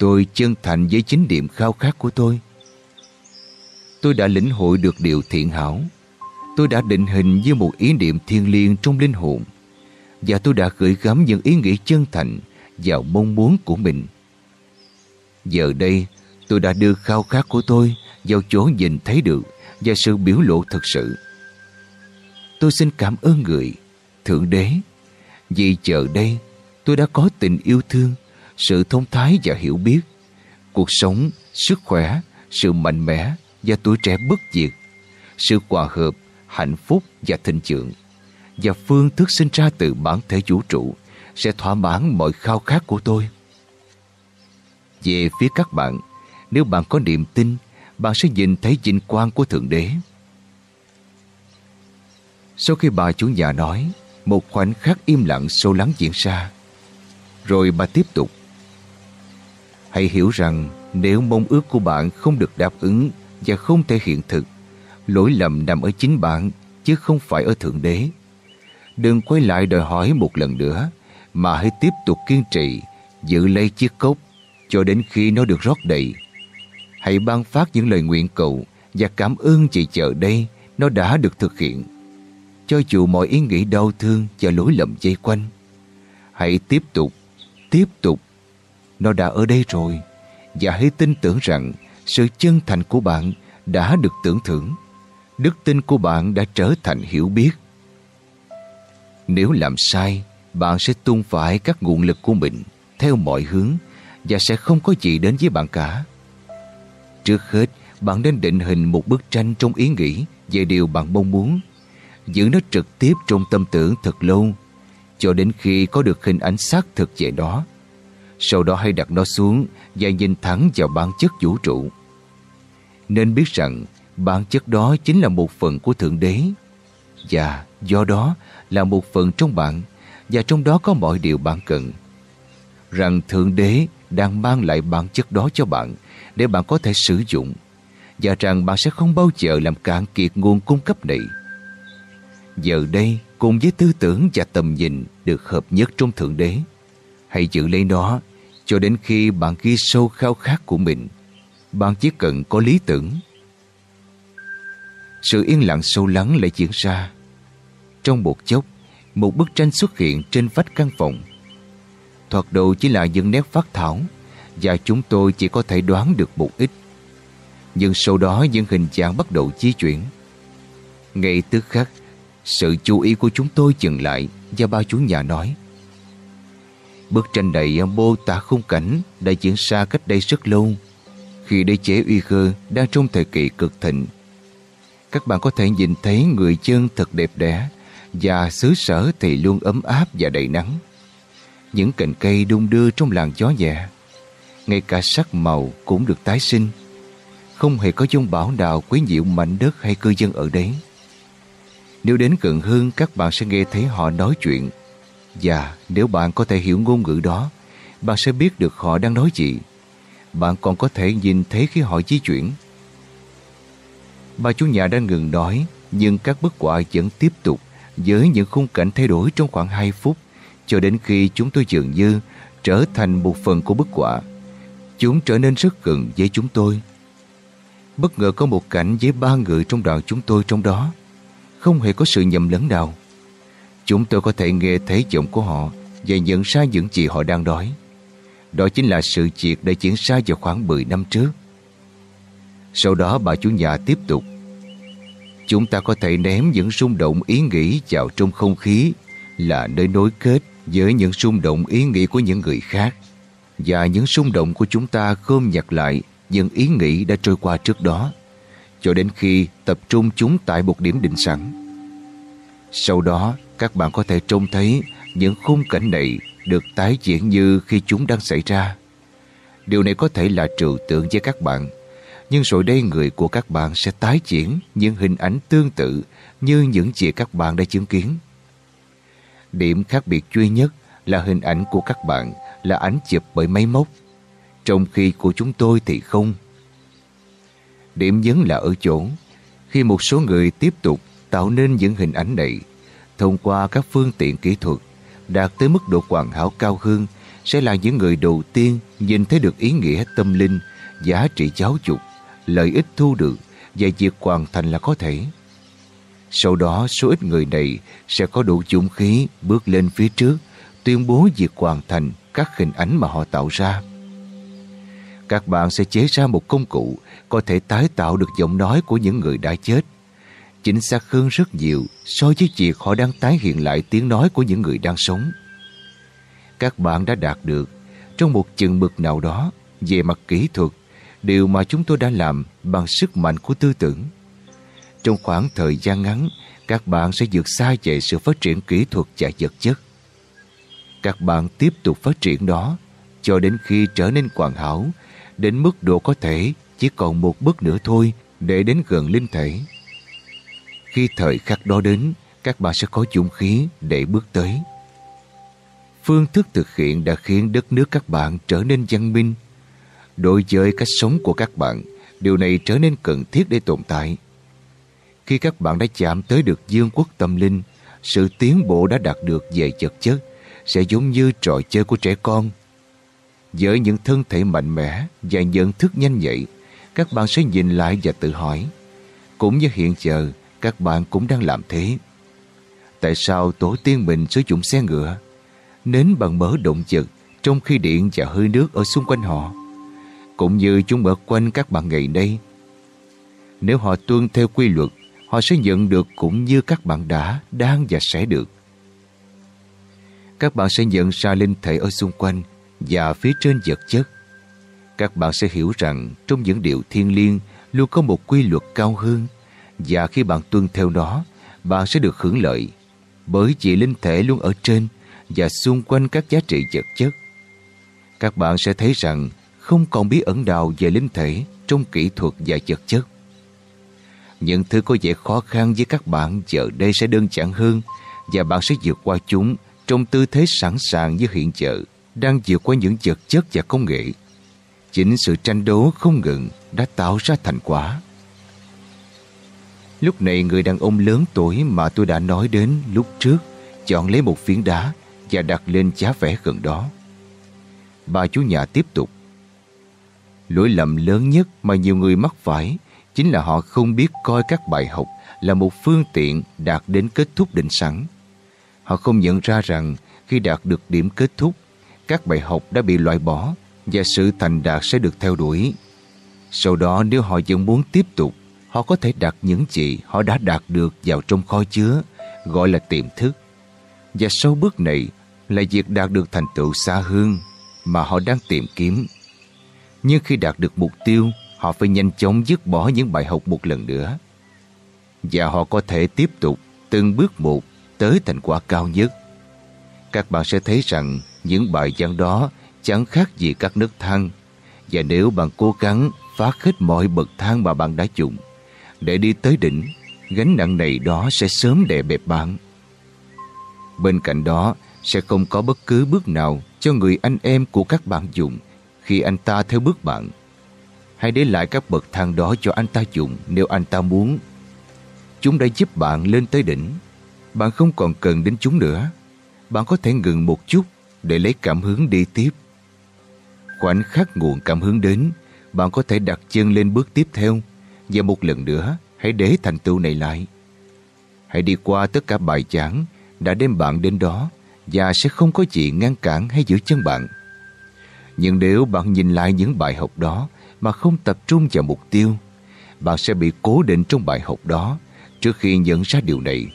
Tôi chân thành với chính điểm khao khát của tôi. Tôi đã lĩnh hội được điều thiện hảo. Tôi đã định hình như một ý niệm thiên liêng trong linh hồn. Và tôi đã gửi gắm những ý nghĩ chân thành vào mong muốn của mình. Giờ đây, tôi đã đưa khao khát của tôi vào chỗ nhìn thấy được và sự biểu lộ thực sự. Tôi xin cảm ơn người, Thượng Đế, vì chờ đây tôi đã có tình yêu thương, sự thông thái và hiểu biết, cuộc sống, sức khỏe, sự mạnh mẽ và tuổi trẻ bất diệt, sự hòa hợp, hạnh phúc và thịnh vượng và phương thức sinh ra từ bản thể vũ trụ sẽ thỏa mãn mọi khao khát của tôi. Về phía các bạn, nếu bạn có niềm tin, bạn sẽ nhìn thấy vinh quang của Thượng Đế. Sau khi bà chủ nhà nói, một khoảnh khắc im lặng sâu lắng diễn ra. Rồi bà tiếp tục. Hãy hiểu rằng nếu mong ước của bạn không được đáp ứng và không thể hiện thực, lỗi lầm nằm ở chính bạn chứ không phải ở Thượng Đế. Đừng quay lại đòi hỏi một lần nữa, mà hãy tiếp tục kiên trì, giữ lấy chiếc cốc cho đến khi nó được rót đầy. Hãy ban phát những lời nguyện cầu và cảm ơn chị chờ đây nó đã được thực hiện. Cho dù mọi ý nghĩ đau thương và lỗi lầm dây quanh, hãy tiếp tục, tiếp tục. Nó đã ở đây rồi và hãy tin tưởng rằng sự chân thành của bạn đã được tưởng thưởng. Đức tin của bạn đã trở thành hiểu biết. Nếu làm sai, bạn sẽ tung phải các nguồn lực của mình theo mọi hướng và sẽ không có gì đến với bạn cả. Trước hết, bạn nên định hình một bức tranh trong ý nghĩ về điều bạn mong muốn. Giữ nó trực tiếp trong tâm tưởng thật lâu cho đến khi có được hình ảnh xác thực về đó. Sau đó hãy đặt nó xuống và nhìn thẳng vào bản chất vũ trụ. Nên biết rằng bản chất đó chính là một phần của Thượng Đế và do đó là một phần trong bạn và trong đó có mọi điều bạn cần. Rằng Thượng Đế đang mang lại bản chất đó cho bạn để bạn có thể sử dụng và rằng bạn sẽ không bao giờ làm cạn kiệt nguồn cung cấp này. Giờ đây, cùng với tư tưởng và tầm nhìn được hợp nhất trong Thượng Đế, hãy giữ lấy nó cho đến khi bạn ghi sâu khao khát của mình. Bạn chỉ cần có lý tưởng. Sự yên lặng sâu lắng lại diễn ra. Trong một chốc, một bức tranh xuất hiện trên vách căn phòng. Thoạt đầu chỉ là những nét phát thảo và chúng tôi chỉ có thể đoán được một ít. Nhưng sau đó những hình dạng bắt đầu di chuyển. Ngay tức khắc, sự chú ý của chúng tôi dừng lại và ba chú nhà nói Bức tranh này mô tả khung cảnh đã diễn ra cách đây rất lâu, khi đế chế uy khơ đang trong thời kỳ cực thịnh. Các bạn có thể nhìn thấy người chân thật đẹp đẽ và xứ sở thì luôn ấm áp và đầy nắng. Những cành cây đung đưa trong làn gió nhẹ. Ngay cả sắc màu cũng được tái sinh. Không hề có dông bão nào quấy nhiễu mảnh đất hay cư dân ở đấy. Nếu đến gần hơn, các bạn sẽ nghe thấy họ nói chuyện. Và nếu bạn có thể hiểu ngôn ngữ đó, bạn sẽ biết được họ đang nói gì. Bạn còn có thể nhìn thấy khi họ di chuyển. Bà chủ nhà đang ngừng nói, nhưng các bức họa vẫn tiếp tục với những khung cảnh thay đổi trong khoảng 2 phút cho đến khi chúng tôi dường như trở thành một phần của bức họa. Chúng trở nên rất gần với chúng tôi. Bất ngờ có một cảnh với ba người trong đoàn chúng tôi trong đó. Không hề có sự nhầm lẫn nào. Chúng tôi có thể nghe thấy giọng của họ và nhận ra những gì họ đang nói. Đó chính là sự việc đã diễn ra vào khoảng 10 năm trước. Sau đó bà chủ nhà tiếp tục Chúng ta có thể ném những rung động ý nghĩ vào trong không khí là nơi nối kết với những rung động ý nghĩ của những người khác và những rung động của chúng ta gom nhặt lại những ý nghĩ đã trôi qua trước đó cho đến khi tập trung chúng tại một điểm định sẵn. Sau đó, các bạn có thể trông thấy những khung cảnh này được tái diễn như khi chúng đang xảy ra. Điều này có thể là trừu tượng với các bạn nhưng rồi đây người của các bạn sẽ tái diễn những hình ảnh tương tự như những gì các bạn đã chứng kiến. Điểm khác biệt duy nhất là hình ảnh của các bạn là ảnh chụp bởi máy móc, trong khi của chúng tôi thì không. Điểm nhấn là ở chỗ, khi một số người tiếp tục tạo nên những hình ảnh này thông qua các phương tiện kỹ thuật đạt tới mức độ hoàn hảo cao hơn sẽ là những người đầu tiên nhìn thấy được ý nghĩa tâm linh, giá trị giáo dục, lợi ích thu được và việc hoàn thành là có thể. Sau đó số ít người này sẽ có đủ dũng khí bước lên phía trước tuyên bố việc hoàn thành các hình ảnh mà họ tạo ra. Các bạn sẽ chế ra một công cụ có thể tái tạo được giọng nói của những người đã chết. Chính xác hơn rất nhiều so với việc họ đang tái hiện lại tiếng nói của những người đang sống. Các bạn đã đạt được trong một chừng mực nào đó về mặt kỹ thuật điều mà chúng tôi đã làm bằng sức mạnh của tư tưởng. Trong khoảng thời gian ngắn, các bạn sẽ vượt xa về sự phát triển kỹ thuật và vật chất. Các bạn tiếp tục phát triển đó cho đến khi trở nên hoàn hảo, đến mức độ có thể chỉ còn một bước nữa thôi để đến gần linh thể. Khi thời khắc đó đến, các bạn sẽ có dũng khí để bước tới. Phương thức thực hiện đã khiến đất nước các bạn trở nên văn minh. Đối với cách sống của các bạn, điều này trở nên cần thiết để tồn tại. Khi các bạn đã chạm tới được dương quốc tâm linh, sự tiến bộ đã đạt được về vật chất sẽ giống như trò chơi của trẻ con. Với những thân thể mạnh mẽ và nhận thức nhanh nhạy, các bạn sẽ nhìn lại và tự hỏi. Cũng như hiện giờ, các bạn cũng đang làm thế. Tại sao tổ tiên mình sử dụng xe ngựa? Nến bằng mỡ động vật trong khi điện và hơi nước ở xung quanh họ. Cũng như chúng ở quanh các bạn ngày nay. Nếu họ tuân theo quy luật, họ sẽ nhận được cũng như các bạn đã, đang và sẽ được. Các bạn sẽ nhận ra linh thể ở xung quanh và phía trên vật chất. Các bạn sẽ hiểu rằng trong những điều thiên liêng luôn có một quy luật cao hơn và khi bạn tuân theo nó, bạn sẽ được hưởng lợi bởi chỉ linh thể luôn ở trên và xung quanh các giá trị vật chất. Các bạn sẽ thấy rằng không còn bí ẩn nào về linh thể trong kỹ thuật và vật chất. Những thứ có vẻ khó khăn với các bạn giờ đây sẽ đơn giản hơn và bạn sẽ vượt qua chúng trong tư thế sẵn sàng như hiện giờ đang vượt qua những vật chất và công nghệ. Chính sự tranh đấu không ngừng đã tạo ra thành quả. Lúc này người đàn ông lớn tuổi mà tôi đã nói đến lúc trước chọn lấy một phiến đá và đặt lên giá vẽ gần đó. Bà chú nhà tiếp tục. Lỗi lầm lớn nhất mà nhiều người mắc phải chính là họ không biết coi các bài học là một phương tiện đạt đến kết thúc định sẵn. Họ không nhận ra rằng khi đạt được điểm kết thúc, các bài học đã bị loại bỏ và sự thành đạt sẽ được theo đuổi. Sau đó nếu họ vẫn muốn tiếp tục, họ có thể đặt những gì họ đã đạt được vào trong kho chứa, gọi là tiềm thức. Và sau bước này là việc đạt được thành tựu xa hơn mà họ đang tìm kiếm. Nhưng khi đạt được mục tiêu, họ phải nhanh chóng dứt bỏ những bài học một lần nữa. Và họ có thể tiếp tục từng bước một tới thành quả cao nhất. Các bạn sẽ thấy rằng những bài giảng đó chẳng khác gì các nước thang. Và nếu bạn cố gắng phá hết mọi bậc thang mà bạn đã dùng để đi tới đỉnh, gánh nặng này đó sẽ sớm đè bẹp bạn. Bên cạnh đó, sẽ không có bất cứ bước nào cho người anh em của các bạn dùng khi anh ta theo bước bạn. Hãy để lại các bậc thang đó cho anh ta dùng nếu anh ta muốn. Chúng đã giúp bạn lên tới đỉnh. Bạn không còn cần đến chúng nữa. Bạn có thể ngừng một chút để lấy cảm hứng đi tiếp. Khoảnh khắc nguồn cảm hứng đến, bạn có thể đặt chân lên bước tiếp theo và một lần nữa hãy để thành tựu này lại. Hãy đi qua tất cả bài giảng đã đem bạn đến đó và sẽ không có gì ngăn cản hay giữ chân bạn. Nhưng nếu bạn nhìn lại những bài học đó mà không tập trung vào mục tiêu, bạn sẽ bị cố định trong bài học đó trước khi nhận ra điều này.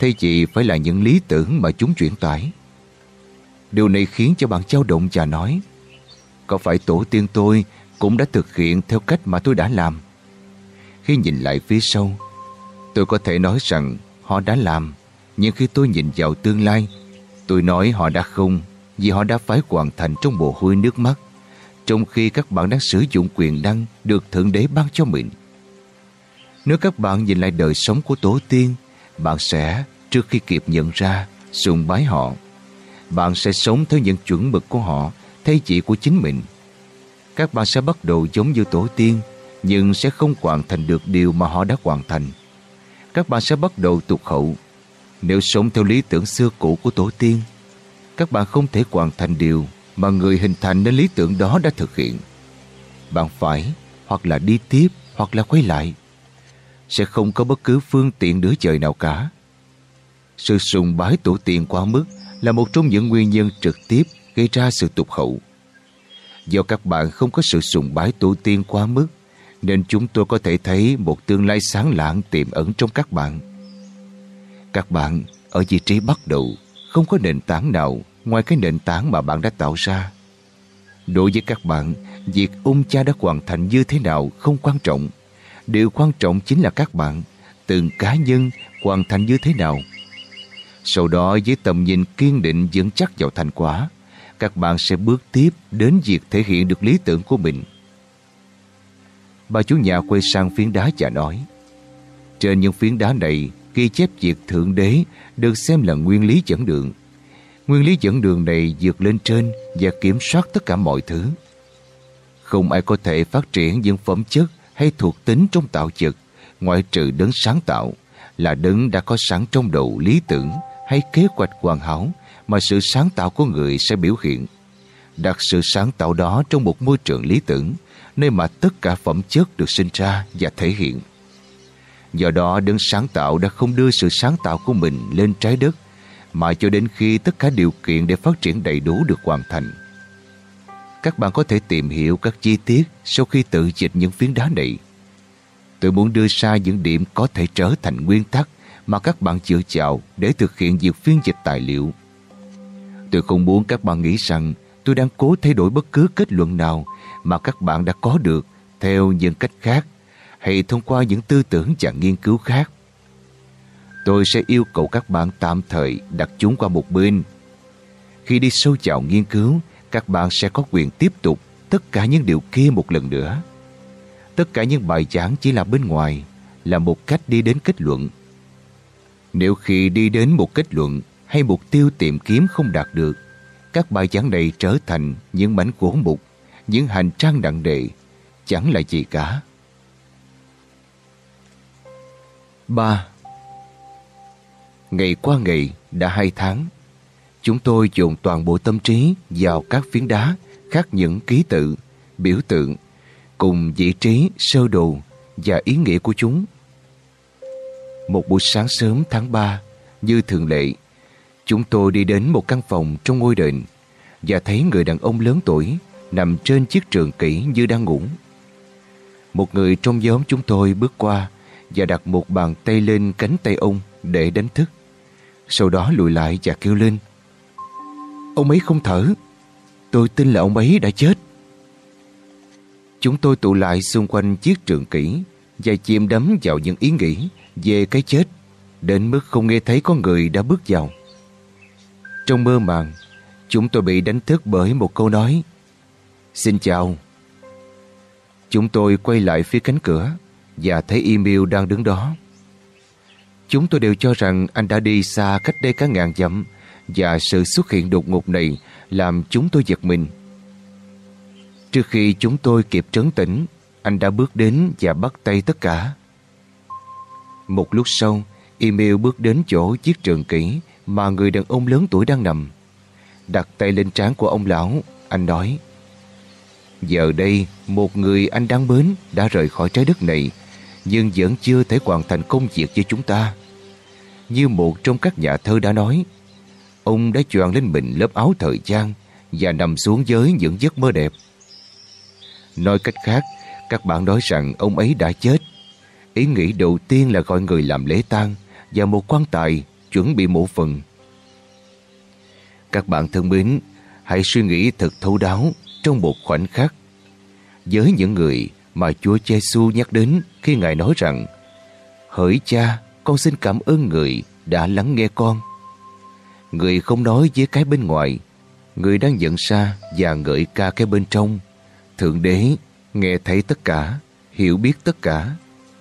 Thay chỉ phải là những lý tưởng mà chúng chuyển tải. Điều này khiến cho bạn trao động và nói Có phải tổ tiên tôi cũng đã thực hiện theo cách mà tôi đã làm? Khi nhìn lại phía sau, tôi có thể nói rằng họ đã làm, nhưng khi tôi nhìn vào tương lai, tôi nói họ đã không vì họ đã phải hoàn thành trong mồ hôi nước mắt trong khi các bạn đang sử dụng quyền năng được Thượng Đế ban cho mình. Nếu các bạn nhìn lại đời sống của tổ tiên, bạn sẽ, trước khi kịp nhận ra, sùng bái họ. Bạn sẽ sống theo những chuẩn mực của họ thay chỉ của chính mình. Các bạn sẽ bắt đầu giống như tổ tiên, nhưng sẽ không hoàn thành được điều mà họ đã hoàn thành. Các bạn sẽ bắt đầu tụt hậu. Nếu sống theo lý tưởng xưa cũ của tổ tiên, các bạn không thể hoàn thành điều mà người hình thành nên lý tưởng đó đã thực hiện. Bạn phải hoặc là đi tiếp hoặc là quay lại. Sẽ không có bất cứ phương tiện đứa trời nào cả. Sự sùng bái tổ tiên quá mức là một trong những nguyên nhân trực tiếp gây ra sự tục hậu. Do các bạn không có sự sùng bái tổ tiên quá mức nên chúng tôi có thể thấy một tương lai sáng lạng tiềm ẩn trong các bạn. Các bạn ở vị trí bắt đầu không có nền tảng nào ngoài cái nền tảng mà bạn đã tạo ra. Đối với các bạn, việc ông cha đã hoàn thành như thế nào không quan trọng. Điều quan trọng chính là các bạn, từng cá nhân hoàn thành như thế nào. Sau đó với tầm nhìn kiên định vững chắc vào thành quả, các bạn sẽ bước tiếp đến việc thể hiện được lý tưởng của mình. Bà chủ nhà quay sang phiến đá và nói Trên những phiến đá này, ghi chép việc Thượng Đế được xem là nguyên lý dẫn đường. Nguyên lý dẫn đường này vượt lên trên và kiểm soát tất cả mọi thứ. Không ai có thể phát triển những phẩm chất hay thuộc tính trong tạo vật, ngoại trừ đấng sáng tạo, là đấng đã có sẵn trong đầu lý tưởng hay kế hoạch hoàn hảo mà sự sáng tạo của người sẽ biểu hiện. Đặt sự sáng tạo đó trong một môi trường lý tưởng, nơi mà tất cả phẩm chất được sinh ra và thể hiện. Do đó, đấng sáng tạo đã không đưa sự sáng tạo của mình lên trái đất, mà cho đến khi tất cả điều kiện để phát triển đầy đủ được hoàn thành. Các bạn có thể tìm hiểu các chi tiết sau khi tự dịch những phiến đá này. Tôi muốn đưa ra những điểm có thể trở thành nguyên tắc mà các bạn chữa chào để thực hiện việc phiên dịch tài liệu. Tôi không muốn các bạn nghĩ rằng tôi đang cố thay đổi bất cứ kết luận nào mà các bạn đã có được theo những cách khác hay thông qua những tư tưởng và nghiên cứu khác. Tôi sẽ yêu cầu các bạn tạm thời đặt chúng qua một bên. Khi đi sâu vào nghiên cứu, các bạn sẽ có quyền tiếp tục tất cả những điều kia một lần nữa. Tất cả những bài giảng chỉ là bên ngoài, là một cách đi đến kết luận. Nếu khi đi đến một kết luận hay mục tiêu tìm kiếm không đạt được, các bài giảng này trở thành những mảnh cuốn mục, những hành trang nặng nề, chẳng là gì cả. 3. Ngày qua ngày đã hai tháng, chúng tôi dồn toàn bộ tâm trí vào các phiến đá khác những ký tự, biểu tượng, cùng vị trí, sơ đồ và ý nghĩa của chúng. Một buổi sáng sớm tháng 3, như thường lệ, chúng tôi đi đến một căn phòng trong ngôi đền và thấy người đàn ông lớn tuổi nằm trên chiếc trường kỷ như đang ngủ. Một người trong nhóm chúng tôi bước qua và đặt một bàn tay lên cánh tay ông để đánh thức. Sau đó lùi lại và kêu lên. Ông ấy không thở. Tôi tin là ông ấy đã chết. Chúng tôi tụ lại xung quanh chiếc trường kỷ và chìm đắm vào những ý nghĩ về cái chết đến mức không nghe thấy có người đã bước vào. Trong mơ màng, chúng tôi bị đánh thức bởi một câu nói Xin chào. Chúng tôi quay lại phía cánh cửa và thấy Emil đang đứng đó. Chúng tôi đều cho rằng anh đã đi xa cách đây cả ngàn dặm và sự xuất hiện đột ngột này làm chúng tôi giật mình. Trước khi chúng tôi kịp trấn tĩnh, anh đã bước đến và bắt tay tất cả. Một lúc sau, Emil bước đến chỗ chiếc trường kỷ mà người đàn ông lớn tuổi đang nằm. Đặt tay lên trán của ông lão, anh nói Giờ đây, một người anh đáng mến đã rời khỏi trái đất này nhưng vẫn chưa thể hoàn thành công việc với chúng ta. Như một trong các nhà thơ đã nói, ông đã choàng lên mình lớp áo thời gian và nằm xuống với những giấc mơ đẹp. Nói cách khác, các bạn nói rằng ông ấy đã chết. Ý nghĩ đầu tiên là gọi người làm lễ tang và một quan tài chuẩn bị mộ phần. Các bạn thân mến, hãy suy nghĩ thật thấu đáo trong một khoảnh khắc. Với những người mà Chúa Giêsu nhắc đến khi Ngài nói rằng Hỡi cha, con xin cảm ơn người đã lắng nghe con. Người không nói với cái bên ngoài, người đang nhận xa và ngợi ca cái bên trong. Thượng đế nghe thấy tất cả, hiểu biết tất cả,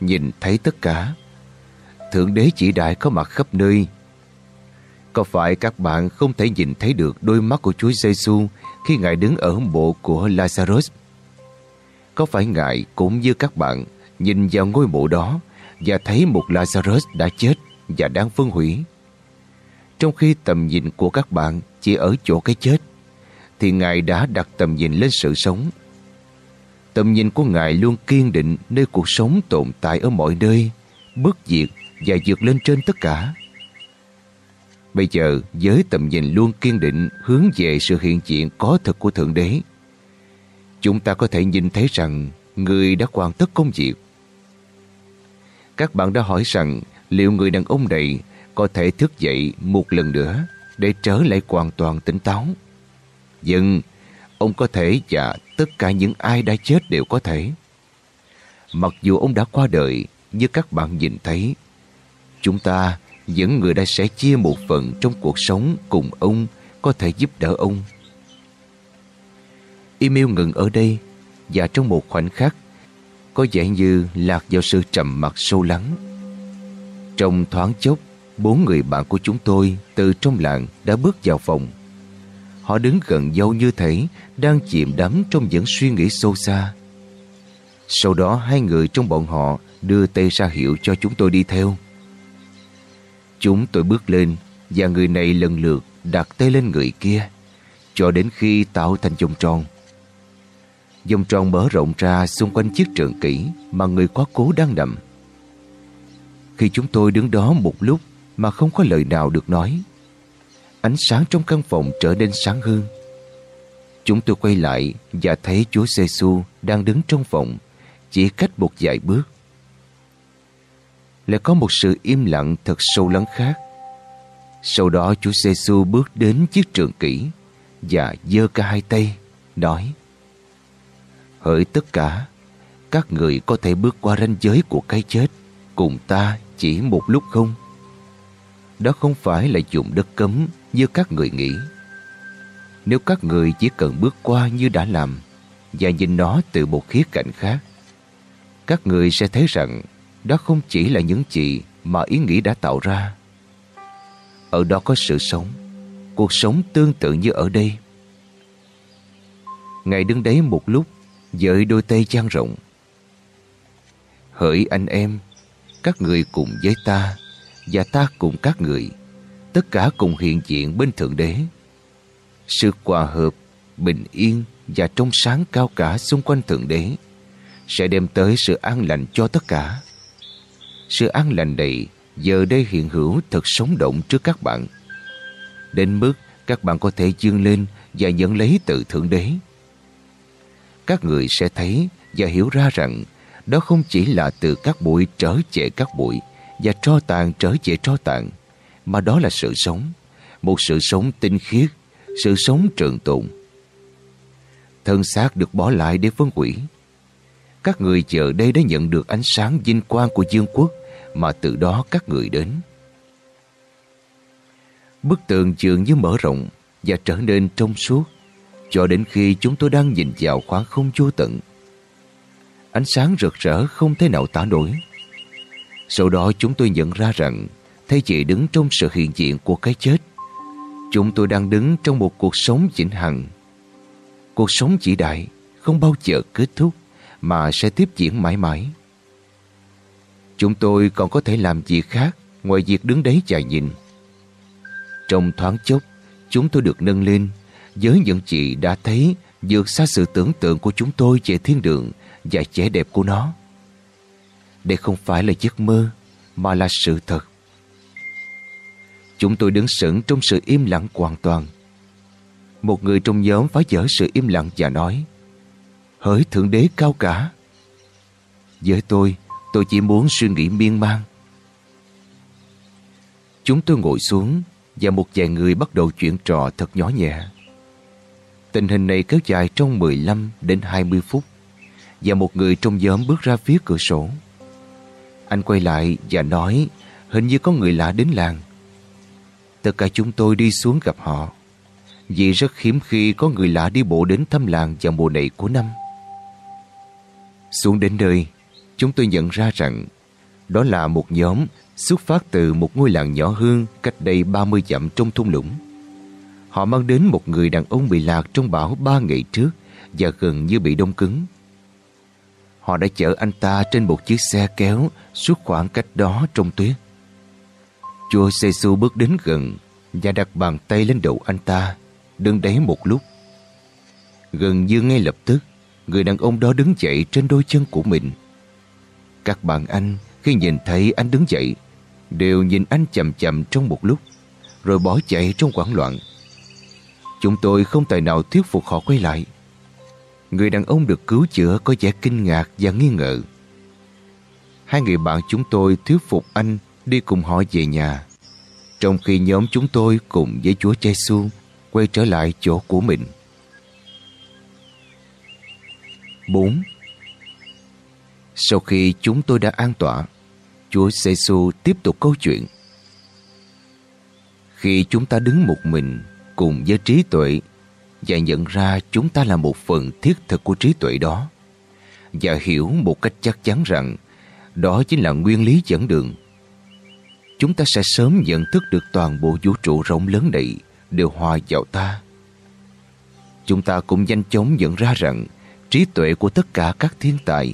nhìn thấy tất cả. Thượng đế chỉ đại có mặt khắp nơi. Có phải các bạn không thể nhìn thấy được đôi mắt của Chúa Giêsu khi Ngài đứng ở mộ của Lazarus có phải ngài cũng như các bạn nhìn vào ngôi mộ đó và thấy một Lazarus đã chết và đang phân hủy? Trong khi tầm nhìn của các bạn chỉ ở chỗ cái chết, thì Ngài đã đặt tầm nhìn lên sự sống. Tầm nhìn của Ngài luôn kiên định nơi cuộc sống tồn tại ở mọi nơi, bất diệt và vượt lên trên tất cả. Bây giờ, với tầm nhìn luôn kiên định hướng về sự hiện diện có thật của Thượng Đế, chúng ta có thể nhìn thấy rằng người đã hoàn tất công việc. Các bạn đã hỏi rằng liệu người đàn ông này có thể thức dậy một lần nữa để trở lại hoàn toàn tỉnh táo. Nhưng ông có thể và tất cả những ai đã chết đều có thể. Mặc dù ông đã qua đời, như các bạn nhìn thấy, chúng ta, những người đã sẽ chia một phần trong cuộc sống cùng ông có thể giúp đỡ ông. Email ngừng ở đây và trong một khoảnh khắc có vẻ như lạc vào sự trầm mặc sâu lắng. Trong thoáng chốc, bốn người bạn của chúng tôi từ trong làng đã bước vào phòng. Họ đứng gần nhau như thể đang chìm đắm trong những suy nghĩ sâu xa. Sau đó hai người trong bọn họ đưa tay ra hiệu cho chúng tôi đi theo. Chúng tôi bước lên và người này lần lượt đặt tay lên người kia cho đến khi tạo thành vòng tròn. Vòng tròn mở rộng ra xung quanh chiếc trường kỷ mà người quá cố đang nằm. Khi chúng tôi đứng đó một lúc mà không có lời nào được nói, ánh sáng trong căn phòng trở nên sáng hơn. Chúng tôi quay lại và thấy chúa giê -xu đang đứng trong phòng, chỉ cách một vài bước. Lại có một sự im lặng thật sâu lắng khác. Sau đó chúa giê bước đến chiếc trường kỷ và giơ cả hai tay, nói Hỡi tất cả, các người có thể bước qua ranh giới của cái chết cùng ta chỉ một lúc không? Đó không phải là dùng đất cấm như các người nghĩ. Nếu các người chỉ cần bước qua như đã làm và nhìn nó từ một khía cạnh khác, các người sẽ thấy rằng đó không chỉ là những gì mà ý nghĩ đã tạo ra. Ở đó có sự sống, cuộc sống tương tự như ở đây. Ngài đứng đấy một lúc với đôi tay trang rộng. Hỡi anh em, các người cùng với ta và ta cùng các người, tất cả cùng hiện diện bên Thượng Đế. Sự hòa hợp, bình yên và trong sáng cao cả xung quanh Thượng Đế sẽ đem tới sự an lành cho tất cả. Sự an lành này giờ đây hiện hữu thật sống động trước các bạn. Đến mức các bạn có thể dương lên và nhận lấy từ Thượng Đế các người sẽ thấy và hiểu ra rằng đó không chỉ là từ các bụi trở về các bụi và tro tàn trở về tro tàn, mà đó là sự sống, một sự sống tinh khiết, sự sống trường tồn. Thân xác được bỏ lại để phân hủy. Các người chờ đây đã nhận được ánh sáng vinh quang của dương quốc mà từ đó các người đến. Bức tường dường như mở rộng và trở nên trong suốt cho đến khi chúng tôi đang nhìn vào khoảng không vô tận. Ánh sáng rực rỡ không thể nào tả nổi. Sau đó chúng tôi nhận ra rằng thay vì đứng trong sự hiện diện của cái chết, chúng tôi đang đứng trong một cuộc sống vĩnh hằng. Cuộc sống chỉ đại không bao giờ kết thúc mà sẽ tiếp diễn mãi mãi. Chúng tôi còn có thể làm gì khác ngoài việc đứng đấy chạy nhìn. Trong thoáng chốc, chúng tôi được nâng lên với những chị đã thấy vượt xa sự tưởng tượng của chúng tôi về thiên đường và vẻ đẹp của nó. Đây không phải là giấc mơ, mà là sự thật. Chúng tôi đứng sững trong sự im lặng hoàn toàn. Một người trong nhóm phá vỡ sự im lặng và nói Hỡi Thượng Đế cao cả Với tôi, tôi chỉ muốn suy nghĩ miên man. Chúng tôi ngồi xuống và một vài người bắt đầu chuyện trò thật nhỏ nhẹ. Tình hình này kéo dài trong 15 đến 20 phút và một người trong nhóm bước ra phía cửa sổ. Anh quay lại và nói hình như có người lạ đến làng. Tất cả chúng tôi đi xuống gặp họ vì rất hiếm khi có người lạ đi bộ đến thăm làng vào mùa này của năm. Xuống đến nơi, chúng tôi nhận ra rằng đó là một nhóm xuất phát từ một ngôi làng nhỏ hơn cách đây 30 dặm trong thung lũng. Họ mang đến một người đàn ông bị lạc trong bão ba ngày trước và gần như bị đông cứng. Họ đã chở anh ta trên một chiếc xe kéo suốt khoảng cách đó trong tuyết. Chúa giê bước đến gần và đặt bàn tay lên đầu anh ta, đứng đấy một lúc. Gần như ngay lập tức, người đàn ông đó đứng dậy trên đôi chân của mình. Các bạn anh khi nhìn thấy anh đứng dậy, đều nhìn anh chậm chậm trong một lúc, rồi bỏ chạy trong quảng loạn. Chúng tôi không tài nào thuyết phục họ quay lại. Người đàn ông được cứu chữa có vẻ kinh ngạc và nghi ngờ. Hai người bạn chúng tôi thuyết phục anh đi cùng họ về nhà. Trong khi nhóm chúng tôi cùng với Chúa Giêsu quay trở lại chỗ của mình. 4. Sau khi chúng tôi đã an tọa, Chúa Giêsu tiếp tục câu chuyện. Khi chúng ta đứng một mình cùng với trí tuệ và nhận ra chúng ta là một phần thiết thực của trí tuệ đó và hiểu một cách chắc chắn rằng đó chính là nguyên lý dẫn đường. Chúng ta sẽ sớm nhận thức được toàn bộ vũ trụ rộng lớn này đều hòa vào ta. Chúng ta cũng nhanh chóng nhận ra rằng trí tuệ của tất cả các thiên tài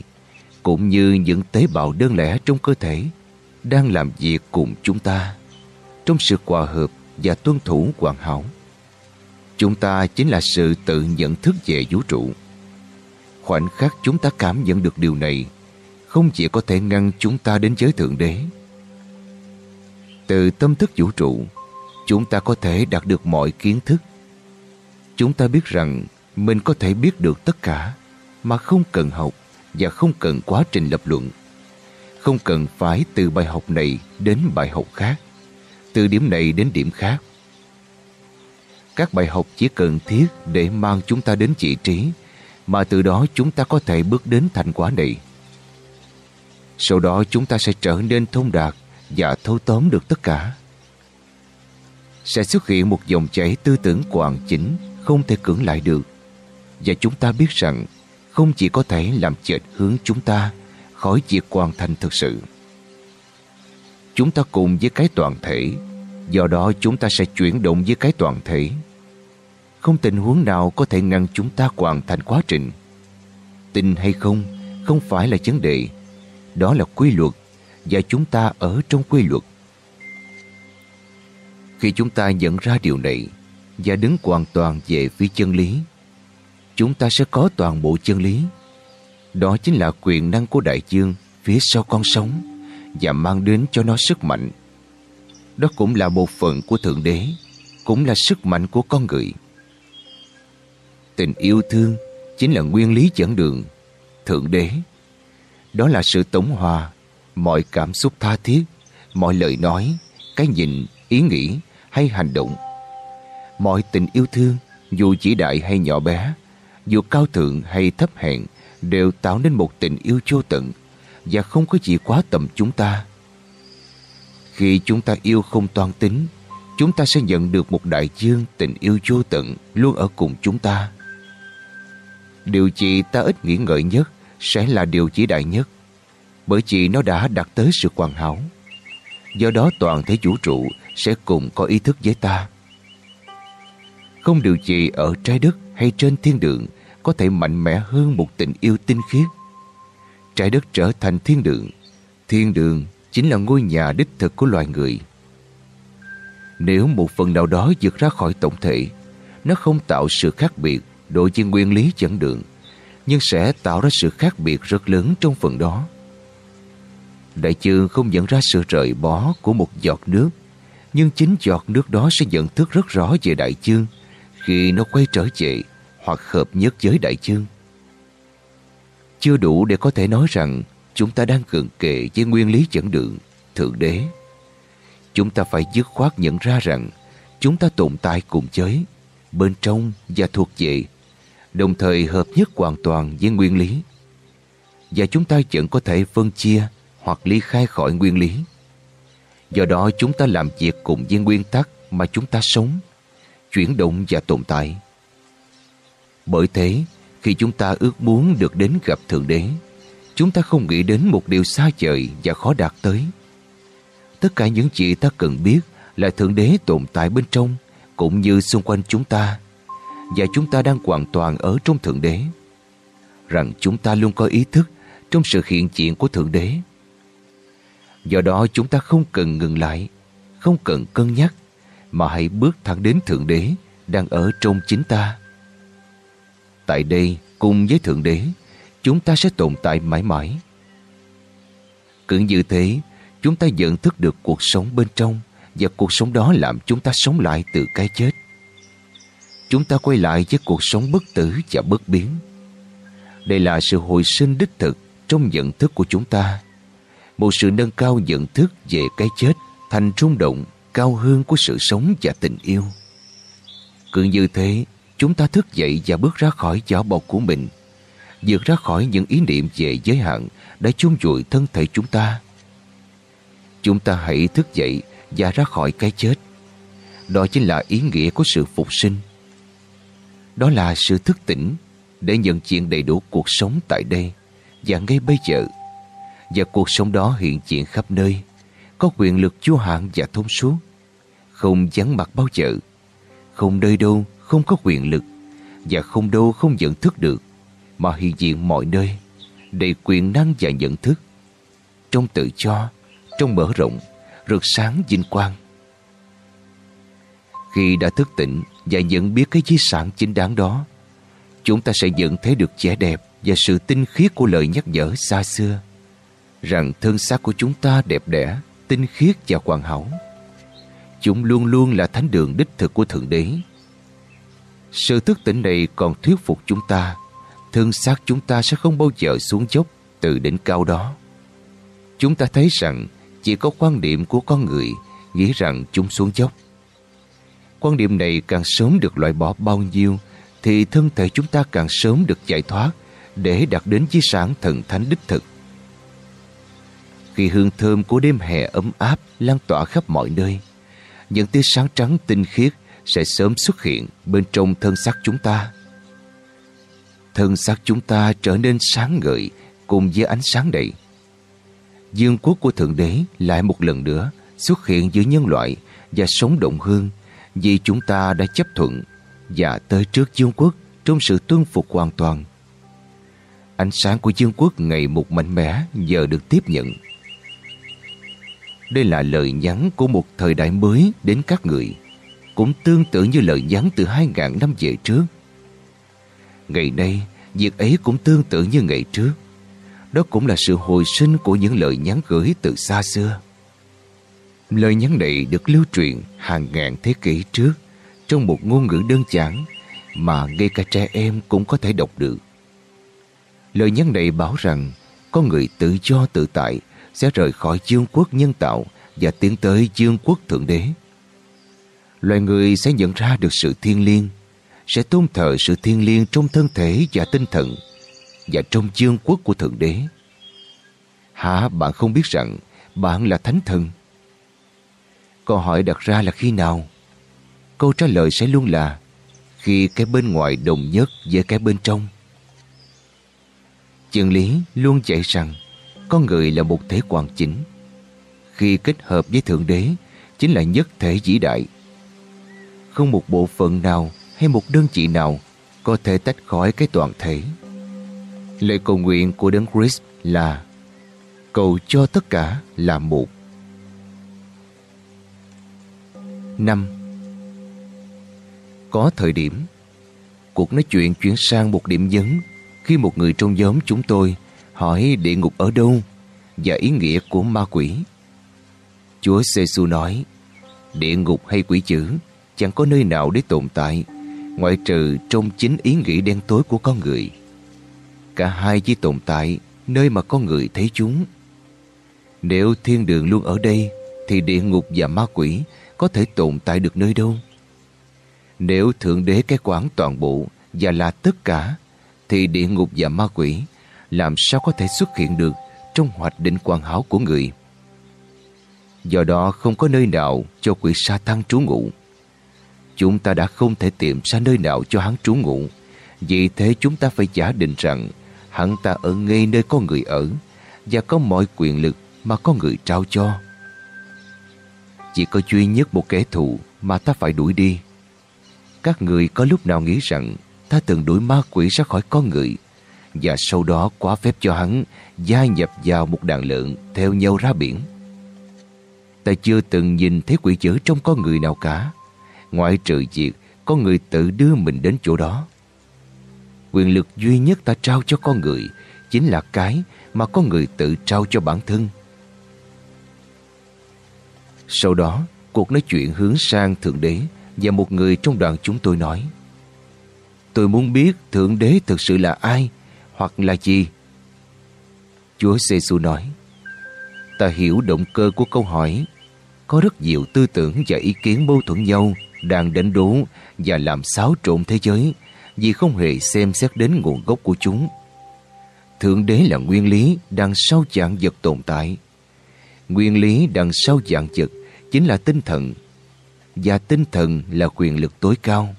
cũng như những tế bào đơn lẻ trong cơ thể đang làm việc cùng chúng ta trong sự hòa hợp và tuân thủ hoàn hảo. Chúng ta chính là sự tự nhận thức về vũ trụ. Khoảnh khắc chúng ta cảm nhận được điều này không chỉ có thể ngăn chúng ta đến giới Thượng Đế. Từ tâm thức vũ trụ, chúng ta có thể đạt được mọi kiến thức. Chúng ta biết rằng mình có thể biết được tất cả mà không cần học và không cần quá trình lập luận. Không cần phải từ bài học này đến bài học khác, từ điểm này đến điểm khác. Các bài học chỉ cần thiết để mang chúng ta đến vị trí mà từ đó chúng ta có thể bước đến thành quả này. Sau đó chúng ta sẽ trở nên thông đạt và thâu tóm được tất cả. Sẽ xuất hiện một dòng chảy tư tưởng hoàn chỉnh không thể cưỡng lại được. Và chúng ta biết rằng không chỉ có thể làm chệch hướng chúng ta khỏi việc hoàn thành thực sự. Chúng ta cùng với cái toàn thể, do đó chúng ta sẽ chuyển động với cái toàn thể. Không tình huống nào có thể ngăn chúng ta hoàn thành quá trình. Tin hay không, không phải là vấn đề. Đó là quy luật, và chúng ta ở trong quy luật. Khi chúng ta nhận ra điều này và đứng hoàn toàn về phía chân lý, chúng ta sẽ có toàn bộ chân lý. Đó chính là quyền năng của đại dương phía sau con sống và mang đến cho nó sức mạnh. Đó cũng là một phần của Thượng Đế, cũng là sức mạnh của con người. Tình yêu thương chính là nguyên lý dẫn đường, Thượng Đế. Đó là sự tổng hòa, mọi cảm xúc tha thiết, mọi lời nói, cái nhìn, ý nghĩ hay hành động. Mọi tình yêu thương, dù chỉ đại hay nhỏ bé, dù cao thượng hay thấp hèn, đều tạo nên một tình yêu vô tận và không có gì quá tầm chúng ta. Khi chúng ta yêu không toan tính, chúng ta sẽ nhận được một đại dương tình yêu vô tận luôn ở cùng chúng ta. Điều gì ta ít nghĩ ngợi nhất sẽ là điều chỉ đại nhất, bởi vì nó đã đạt tới sự hoàn hảo. Do đó toàn thể vũ trụ sẽ cùng có ý thức với ta. Không điều gì ở trái đất hay trên thiên đường có thể mạnh mẽ hơn một tình yêu tinh khiết. Trái đất trở thành thiên đường. Thiên đường chính là ngôi nhà đích thực của loài người. Nếu một phần nào đó vượt ra khỏi tổng thể, nó không tạo sự khác biệt đối với nguyên lý dẫn đường, nhưng sẽ tạo ra sự khác biệt rất lớn trong phần đó. Đại dương không nhận ra sự rời bỏ của một giọt nước, nhưng chính giọt nước đó sẽ nhận thức rất rõ về đại dương khi nó quay trở về hoặc hợp nhất với đại chương Chưa đủ để có thể nói rằng chúng ta đang cận kề với nguyên lý dẫn đường, Thượng Đế. Chúng ta phải dứt khoát nhận ra rằng chúng ta tồn tại cùng giới, bên trong và thuộc về, đồng thời hợp nhất hoàn toàn với nguyên lý. Và chúng ta vẫn có thể phân chia hoặc ly khai khỏi nguyên lý. Do đó chúng ta làm việc cùng với nguyên tắc mà chúng ta sống, chuyển động và tồn tại. Bởi thế, khi chúng ta ước muốn được đến gặp Thượng Đế, chúng ta không nghĩ đến một điều xa vời và khó đạt tới. Tất cả những gì ta cần biết là Thượng Đế tồn tại bên trong cũng như xung quanh chúng ta và chúng ta đang hoàn toàn ở trong Thượng Đế. Rằng chúng ta luôn có ý thức trong sự hiện diện của Thượng Đế. Do đó chúng ta không cần ngừng lại, không cần cân nhắc, mà hãy bước thẳng đến Thượng Đế đang ở trong chính ta tại đây cùng với Thượng Đế, chúng ta sẽ tồn tại mãi mãi. Cứ như thế, chúng ta nhận thức được cuộc sống bên trong và cuộc sống đó làm chúng ta sống lại từ cái chết. Chúng ta quay lại với cuộc sống bất tử và bất biến. Đây là sự hồi sinh đích thực trong nhận thức của chúng ta. Một sự nâng cao nhận thức về cái chết thành trung động cao hơn của sự sống và tình yêu. Cứ như thế, chúng ta thức dậy và bước ra khỏi vỏ bọc của mình, vượt ra khỏi những ý niệm về giới hạn đã chung vùi thân thể chúng ta. Chúng ta hãy thức dậy và ra khỏi cái chết. Đó chính là ý nghĩa của sự phục sinh. Đó là sự thức tỉnh để nhận diện đầy đủ cuộc sống tại đây và ngay bây giờ. Và cuộc sống đó hiện diện khắp nơi, có quyền lực vô hạn và thông suốt, không vắng mặt bao giờ, không nơi đâu không có quyền lực và không đâu không nhận thức được, mà hiện diện mọi nơi đầy quyền năng và nhận thức. Trong tự cho trong mở rộng, rực sáng vinh quang. Khi đã thức tỉnh và nhận biết cái di sản chính đáng đó, chúng ta sẽ nhận thấy được vẻ đẹp và sự tinh khiết của lời nhắc nhở xa xưa, rằng thân xác của chúng ta đẹp đẽ, tinh khiết và hoàn hảo. Chúng luôn luôn là thánh đường đích thực của Thượng Đế sự thức tỉnh này còn thuyết phục chúng ta thân xác chúng ta sẽ không bao giờ xuống dốc từ đỉnh cao đó. Chúng ta thấy rằng chỉ có quan điểm của con người nghĩ rằng chúng xuống dốc. Quan điểm này càng sớm được loại bỏ bao nhiêu thì thân thể chúng ta càng sớm được giải thoát để đạt đến di sản thần thánh đích thực. Khi hương thơm của đêm hè ấm áp lan tỏa khắp mọi nơi, những tia sáng trắng tinh khiết sẽ sớm xuất hiện bên trong thân xác chúng ta. Thân xác chúng ta trở nên sáng ngời cùng với ánh sáng đầy. Dương quốc của Thượng Đế lại một lần nữa xuất hiện giữa nhân loại và sống động hơn vì chúng ta đã chấp thuận và tới trước Dương quốc trong sự tuân phục hoàn toàn. Ánh sáng của Dương quốc ngày một mạnh mẽ giờ được tiếp nhận. Đây là lời nhắn của một thời đại mới đến các người cũng tương tự như lời nhắn từ 2.000 năm về trước. Ngày nay, việc ấy cũng tương tự như ngày trước. Đó cũng là sự hồi sinh của những lời nhắn gửi từ xa xưa. Lời nhắn này được lưu truyền hàng ngàn thế kỷ trước trong một ngôn ngữ đơn giản mà ngay cả trẻ em cũng có thể đọc được. Lời nhắn này bảo rằng con người tự do tự tại sẽ rời khỏi dương quốc nhân tạo và tiến tới dương quốc thượng đế loài người sẽ nhận ra được sự thiên liêng, sẽ tôn thờ sự thiên liêng trong thân thể và tinh thần và trong chương quốc của Thượng Đế. Hả bạn không biết rằng bạn là thánh thần? Câu hỏi đặt ra là khi nào? Câu trả lời sẽ luôn là khi cái bên ngoài đồng nhất với cái bên trong. Chân lý luôn dạy rằng con người là một thể hoàn chỉnh. Khi kết hợp với Thượng Đế chính là nhất thể vĩ đại không một bộ phận nào hay một đơn vị nào có thể tách khỏi cái toàn thể. Lời cầu nguyện của Đấng Christ là cầu cho tất cả là một. 5. Có thời điểm, cuộc nói chuyện chuyển sang một điểm nhấn khi một người trong nhóm chúng tôi hỏi địa ngục ở đâu và ý nghĩa của ma quỷ. Chúa giê nói, địa ngục hay quỷ chữ chẳng có nơi nào để tồn tại, ngoại trừ trong chính ý nghĩ đen tối của con người. Cả hai chỉ tồn tại nơi mà con người thấy chúng. Nếu thiên đường luôn ở đây, thì địa ngục và ma quỷ có thể tồn tại được nơi đâu? Nếu Thượng Đế cái quản toàn bộ và là tất cả, thì địa ngục và ma quỷ làm sao có thể xuất hiện được trong hoạch định quan hảo của người? Do đó không có nơi nào cho quỷ sa tăng trú ngụ. Chúng ta đã không thể tìm ra nơi nào cho hắn trú ngụ. Vì thế chúng ta phải giả định rằng, hắn ta ở ngay nơi có người ở, và có mọi quyền lực mà có người trao cho. Chỉ có duy nhất một kẻ thù mà ta phải đuổi đi. Các người có lúc nào nghĩ rằng ta từng đuổi ma quỷ ra khỏi con người, và sau đó quá phép cho hắn gia nhập vào một đàn lợn theo nhau ra biển. Ta chưa từng nhìn thấy quỷ dữ trong con người nào cả ngoại trừ việc có người tự đưa mình đến chỗ đó. quyền lực duy nhất ta trao cho con người chính là cái mà con người tự trao cho bản thân. Sau đó, cuộc nói chuyện hướng sang Thượng Đế và một người trong đoàn chúng tôi nói Tôi muốn biết Thượng Đế thực sự là ai hoặc là gì? Chúa giê nói Ta hiểu động cơ của câu hỏi Có rất nhiều tư tưởng và ý kiến mâu thuẫn nhau đang đánh đố và làm xáo trộn thế giới vì không hề xem xét đến nguồn gốc của chúng. Thượng đế là nguyên lý đằng sau dạng vật tồn tại. Nguyên lý đằng sau dạng vật chính là tinh thần. Và tinh thần là quyền lực tối cao,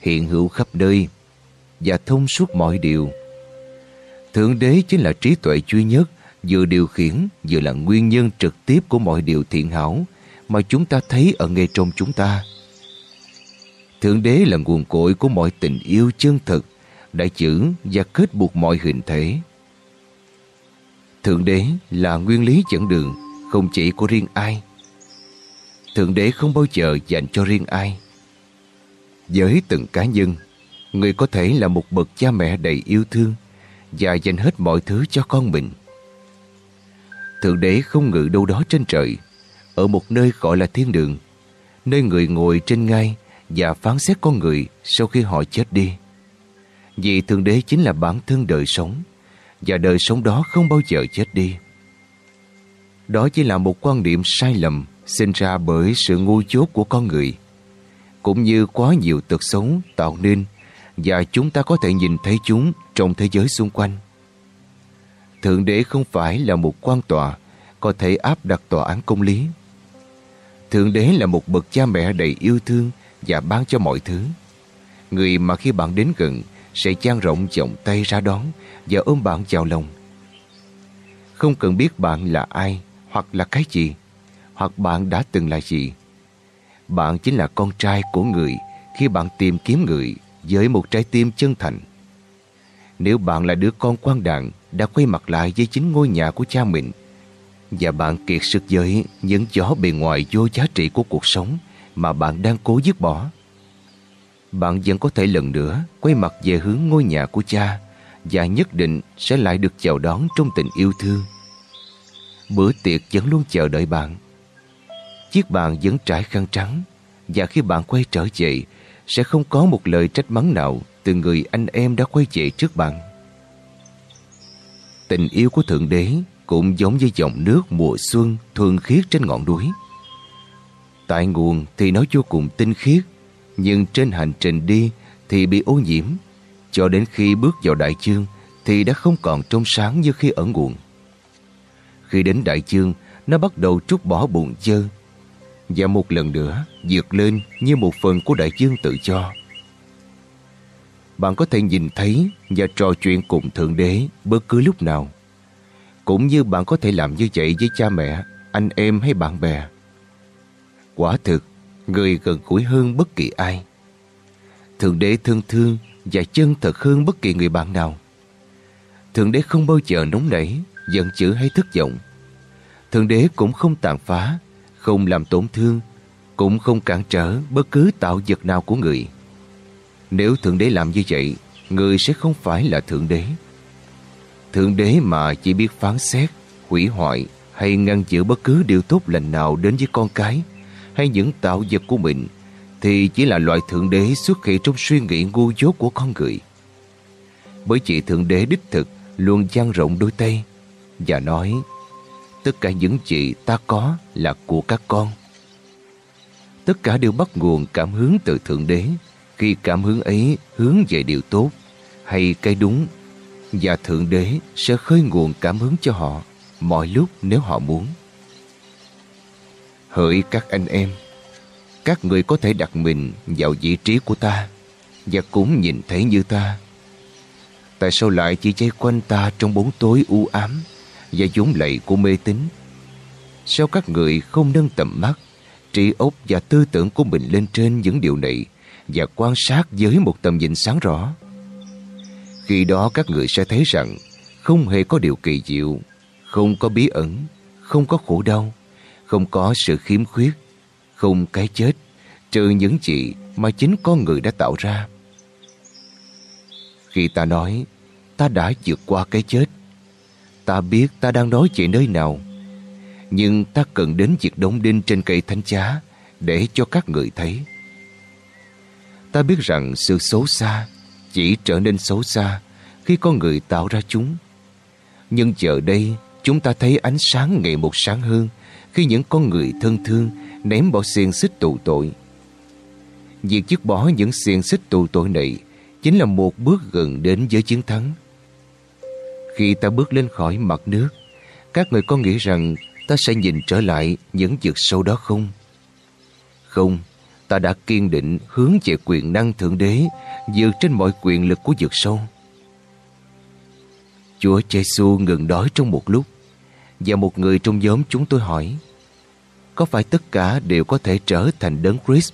hiện hữu khắp nơi và thông suốt mọi điều. Thượng đế chính là trí tuệ duy nhất, vừa điều khiển, vừa là nguyên nhân trực tiếp của mọi điều thiện hảo mà chúng ta thấy ở ngay trong chúng ta. Thượng đế là nguồn cội của mọi tình yêu chân thực, đại chữ và kết buộc mọi hình thể. Thượng đế là nguyên lý dẫn đường, không chỉ của riêng ai. Thượng đế không bao giờ dành cho riêng ai. Với từng cá nhân, người có thể là một bậc cha mẹ đầy yêu thương và dành hết mọi thứ cho con mình. Thượng đế không ngự đâu đó trên trời, ở một nơi gọi là thiên đường, nơi người ngồi trên ngai và phán xét con người sau khi họ chết đi. Vì Thượng Đế chính là bản thân đời sống, và đời sống đó không bao giờ chết đi. Đó chỉ là một quan điểm sai lầm sinh ra bởi sự ngu chốt của con người cũng như quá nhiều tật xấu tạo nên, và chúng ta có thể nhìn thấy chúng trong thế giới xung quanh. Thượng Đế không phải là một quan tòa có thể áp đặt tòa án công lý. Thượng Đế là một bậc cha mẹ đầy yêu thương và ban cho mọi thứ. Người mà khi bạn đến gần sẽ chan rộng vòng tay ra đón và ôm bạn vào lòng. Không cần biết bạn là ai hoặc là cái gì, hoặc bạn đã từng là gì. Bạn chính là con trai của người khi bạn tìm kiếm người với một trái tim chân thành. Nếu bạn là đứa con quan đạn đã quay mặt lại với chính ngôi nhà của cha mình, và bạn kiệt sức với những gió bề ngoài vô giá trị của cuộc sống mà bạn đang cố dứt bỏ. Bạn vẫn có thể lần nữa quay mặt về hướng ngôi nhà của cha và nhất định sẽ lại được chào đón trong tình yêu thương. Bữa tiệc vẫn luôn chờ đợi bạn. Chiếc bàn vẫn trải khăn trắng và khi bạn quay trở về, sẽ không có một lời trách mắng nào từ người anh em đã quay về trước bạn. Tình yêu của Thượng Đế cũng giống như dòng nước mùa xuân thuần khiết trên ngọn núi. Tại nguồn thì nó vô cùng tinh khiết, nhưng trên hành trình đi thì bị ô nhiễm. Cho đến khi bước vào đại chương thì đã không còn trong sáng như khi ở nguồn. Khi đến đại chương, nó bắt đầu trút bỏ bụng dơ và một lần nữa vượt lên như một phần của đại dương tự cho. Bạn có thể nhìn thấy và trò chuyện cùng Thượng Đế bất cứ lúc nào. Cũng như bạn có thể làm như vậy với cha mẹ, anh em hay bạn bè. Quả thực, người gần gũi hơn bất kỳ ai. Thượng Đế thương thương và chân thật hơn bất kỳ người bạn nào. Thượng Đế không bao giờ nóng nảy, giận dữ hay thất vọng. Thượng Đế cũng không tàn phá, không làm tổn thương, cũng không cản trở bất cứ tạo vật nào của người. Nếu Thượng Đế làm như vậy, người sẽ không phải là Thượng Đế. Thượng Đế mà chỉ biết phán xét, hủy hoại hay ngăn giữ bất cứ điều tốt lành nào đến với con cái hay những tạo vật của mình, thì chỉ là loại Thượng Đế xuất hiện trong suy nghĩ ngu dốt của con người. Bởi chị Thượng Đế đích thực luôn dang rộng đôi tay và nói, tất cả những gì ta có là của các con. Tất cả đều bắt nguồn cảm hứng từ Thượng Đế khi cảm hứng ấy hướng về điều tốt hay cái đúng, và Thượng Đế sẽ khơi nguồn cảm hứng cho họ mọi lúc nếu họ muốn. Hỡi các anh em, các người có thể đặt mình vào vị trí của ta và cũng nhìn thấy như ta. Tại sao lại chỉ dây quanh ta trong bóng tối u ám và dũng lệ của mê tín? Sao các người không nâng tầm mắt, trí óc và tư tưởng của mình lên trên những điều này và quan sát với một tầm nhìn sáng rõ? Khi đó các người sẽ thấy rằng không hề có điều kỳ diệu, không có bí ẩn, không có khổ đau, không có sự khiếm khuyết, không cái chết, trừ những gì mà chính con người đã tạo ra. Khi ta nói ta đã vượt qua cái chết, ta biết ta đang nói về nơi nào. Nhưng ta cần đến việc đóng đinh trên cây thánh giá để cho các người thấy. Ta biết rằng sự xấu xa chỉ trở nên xấu xa khi con người tạo ra chúng. Nhưng giờ đây chúng ta thấy ánh sáng ngày một sáng hơn khi những con người thân thương ném bỏ xiềng xích tù tội. Việc dứt bỏ những xiềng xích tù tội này chính là một bước gần đến với chiến thắng. Khi ta bước lên khỏi mặt nước, các người có nghĩ rằng ta sẽ nhìn trở lại những vực sâu đó không? Không, ta đã kiên định hướng về quyền năng Thượng Đế vượt trên mọi quyền lực của vực sâu. Chúa Giêsu ngừng đói trong một lúc và một người trong nhóm chúng tôi hỏi có phải tất cả đều có thể trở thành đấng Christ?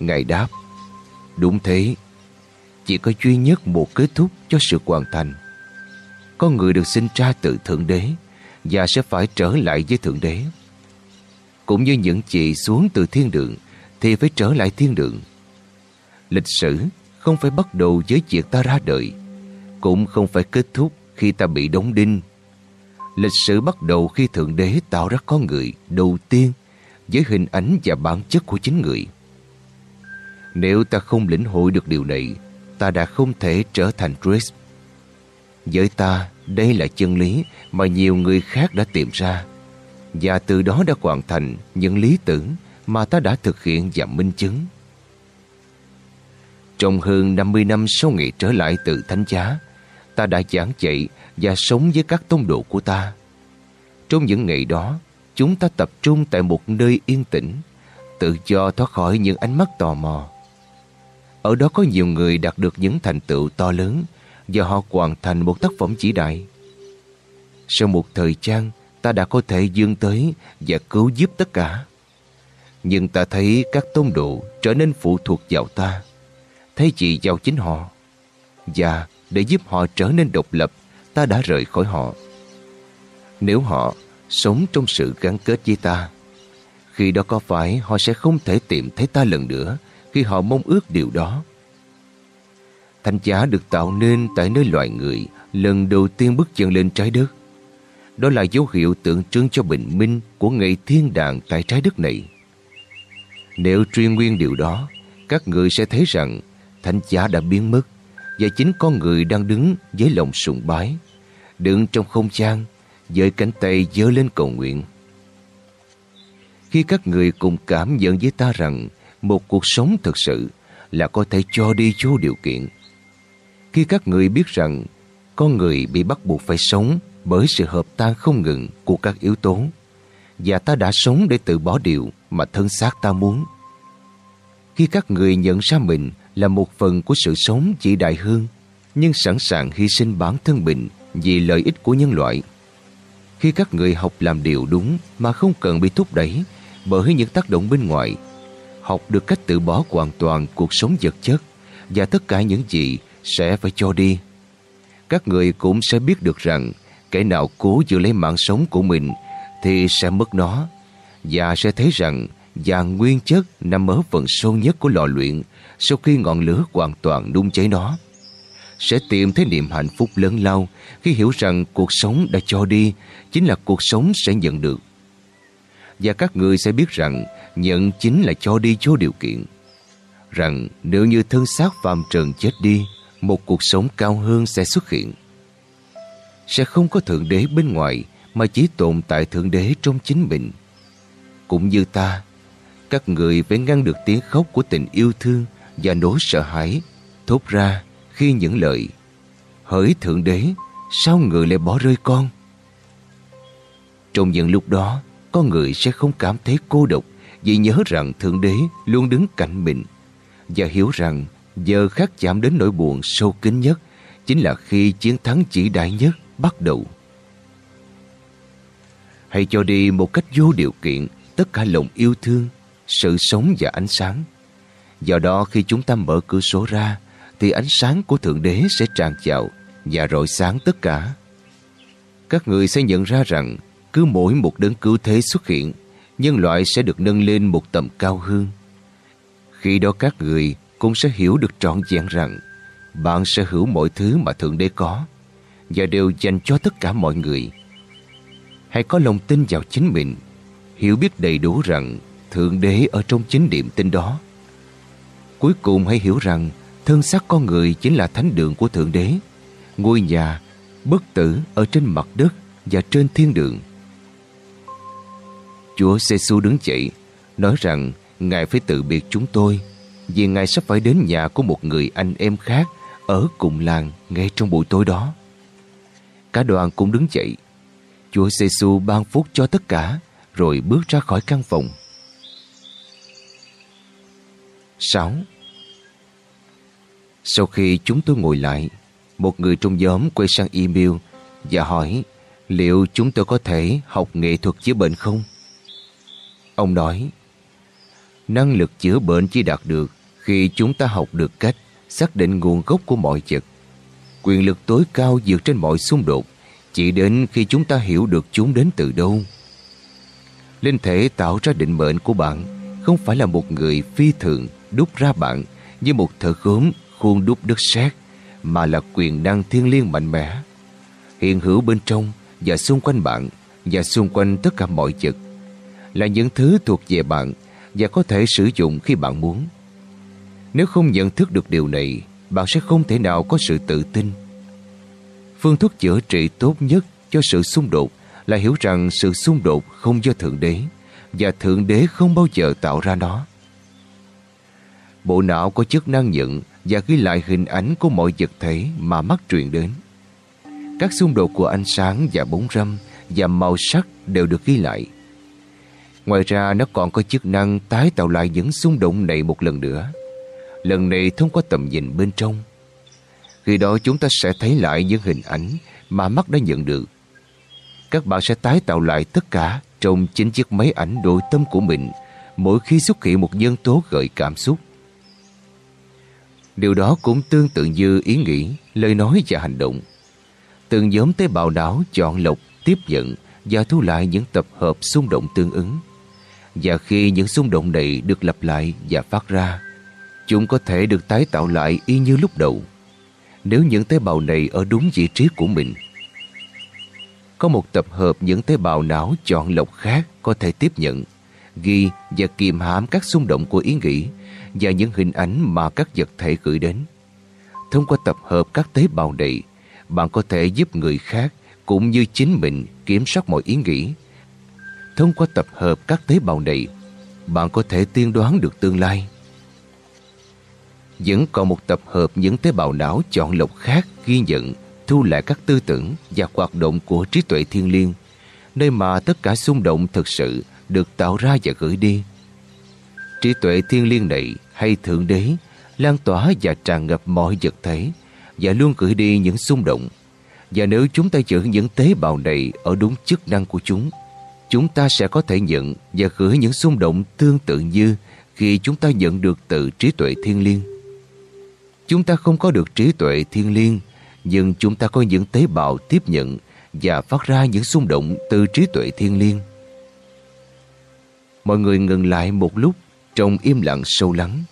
Ngài đáp, Đúng thế. Chỉ có duy nhất một kết thúc cho sự hoàn thành. Con người được sinh ra từ Thượng Đế Và sẽ phải trở lại với Thượng Đế. Cũng như những chị xuống từ thiên đường Thì phải trở lại thiên đường. Lịch sử không phải bắt đầu với việc ta ra đời, Cũng không phải kết thúc khi ta bị đóng đinh Lịch sử bắt đầu khi Thượng Đế tạo ra con người đầu tiên với hình ảnh và bản chất của chính người. Nếu ta không lĩnh hội được điều này, ta đã không thể trở thành Chris. Với ta, đây là chân lý mà nhiều người khác đã tìm ra và từ đó đã hoàn thành những lý tưởng mà ta đã thực hiện và minh chứng. Trong hơn 50 năm sau ngày trở lại từ Thánh Giá, ta đã giảng dạy và sống với các tông độ của ta. Trong những ngày đó, chúng ta tập trung tại một nơi yên tĩnh, tự do thoát khỏi những ánh mắt tò mò. Ở đó có nhiều người đạt được những thành tựu to lớn và họ hoàn thành một tác phẩm chỉ đại. Sau một thời gian, ta đã có thể dương tới và cứu giúp tất cả. Nhưng ta thấy các tôn độ trở nên phụ thuộc vào ta, thay chỉ vào chính họ. Và để giúp họ trở nên độc lập, ta đã rời khỏi họ. Nếu họ sống trong sự gắn kết với ta, khi đó có phải họ sẽ không thể tìm thấy ta lần nữa khi họ mong ước điều đó. Thánh giá được tạo nên tại nơi loài người lần đầu tiên bước chân lên trái đất. Đó là dấu hiệu tượng trưng cho bình minh của ngày thiên đàng tại trái đất này. Nếu truy nguyên điều đó, các người sẽ thấy rằng thánh giá đã biến mất và chính con người đang đứng với lòng sùng bái, đứng trong không gian, với cánh tay dơ lên cầu nguyện. Khi các người cùng cảm nhận với ta rằng một cuộc sống thực sự là có thể cho đi vô điều kiện. Khi các người biết rằng con người bị bắt buộc phải sống bởi sự hợp tan không ngừng của các yếu tố và ta đã sống để tự bỏ điều mà thân xác ta muốn. Khi các người nhận ra mình là một phần của sự sống chỉ đại hương, nhưng sẵn sàng hy sinh bản thân mình vì lợi ích của nhân loại. Khi các người học làm điều đúng mà không cần bị thúc đẩy bởi những tác động bên ngoài, học được cách tự bỏ hoàn toàn cuộc sống vật chất và tất cả những gì sẽ phải cho đi. Các người cũng sẽ biết được rằng kẻ nào cố giữ lấy mạng sống của mình thì sẽ mất nó và sẽ thấy rằng vàng nguyên chất nằm ở phần sâu nhất của lò luyện sau khi ngọn lửa hoàn toàn đun cháy nó. Sẽ tìm thấy niềm hạnh phúc lớn lao khi hiểu rằng cuộc sống đã cho đi chính là cuộc sống sẽ nhận được. Và các người sẽ biết rằng nhận chính là cho đi cho điều kiện. Rằng nếu như thân xác phàm trần chết đi, một cuộc sống cao hơn sẽ xuất hiện. Sẽ không có Thượng Đế bên ngoài mà chỉ tồn tại Thượng Đế trong chính mình. Cũng như ta, các người phải ngăn được tiếng khóc của tình yêu thương và nỗi sợ hãi thốt ra khi những lời Hỡi Thượng Đế, sao người lại bỏ rơi con? Trong những lúc đó, con người sẽ không cảm thấy cô độc vì nhớ rằng Thượng Đế luôn đứng cạnh mình và hiểu rằng giờ khắc chạm đến nỗi buồn sâu kín nhất chính là khi chiến thắng chỉ đại nhất bắt đầu. Hãy cho đi một cách vô điều kiện tất cả lòng yêu thương, sự sống và ánh sáng. Do đó khi chúng ta mở cửa sổ ra thì ánh sáng của Thượng Đế sẽ tràn vào và rọi sáng tất cả. Các người sẽ nhận ra rằng cứ mỗi một đấng cứu thế xuất hiện, nhân loại sẽ được nâng lên một tầm cao hơn. Khi đó các người cũng sẽ hiểu được trọn vẹn rằng bạn sẽ hữu mọi thứ mà Thượng Đế có và đều dành cho tất cả mọi người. Hãy có lòng tin vào chính mình, hiểu biết đầy đủ rằng Thượng Đế ở trong chính điểm tin đó. Cuối cùng hãy hiểu rằng thân xác con người chính là thánh đường của Thượng Đế, ngôi nhà bất tử ở trên mặt đất và trên thiên đường. Chúa giê đứng dậy, nói rằng Ngài phải tự biệt chúng tôi vì Ngài sắp phải đến nhà của một người anh em khác ở cùng làng ngay trong buổi tối đó. Cả đoàn cũng đứng dậy. Chúa giê ban phúc cho tất cả rồi bước ra khỏi căn phòng. 6. Sau khi chúng tôi ngồi lại, một người trong nhóm quay sang email và hỏi liệu chúng tôi có thể học nghệ thuật chữa bệnh không? Ông nói, năng lực chữa bệnh chỉ đạt được khi chúng ta học được cách xác định nguồn gốc của mọi vật. Quyền lực tối cao vượt trên mọi xung đột chỉ đến khi chúng ta hiểu được chúng đến từ đâu. Linh thể tạo ra định mệnh của bạn không phải là một người phi thường đúc ra bạn như một thợ gốm khuôn đúc đất sét mà là quyền năng thiên liêng mạnh mẽ hiện hữu bên trong và xung quanh bạn và xung quanh tất cả mọi vật là những thứ thuộc về bạn và có thể sử dụng khi bạn muốn. Nếu không nhận thức được điều này, bạn sẽ không thể nào có sự tự tin. Phương thuốc chữa trị tốt nhất cho sự xung đột là hiểu rằng sự xung đột không do Thượng Đế và Thượng Đế không bao giờ tạo ra nó. Bộ não có chức năng nhận và ghi lại hình ảnh của mọi vật thể mà mắt truyền đến. Các xung đột của ánh sáng và bóng râm và màu sắc đều được ghi lại. Ngoài ra, nó còn có chức năng tái tạo lại những xung động này một lần nữa. Lần này thông qua tầm nhìn bên trong. Khi đó, chúng ta sẽ thấy lại những hình ảnh mà mắt đã nhận được. Các bạn sẽ tái tạo lại tất cả trong chính chiếc máy ảnh nội tâm của mình mỗi khi xuất hiện một nhân tố gợi cảm xúc. Điều đó cũng tương tự như ý nghĩ, lời nói và hành động. Từng nhóm tế bào não chọn lọc, tiếp nhận và thu lại những tập hợp xung động tương ứng. Và khi những xung động này được lặp lại và phát ra, chúng có thể được tái tạo lại y như lúc đầu. Nếu những tế bào này ở đúng vị trí của mình. Có một tập hợp những tế bào não chọn lọc khác có thể tiếp nhận, ghi và kiềm hãm các xung động của ý nghĩ và những hình ảnh mà các vật thể gửi đến. Thông qua tập hợp các tế bào này, bạn có thể giúp người khác cũng như chính mình kiểm soát mọi ý nghĩ. Thông qua tập hợp các tế bào này, bạn có thể tiên đoán được tương lai. Vẫn còn một tập hợp những tế bào não chọn lọc khác ghi nhận, thu lại các tư tưởng và hoạt động của trí tuệ thiên liêng, nơi mà tất cả xung động thực sự được tạo ra và gửi đi. Trí tuệ thiên liêng này hay Thượng Đế lan tỏa và tràn ngập mọi vật thể và luôn gửi đi những xung động. Và nếu chúng ta giữ những tế bào này ở đúng chức năng của chúng, chúng ta sẽ có thể nhận và gửi những xung động tương tự như khi chúng ta nhận được từ trí tuệ thiên liêng. Chúng ta không có được trí tuệ thiên liêng, nhưng chúng ta có những tế bào tiếp nhận và phát ra những xung động từ trí tuệ thiên liêng. Mọi người ngừng lại một lúc trong im lặng sâu lắng.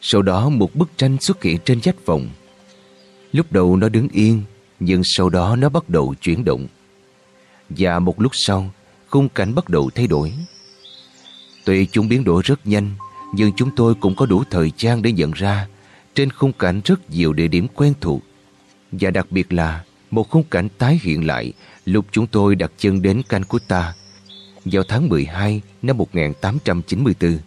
Sau đó một bức tranh xuất hiện trên vách phòng. Lúc đầu nó đứng yên, nhưng sau đó nó bắt đầu chuyển động. Và một lúc sau, khung cảnh bắt đầu thay đổi. Tuy chúng biến đổi rất nhanh, nhưng chúng tôi cũng có đủ thời gian để nhận ra trên khung cảnh rất nhiều địa điểm quen thuộc. Và đặc biệt là một khung cảnh tái hiện lại lúc chúng tôi đặt chân đến Calcutta vào tháng 12 năm 1894.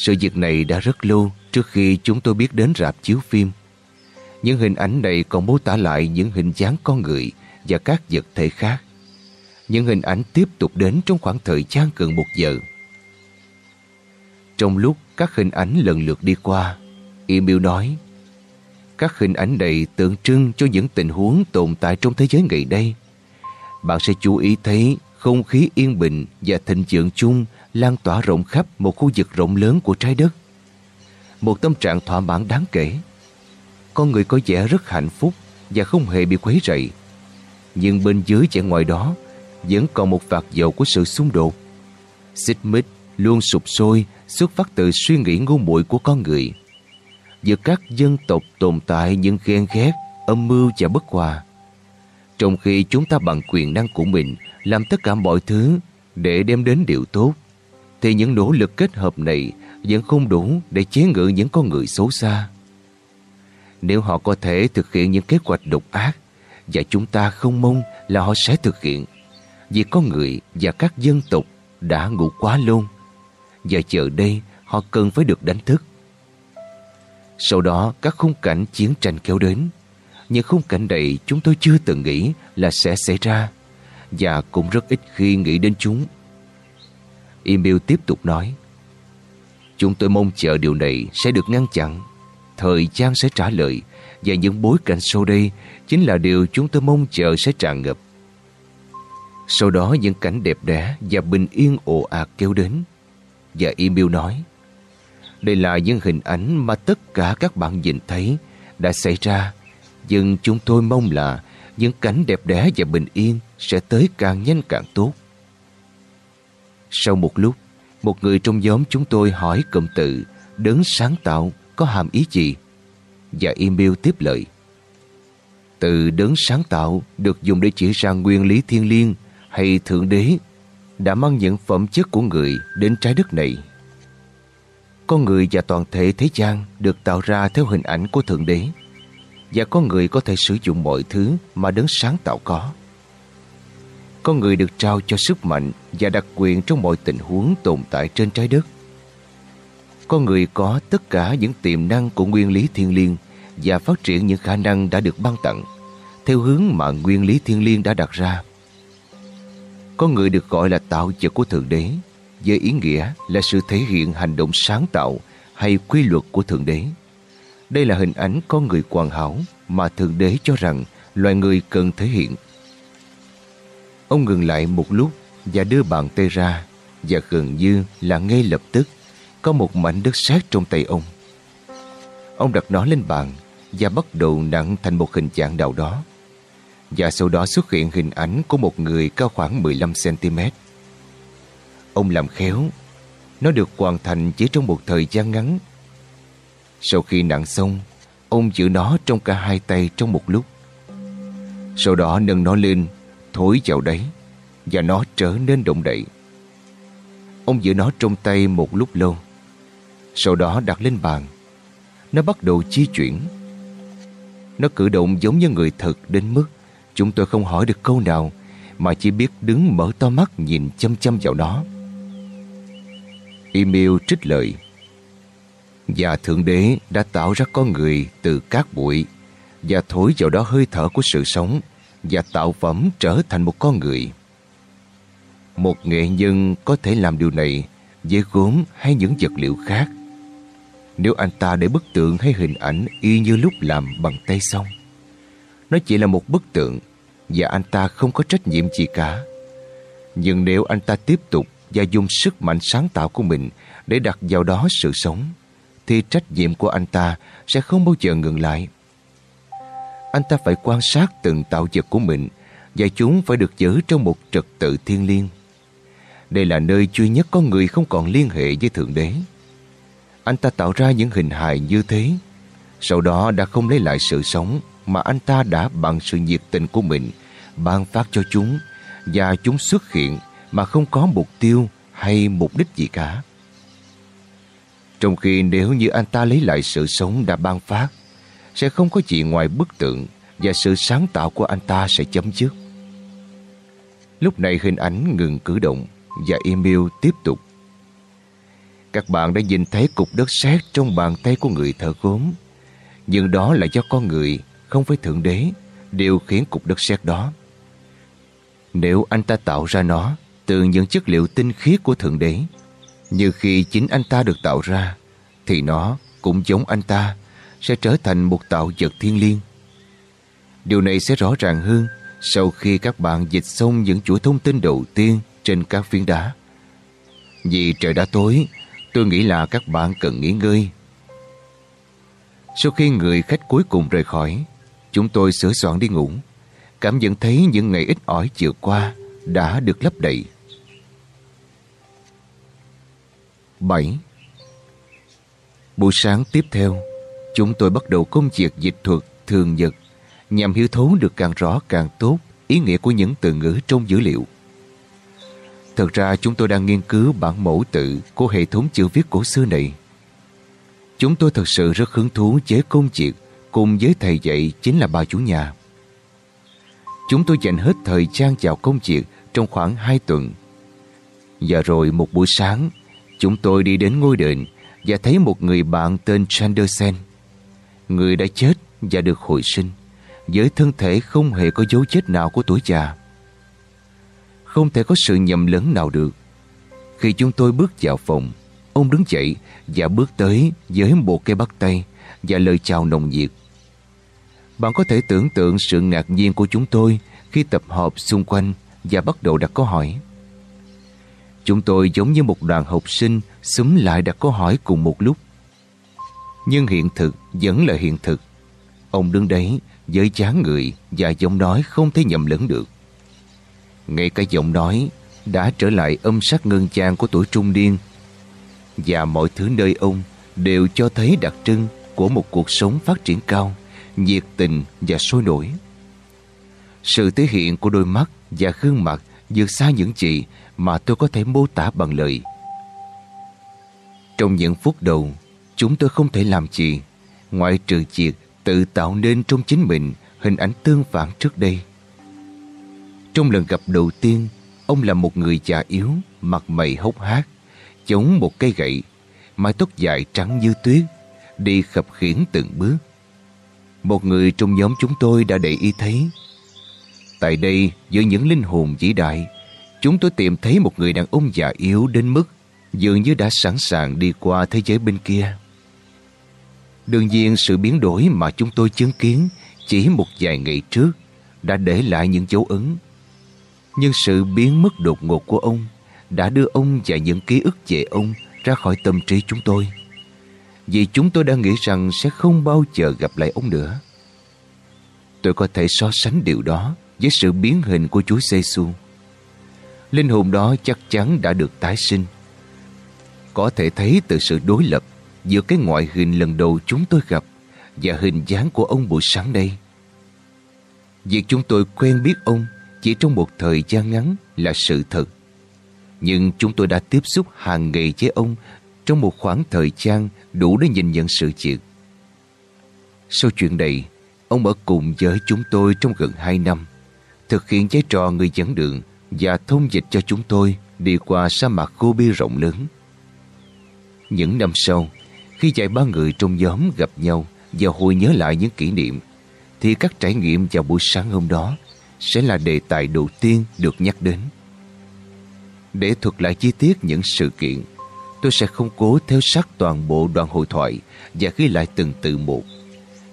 Sự việc này đã rất lâu trước khi chúng tôi biết đến rạp chiếu phim. Những hình ảnh này còn mô tả lại những hình dáng con người và các vật thể khác. Những hình ảnh tiếp tục đến trong khoảng thời gian gần một giờ. Trong lúc các hình ảnh lần lượt đi qua, Emil nói Các hình ảnh này tượng trưng cho những tình huống tồn tại trong thế giới ngày đây. Bạn sẽ chú ý thấy không khí yên bình và thịnh vượng chung lan tỏa rộng khắp một khu vực rộng lớn của trái đất. Một tâm trạng thỏa mãn đáng kể. Con người có vẻ rất hạnh phúc và không hề bị quấy rầy. Nhưng bên dưới vẻ ngoài đó vẫn còn một vạt dầu của sự xung đột. Xích mít luôn sụp sôi xuất phát từ suy nghĩ ngu muội của con người. giữa các dân tộc tồn tại những ghen ghét, âm mưu và bất hòa. Trong khi chúng ta bằng quyền năng của mình làm tất cả mọi thứ để đem đến điều tốt, thì những nỗ lực kết hợp này vẫn không đủ để chế ngự những con người xấu xa. Nếu họ có thể thực hiện những kế hoạch độc ác, và chúng ta không mong là họ sẽ thực hiện, vì con người và các dân tộc đã ngủ quá lâu và chờ đây họ cần phải được đánh thức. Sau đó, các khung cảnh chiến tranh kéo đến, những khung cảnh này chúng tôi chưa từng nghĩ là sẽ xảy ra, và cũng rất ít khi nghĩ đến chúng. Emil tiếp tục nói. Chúng tôi mong chờ điều này sẽ được ngăn chặn. Thời gian sẽ trả lời Và những bối cảnh sau đây Chính là điều chúng tôi mong chờ sẽ tràn ngập. Sau đó những cảnh đẹp đẽ Và bình yên ồ ạt kéo đến Và Emil nói, Đây là những hình ảnh mà tất cả các bạn nhìn thấy Đã xảy ra, Nhưng chúng tôi mong là Những cảnh đẹp đẽ và bình yên Sẽ tới càng nhanh càng tốt. Sau một lúc, một người trong nhóm chúng tôi hỏi cụm từ, đấng sáng tạo có hàm ý gì? Và email tiếp lời. Từ đấng sáng tạo được dùng để chỉ ra nguyên lý thiên liêng hay thượng đế đã mang những phẩm chất của người đến trái đất này. Con người và toàn thể thế gian được tạo ra theo hình ảnh của thượng đế, và con người có thể sử dụng mọi thứ mà đấng sáng tạo có. Con người được trao cho sức mạnh và đặc quyền trong mọi tình huống tồn tại trên trái đất. Con người có tất cả những tiềm năng của nguyên lý thiên liêng và phát triển những khả năng đã được ban tặng, theo hướng mà nguyên lý thiên liêng đã đặt ra. Con người được gọi là tạo vật của Thượng Đế, với ý nghĩa là sự thể hiện hành động sáng tạo hay quy luật của Thượng Đế. Đây là hình ảnh con người hoàn hảo mà Thượng Đế cho rằng loài người cần thể hiện Ông ngừng lại một lúc và đưa bàn tay ra và gần như là ngay lập tức có một mảnh đất sét trong tay ông. Ông đặt nó lên bàn và bắt đầu nặng thành một hình dạng nào đó. Và sau đó xuất hiện hình ảnh của một người cao khoảng 15cm. Ông làm khéo, nó được hoàn thành chỉ trong một thời gian ngắn. Sau khi nặng xong, ông giữ nó trong cả hai tay trong một lúc. Sau đó nâng nó lên thổi vào đấy, và nó trở nên động đậy. Ông giữ nó trong tay một lúc lâu. Sau đó đặt lên bàn. Nó bắt đầu di chuyển. Nó cử động giống như người thật đến mức chúng tôi không hỏi được câu nào, mà chỉ biết đứng mở to mắt nhìn chăm chăm vào nó. Emil trích lời Và Thượng Đế đã tạo ra con người từ cát bụi và thổi vào đó hơi thở của sự sống và tạo phẩm trở thành một con người. Một nghệ nhân có thể làm điều này với gốm hay những vật liệu khác. Nếu anh ta để bức tượng hay hình ảnh y như lúc làm bằng tay xong, nó chỉ là một bức tượng và anh ta không có trách nhiệm gì cả. Nhưng nếu anh ta tiếp tục và dùng sức mạnh sáng tạo của mình để đặt vào đó sự sống, thì trách nhiệm của anh ta sẽ không bao giờ ngừng lại anh ta phải quan sát từng tạo vật của mình và chúng phải được giữ trong một trật tự thiên liêng. Đây là nơi duy nhất có người không còn liên hệ với Thượng Đế. Anh ta tạo ra những hình hài như thế, sau đó đã không lấy lại sự sống mà anh ta đã bằng sự nhiệt tình của mình ban phát cho chúng và chúng xuất hiện mà không có mục tiêu hay mục đích gì cả. Trong khi nếu như anh ta lấy lại sự sống đã ban phát sẽ không có gì ngoài bức tượng và sự sáng tạo của anh ta sẽ chấm dứt. Lúc này hình ảnh ngừng cử động và email tiếp tục. Các bạn đã nhìn thấy cục đất sét trong bàn tay của người thợ gốm. Nhưng đó là do con người, không phải Thượng Đế, điều khiển cục đất sét đó. Nếu anh ta tạo ra nó từ những chất liệu tinh khiết của Thượng Đế, như khi chính anh ta được tạo ra, thì nó cũng giống anh ta sẽ trở thành một tạo vật thiên liêng. Điều này sẽ rõ ràng hơn sau khi các bạn dịch xong những chuỗi thông tin đầu tiên trên các phiến đá. Vì trời đã tối, tôi nghĩ là các bạn cần nghỉ ngơi. Sau khi người khách cuối cùng rời khỏi, chúng tôi sửa soạn đi ngủ. Cảm nhận thấy những ngày ít ỏi chiều qua đã được lấp đầy. 7. Buổi sáng tiếp theo, chúng tôi bắt đầu công việc dịch thuật thường nhật nhằm hiểu thấu được càng rõ càng tốt ý nghĩa của những từ ngữ trong dữ liệu. Thật ra chúng tôi đang nghiên cứu bản mẫu tự của hệ thống chữ viết cổ xưa này. Chúng tôi thật sự rất hứng thú với công việc cùng với thầy dạy chính là bà chủ nhà. Chúng tôi dành hết thời gian vào công việc trong khoảng 2 tuần. Và rồi một buổi sáng, chúng tôi đi đến ngôi đền và thấy một người bạn tên Chanderson. Người đã chết và được hồi sinh với thân thể không hề có dấu chết nào của tuổi già. Không thể có sự nhầm lẫn nào được. Khi chúng tôi bước vào phòng, ông đứng dậy và bước tới với một cây bắt tay và lời chào nồng nhiệt. Bạn có thể tưởng tượng sự ngạc nhiên của chúng tôi khi tập hợp xung quanh và bắt đầu đặt câu hỏi. Chúng tôi giống như một đoàn học sinh xúm lại đặt câu hỏi cùng một lúc. Nhưng hiện thực vẫn là hiện thực. Ông đứng đấy với chán người và giọng nói không thể nhầm lẫn được. Ngay cả giọng nói đã trở lại âm sắc ngân trang của tuổi trung niên và mọi thứ nơi ông đều cho thấy đặc trưng của một cuộc sống phát triển cao, nhiệt tình và sôi nổi. Sự thể hiện của đôi mắt và gương mặt vượt xa những gì mà tôi có thể mô tả bằng lời. Trong những phút đầu, chúng tôi không thể làm gì ngoại trừ việc tự tạo nên trong chính mình hình ảnh tương phản trước đây. Trong lần gặp đầu tiên, ông là một người già yếu, mặt mày hốc hác, chống một cây gậy, mái tóc dài trắng như tuyết, đi khập khiển từng bước. Một người trong nhóm chúng tôi đã để ý thấy. Tại đây, giữa những linh hồn vĩ đại, chúng tôi tìm thấy một người đàn ông già yếu đến mức dường như đã sẵn sàng đi qua thế giới bên kia. Đương nhiên sự biến đổi mà chúng tôi chứng kiến chỉ một vài ngày trước đã để lại những dấu ấn. Nhưng sự biến mất đột ngột của ông đã đưa ông và những ký ức về ông ra khỏi tâm trí chúng tôi. Vì chúng tôi đã nghĩ rằng sẽ không bao giờ gặp lại ông nữa. Tôi có thể so sánh điều đó với sự biến hình của Chúa giê Linh hồn đó chắc chắn đã được tái sinh. Có thể thấy từ sự đối lập giữa cái ngoại hình lần đầu chúng tôi gặp và hình dáng của ông buổi sáng đây. Việc chúng tôi quen biết ông chỉ trong một thời gian ngắn là sự thật. Nhưng chúng tôi đã tiếp xúc hàng ngày với ông trong một khoảng thời gian đủ để nhìn nhận sự việc. Sau chuyện này, ông ở cùng với chúng tôi trong gần 2 năm, thực hiện vai trò người dẫn đường và thông dịch cho chúng tôi đi qua sa mạc Gobi rộng lớn. Những năm sau, khi vài ba người trong nhóm gặp nhau và hồi nhớ lại những kỷ niệm, thì các trải nghiệm vào buổi sáng hôm đó sẽ là đề tài đầu tiên được nhắc đến. Để thuật lại chi tiết những sự kiện, tôi sẽ không cố theo sát toàn bộ đoạn hội thoại và ghi lại từng từ một.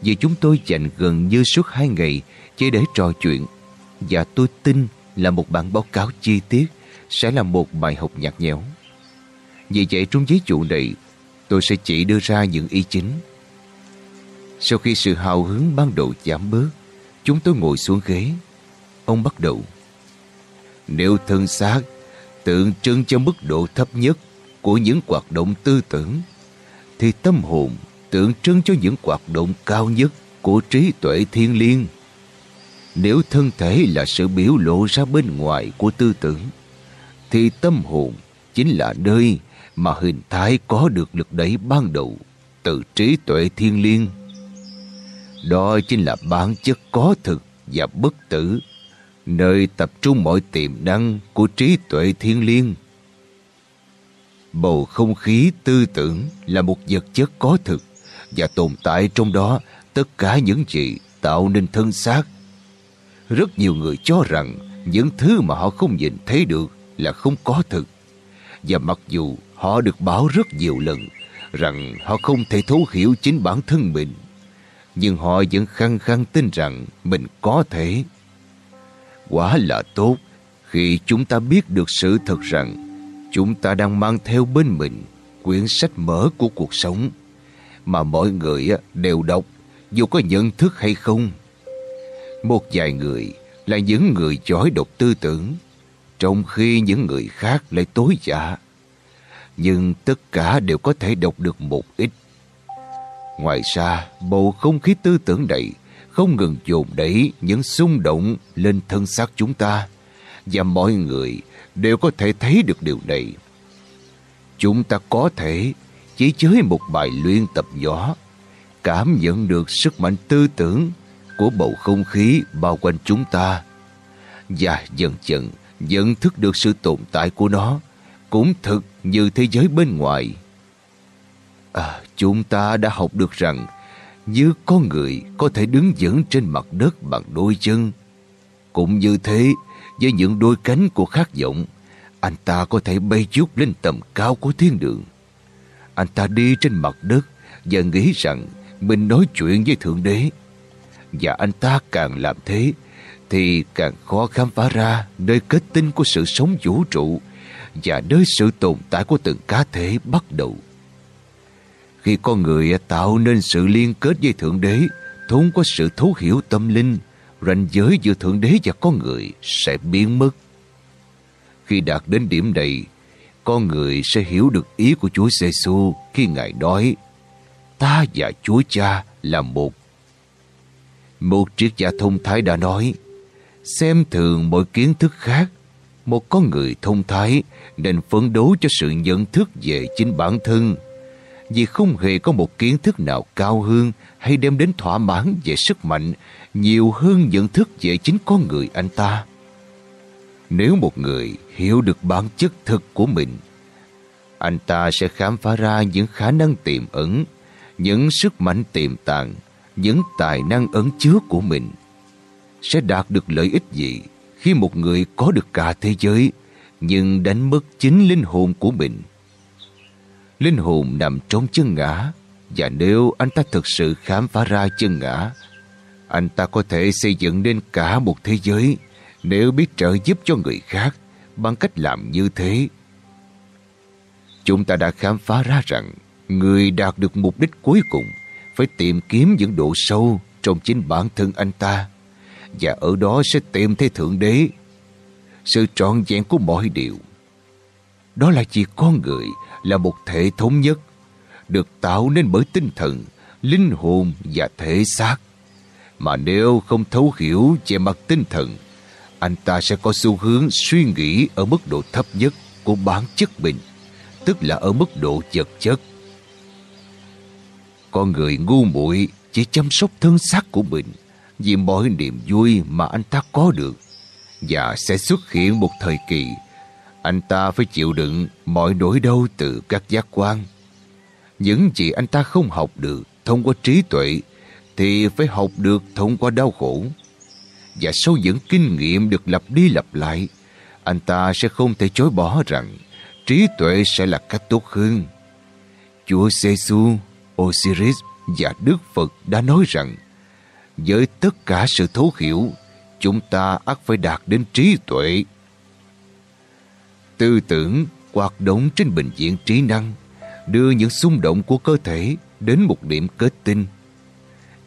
Vì chúng tôi dành gần như suốt hai ngày chỉ để trò chuyện và tôi tin là một bản báo cáo chi tiết sẽ là một bài học nhạt nhẽo. Vì vậy trong giấy chủ này tôi sẽ chỉ đưa ra những ý chính. Sau khi sự hào hứng ban đầu giảm bớt, chúng tôi ngồi xuống ghế. Ông bắt đầu. Nếu thân xác tượng trưng cho mức độ thấp nhất của những hoạt động tư tưởng, thì tâm hồn tượng trưng cho những hoạt động cao nhất của trí tuệ thiên liêng. Nếu thân thể là sự biểu lộ ra bên ngoài của tư tưởng, thì tâm hồn chính là nơi mà hình thái có được lực đẩy ban đầu từ trí tuệ thiên liêng. Đó chính là bản chất có thực và bất tử, nơi tập trung mọi tiềm năng của trí tuệ thiên liêng. Bầu không khí tư tưởng là một vật chất có thực và tồn tại trong đó tất cả những gì tạo nên thân xác. Rất nhiều người cho rằng những thứ mà họ không nhìn thấy được là không có thực. Và mặc dù Họ được bảo rất nhiều lần rằng họ không thể thấu hiểu chính bản thân mình. Nhưng họ vẫn khăng khăng tin rằng mình có thể. Quá là tốt khi chúng ta biết được sự thật rằng chúng ta đang mang theo bên mình quyển sách mở của cuộc sống mà mọi người đều đọc, dù có nhận thức hay không. Một vài người là những người giỏi đọc tư tưởng, trong khi những người khác lại tối dạ nhưng tất cả đều có thể đọc được một ít. Ngoài ra, bầu không khí tư tưởng này không ngừng dồn đẩy những xung động lên thân xác chúng ta và mọi người đều có thể thấy được điều này. Chúng ta có thể chỉ chơi một bài luyện tập nhỏ cảm nhận được sức mạnh tư tưởng của bầu không khí bao quanh chúng ta và dần dần nhận thức được sự tồn tại của nó cũng thực như thế giới bên ngoài. À, chúng ta đã học được rằng như con người có thể đứng vững trên mặt đất bằng đôi chân. Cũng như thế, với những đôi cánh của khát vọng, anh ta có thể bay chút lên tầm cao của thiên đường. Anh ta đi trên mặt đất và nghĩ rằng mình nói chuyện với Thượng Đế. Và anh ta càng làm thế, thì càng khó khám phá ra nơi kết tinh của sự sống vũ trụ và nơi sự tồn tại của từng cá thể bắt đầu. Khi con người tạo nên sự liên kết với Thượng Đế, thông qua sự thấu hiểu tâm linh, ranh giới giữa Thượng Đế và con người sẽ biến mất. Khi đạt đến điểm này, con người sẽ hiểu được ý của Chúa giê -xu khi Ngài nói Ta và Chúa Cha là một. Một triết gia thông thái đã nói xem thường mọi kiến thức khác. Một con người thông thái nên phấn đấu cho sự nhận thức về chính bản thân vì không hề có một kiến thức nào cao hơn hay đem đến thỏa mãn về sức mạnh nhiều hơn nhận thức về chính con người anh ta. Nếu một người hiểu được bản chất thực của mình, anh ta sẽ khám phá ra những khả năng tiềm ẩn, những sức mạnh tiềm tàng, những tài năng ẩn chứa của mình. Sẽ đạt được lợi ích gì khi một người có được cả thế giới nhưng đánh mất chính linh hồn của mình? Linh hồn nằm trong chân ngã và nếu anh ta thực sự khám phá ra chân ngã, anh ta có thể xây dựng nên cả một thế giới nếu biết trợ giúp cho người khác bằng cách làm như thế. Chúng ta đã khám phá ra rằng người đạt được mục đích cuối cùng phải tìm kiếm những độ sâu trong chính bản thân anh ta và ở đó sẽ tìm thấy Thượng Đế. Sự trọn vẹn của mọi điều. Đó là chỉ con người là một thể thống nhất, được tạo nên bởi tinh thần, linh hồn và thể xác. Mà nếu không thấu hiểu về mặt tinh thần, anh ta sẽ có xu hướng suy nghĩ ở mức độ thấp nhất của bản chất mình, tức là ở mức độ vật chất. Con người ngu muội chỉ chăm sóc thân xác của mình vì mọi niềm vui mà anh ta có được và sẽ xuất hiện một thời kỳ anh ta phải chịu đựng mọi nỗi đau từ các giác quan. Những gì anh ta không học được thông qua trí tuệ thì phải học được thông qua đau khổ. Và sau những kinh nghiệm được lặp đi lặp lại, anh ta sẽ không thể chối bỏ rằng trí tuệ sẽ là cách tốt hơn. Chúa Giêsu, Osiris và Đức Phật đã nói rằng với tất cả sự thấu hiểu, chúng ta ắt phải đạt đến trí tuệ Tư tưởng hoạt động trên bệnh viện trí năng đưa những xung động của cơ thể đến một điểm kết tinh.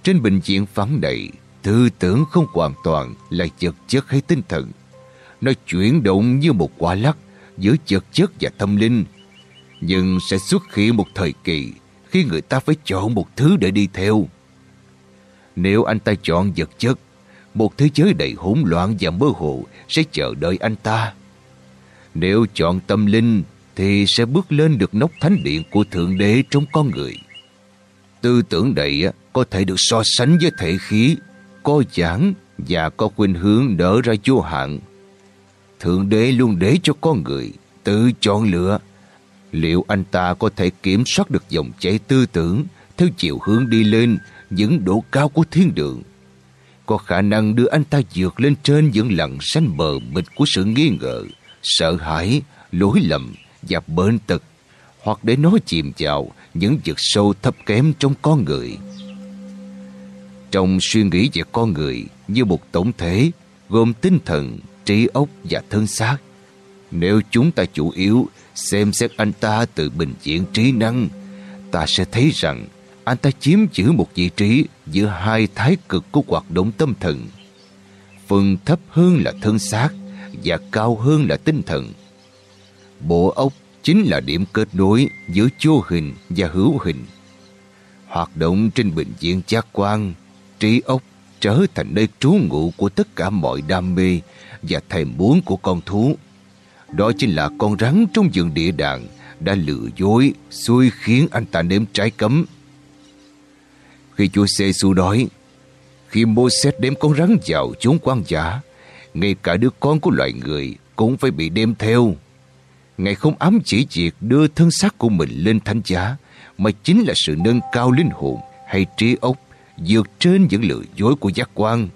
Trên bệnh viện phán đầy, tư tưởng không hoàn toàn là vật chất hay tinh thần. Nó chuyển động như một quả lắc giữa vật chất và tâm linh. Nhưng sẽ xuất hiện một thời kỳ khi người ta phải chọn một thứ để đi theo. Nếu anh ta chọn vật chất, một thế giới đầy hỗn loạn và mơ hồ sẽ chờ đợi anh ta. Nếu chọn tâm linh thì sẽ bước lên được nóc thánh điện của Thượng Đế trong con người. Tư tưởng này có thể được so sánh với thể khí, có giảng và có khuynh hướng đỡ ra vô hạn. Thượng Đế luôn để cho con người tự chọn lựa liệu anh ta có thể kiểm soát được dòng chảy tư tưởng theo chiều hướng đi lên những độ cao của thiên đường. Có khả năng đưa anh ta vượt lên trên những lặng xanh bờ mịt của sự nghi ngờ sợ hãi, lỗi lầm và bệnh tật hoặc để nó chìm vào những vực sâu thấp kém trong con người. Trong suy nghĩ về con người như một tổng thể gồm tinh thần, trí óc và thân xác, nếu chúng ta chủ yếu xem xét anh ta từ bình diện trí năng, ta sẽ thấy rằng anh ta chiếm giữ một vị trí giữa hai thái cực của hoạt động tâm thần. Phần thấp hơn là thân xác và cao hơn là tinh thần. Bộ óc chính là điểm kết nối giữa vô hình và hữu hình. Hoạt động trên bình diện giác quan, trí óc trở thành nơi trú ngụ của tất cả mọi đam mê và thèm muốn của con thú. Đó chính là con rắn trong vườn địa đàng đã lừa dối, xui khiến anh ta nếm trái cấm. Khi chúa giê đói, nói, khi Moses đem con rắn vào chốn quan giả, ngay cả đứa con của loài người cũng phải bị đem theo. Ngài không ám chỉ việc đưa thân xác của mình lên thánh giá, mà chính là sự nâng cao linh hồn hay trí óc vượt trên những lừa dối của giác quan.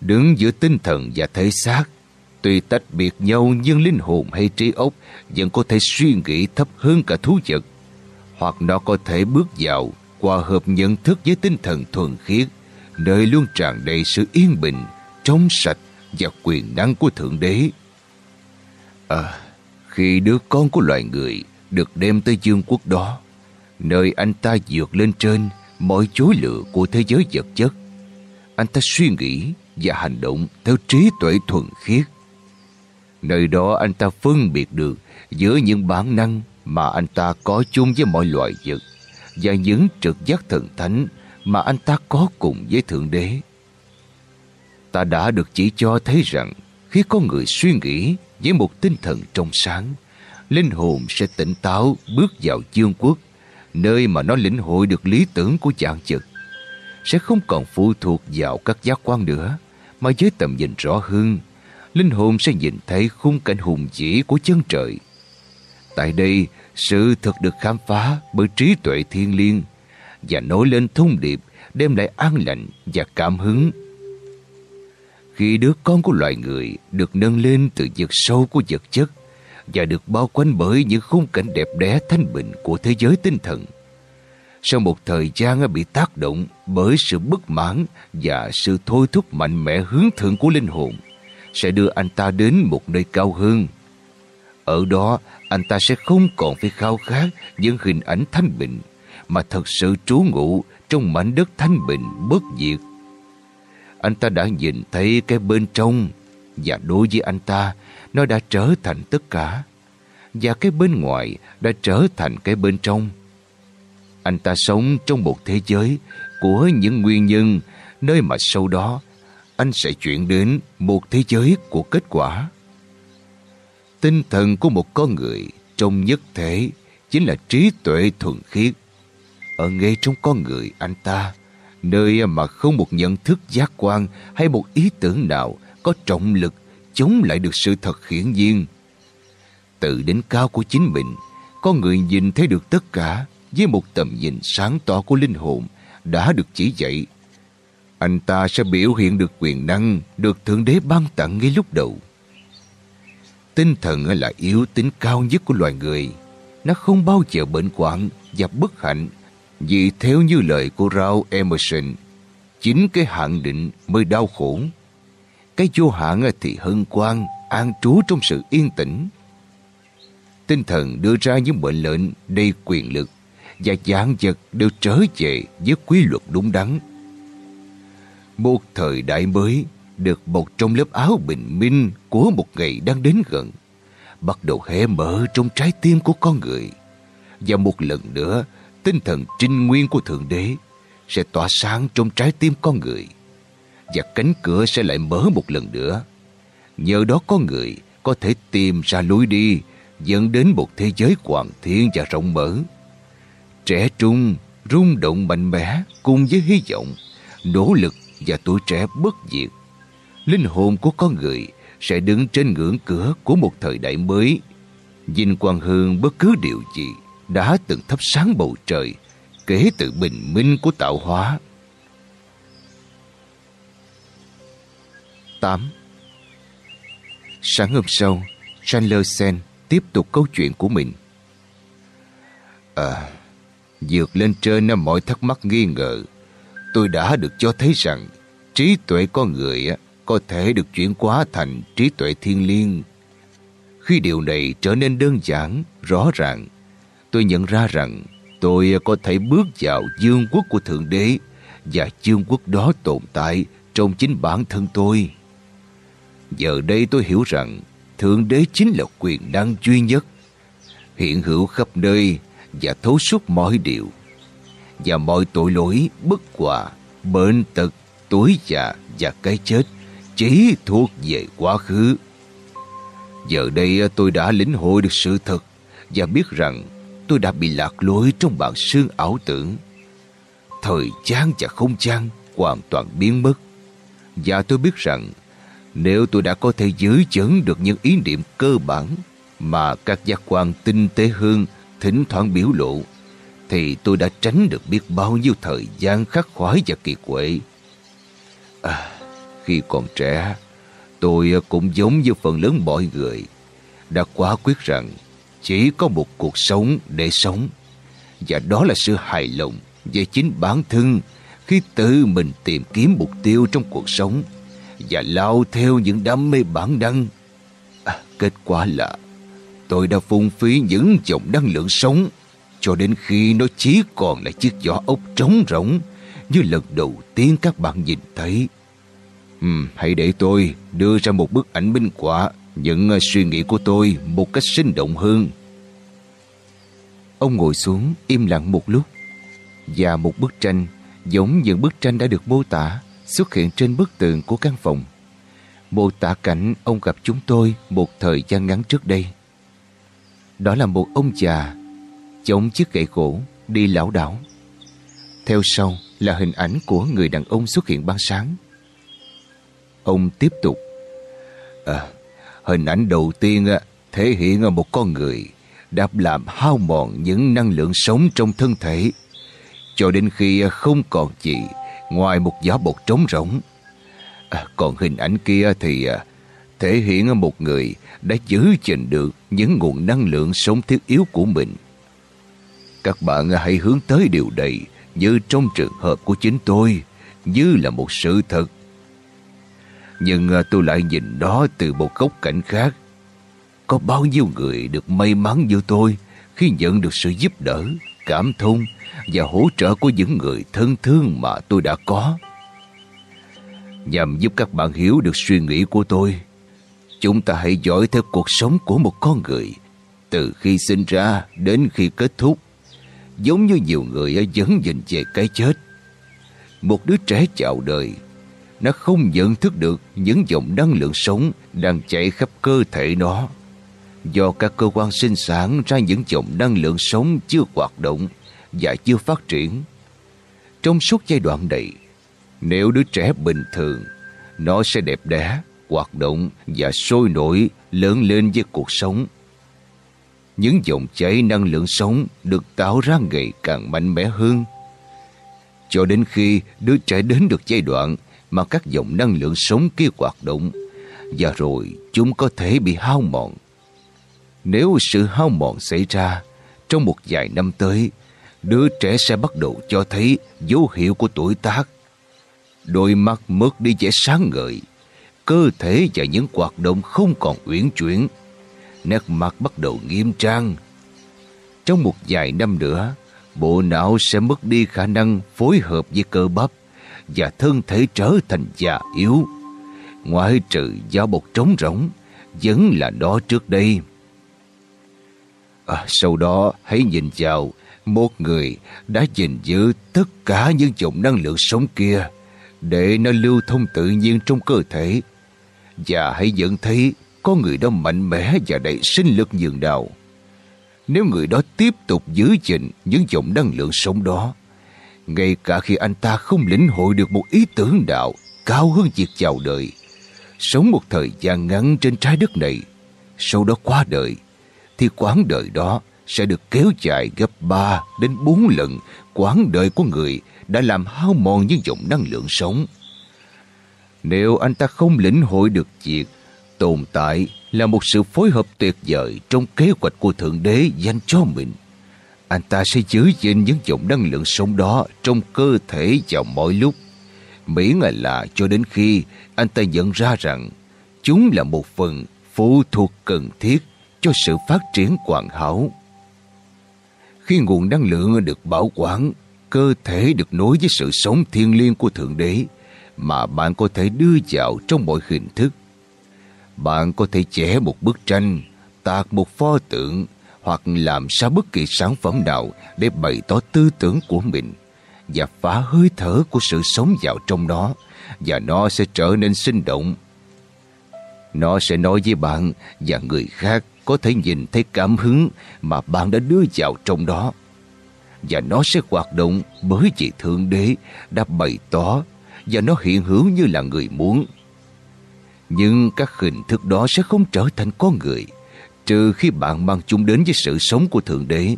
Đứng giữa tinh thần và thể xác, tuy tách biệt nhau nhưng linh hồn hay trí óc vẫn có thể suy nghĩ thấp hơn cả thú vật, hoặc nó có thể bước vào hòa hợp nhận thức với tinh thần thuần khiết, nơi luôn tràn đầy sự yên bình, trong sạch và quyền năng của Thượng Đế. À, khi đứa con của loài người được đem tới dương quốc đó, nơi anh ta vượt lên trên mọi chối lựa của thế giới vật chất, anh ta suy nghĩ và hành động theo trí tuệ thuần khiết. Nơi đó anh ta phân biệt được giữa những bản năng mà anh ta có chung với mọi loài vật và những trực giác thần thánh mà anh ta có cùng với Thượng Đế. Ta đã được chỉ cho thấy rằng khi có người suy nghĩ với một tinh thần trong sáng, linh hồn sẽ tỉnh táo bước vào dương quốc, nơi mà nó lĩnh hội được lý tưởng của dạng trực. Sẽ không còn phụ thuộc vào các giác quan nữa, mà với tầm nhìn rõ hơn, linh hồn sẽ nhìn thấy khung cảnh hùng vĩ của chân trời. Tại đây, sự thật được khám phá bởi trí tuệ thiên liêng và nối lên thông điệp đem lại an lành và cảm hứng. Khi đứa con của loài người được nâng lên từ vực sâu của vật chất và được bao quanh bởi những khung cảnh đẹp đẽ thanh bình của thế giới tinh thần, sau một thời gian bị tác động bởi sự bất mãn và sự thôi thúc mạnh mẽ hướng thượng của linh hồn, sẽ đưa anh ta đến một nơi cao hơn. Ở đó, anh ta sẽ không còn phải khao khát những hình ảnh thanh bình, mà thật sự trú ngụ trong mảnh đất thanh bình bất diệt. Anh ta đã nhìn thấy cái bên trong, và đối với anh ta, nó đã trở thành tất cả. Và cái bên ngoài đã trở thành cái bên trong. Anh ta sống trong một thế giới của những nguyên nhân, nơi mà sau đó anh sẽ chuyển đến một thế giới của kết quả. Tinh thần của một con người trong nhất thể chính là trí tuệ thuần khiết. Ở ngay trong con người anh ta, nơi mà không một nhận thức giác quan hay một ý tưởng nào có trọng lực chống lại được sự thật hiển nhiên. Từ đến cao của chính mình, con người nhìn thấy được tất cả với một tầm nhìn sáng tỏ của linh hồn đã được chỉ dạy. Anh ta sẽ biểu hiện được quyền năng được Thượng Đế ban tặng ngay lúc đầu. Tinh thần là yếu tính cao nhất của loài người. Nó không bao giờ bệnh quạng và bất hạnh vì theo như lời của Ralph Emerson, chính cái hạn định mới đau khổ. Cái vô hạn thì hân quang, an trú trong sự yên tĩnh. Tinh thần đưa ra những mệnh lệnh đầy quyền lực và dạng vật đều trở về với quy luật đúng đắn. Một thời đại mới được bọc trong lớp áo bình minh của một ngày đang đến gần, bắt đầu hé mở trong trái tim của con người. Và một lần nữa, tinh thần trinh nguyên của Thượng Đế sẽ tỏa sáng trong trái tim con người. Và cánh cửa sẽ lại mở một lần nữa. Nhờ đó con người có thể tìm ra lối đi dẫn đến một thế giới hoàn thiện và rộng mở. Trẻ trung, rung động mạnh mẽ cùng với hy vọng, nỗ lực và tuổi trẻ bất diệt. Linh hồn của con người sẽ đứng trên ngưỡng cửa của một thời đại mới, dinh quang hương bất cứ điều gì đã từng thắp sáng bầu trời kể từ bình minh của tạo hóa. 8. Sáng hôm sau, Chandler Sen tiếp tục câu chuyện của mình. À, dược lên trên mọi thắc mắc nghi ngờ, tôi đã được cho thấy rằng trí tuệ con người có thể được chuyển hóa thành trí tuệ thiên liêng. Khi điều này trở nên đơn giản, rõ ràng, tôi nhận ra rằng tôi có thể bước vào dương quốc của Thượng Đế và dương quốc đó tồn tại trong chính bản thân tôi. Giờ đây tôi hiểu rằng Thượng Đế chính là quyền năng duy nhất, hiện hữu khắp nơi và thấu suốt mọi điều. và mọi tội lỗi, bất hòa, bệnh tật, tuổi già và cái chết chỉ thuộc về quá khứ. Giờ đây à, tôi đã lĩnh hội được sự thật và biết rằng tôi đã bị lạc lối trong bản xương ảo tưởng. Thời gian và không gian hoàn toàn biến mất. Và tôi biết rằng nếu tôi đã có thể giữ chấn được những ý niệm cơ bản mà các giác quan tinh tế hơn thỉnh thoảng biểu lộ, thì tôi đã tránh được biết bao nhiêu thời gian khắc khoái và kỳ quệ. À, khi còn trẻ, tôi cũng giống như phần lớn mọi người, đã quá quyết rằng chỉ có một cuộc sống để sống. Và đó là sự hài lòng về chính bản thân khi tự mình tìm kiếm mục tiêu trong cuộc sống và lao theo những đam mê bản năng. À, kết quả là tôi đã phung phí những dòng năng lượng sống cho đến khi nó chỉ còn là chiếc vỏ ốc trống rỗng như lần đầu tiên các bạn nhìn thấy. Uhm, hãy để tôi đưa ra một bức ảnh minh họa những ờ, suy nghĩ của tôi một cách sinh động hơn. Ông ngồi xuống im lặng một lúc và một bức tranh giống những bức tranh đã được mô tả xuất hiện trên bức tường của căn phòng. Mô tả cảnh ông gặp chúng tôi một thời gian ngắn trước đây. Đó là một ông già chống chiếc gậy gỗ đi lão đảo. Theo sau là hình ảnh của người đàn ông xuất hiện ban sáng. Ông tiếp tục. À, hình ảnh đầu tiên à, thể hiện một con người đã làm hao mòn những năng lượng sống trong thân thể cho đến khi không còn gì ngoài một giỏ bột trống rỗng. À, còn hình ảnh kia thì à, thể hiện một người đã giữ gìn được những nguồn năng lượng sống thiết yếu của mình. Các bạn hãy hướng tới điều này như trong trường hợp của chính tôi, như là một sự thật. Nhưng ờ, tôi lại nhìn đó từ một góc cảnh khác. Có bao nhiêu người được may mắn như tôi khi nhận được sự giúp đỡ, cảm thông và hỗ trợ của những người thân thương mà tôi đã có. Nhằm giúp các bạn hiểu được suy nghĩ của tôi, chúng ta hãy dõi theo cuộc sống của một con người từ khi sinh ra đến khi kết thúc, giống như nhiều người vẫn nhìn về cái chết. Một đứa trẻ chào đời, nó không nhận thức được những dòng năng lượng sống đang chạy khắp cơ thể nó. Do các cơ quan sinh sản ra những dòng năng lượng sống chưa hoạt động, và chưa phát triển. Trong suốt giai đoạn này, nếu đứa trẻ bình thường, nó sẽ đẹp đẽ, hoạt động và sôi nổi lớn lên với cuộc sống. Những dòng chảy năng lượng sống được tạo ra ngày càng mạnh mẽ hơn. Cho đến khi đứa trẻ đến được giai đoạn mà các dòng năng lượng sống kia hoạt động và rồi chúng có thể bị hao mòn. Nếu sự hao mòn xảy ra trong một vài năm tới đứa trẻ sẽ bắt đầu cho thấy dấu hiệu của tuổi tác. Đôi mắt mất đi vẻ sáng ngời, cơ thể và những hoạt động không còn uyển chuyển, nét mặt bắt đầu nghiêm trang. Trong một vài năm nữa, bộ não sẽ mất đi khả năng phối hợp với cơ bắp và thân thể trở thành già yếu. Ngoại trừ da bột trống rỗng, vẫn là đó trước đây. À, sau đó hãy nhìn vào một người đã gìn giữ tất cả những dòng năng lượng sống kia để nó lưu thông tự nhiên trong cơ thể. Và hãy nhận thấy có người đó mạnh mẽ và đầy sinh lực nhường nào. Nếu người đó tiếp tục giữ gìn những dòng năng lượng sống đó, ngay cả khi anh ta không lĩnh hội được một ý tưởng đạo cao hơn việc chào đời, sống một thời gian ngắn trên trái đất này, sau đó qua đời, thì quãng đời đó sẽ được kéo dài gấp 3 đến 4 lần quãng đời của người đã làm hao mòn những dòng năng lượng sống. Nếu anh ta không lĩnh hội được việc tồn tại là một sự phối hợp tuyệt vời trong kế hoạch của Thượng Đế dành cho mình, anh ta sẽ giữ gìn những dòng năng lượng sống đó trong cơ thể vào mọi lúc, miễn là cho đến khi anh ta nhận ra rằng chúng là một phần phụ thuộc cần thiết cho sự phát triển hoàn hảo. Khi nguồn năng lượng được bảo quản, cơ thể được nối với sự sống thiên liêng của Thượng Đế mà bạn có thể đưa vào trong mọi hình thức. Bạn có thể vẽ một bức tranh, tạc một pho tượng hoặc làm ra bất kỳ sản phẩm nào để bày tỏ tư tưởng của mình và phá hơi thở của sự sống vào trong nó, và nó sẽ trở nên sinh động. Nó sẽ nói với bạn và người khác có thể nhìn thấy cảm hứng mà bạn đã đưa vào trong đó. Và nó sẽ hoạt động bởi vì Thượng Đế đã bày tỏ và nó hiện hữu như là người muốn. Nhưng các hình thức đó sẽ không trở thành con người trừ khi bạn mang chúng đến với sự sống của Thượng Đế.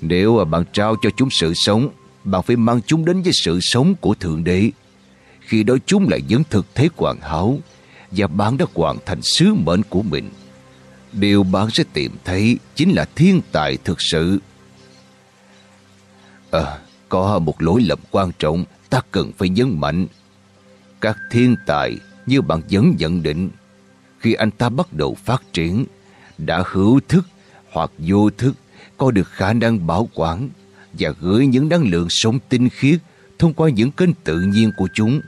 Nếu bạn trao cho chúng sự sống, bạn phải mang chúng đến với sự sống của Thượng Đế. Khi đó chúng lại những thực thế hoàn hảo và bạn đã hoàn thành sứ mệnh của mình. Điều bạn sẽ tìm thấy chính là thiên tài thực sự. À, có một lỗi lầm quan trọng ta cần phải nhấn mạnh. Các thiên tài như bạn vẫn nhận định, khi anh ta bắt đầu phát triển, đã hữu thức hoặc vô thức có được khả năng bảo quản và gửi những năng lượng sống tinh khiết thông qua những kênh tự nhiên của chúng.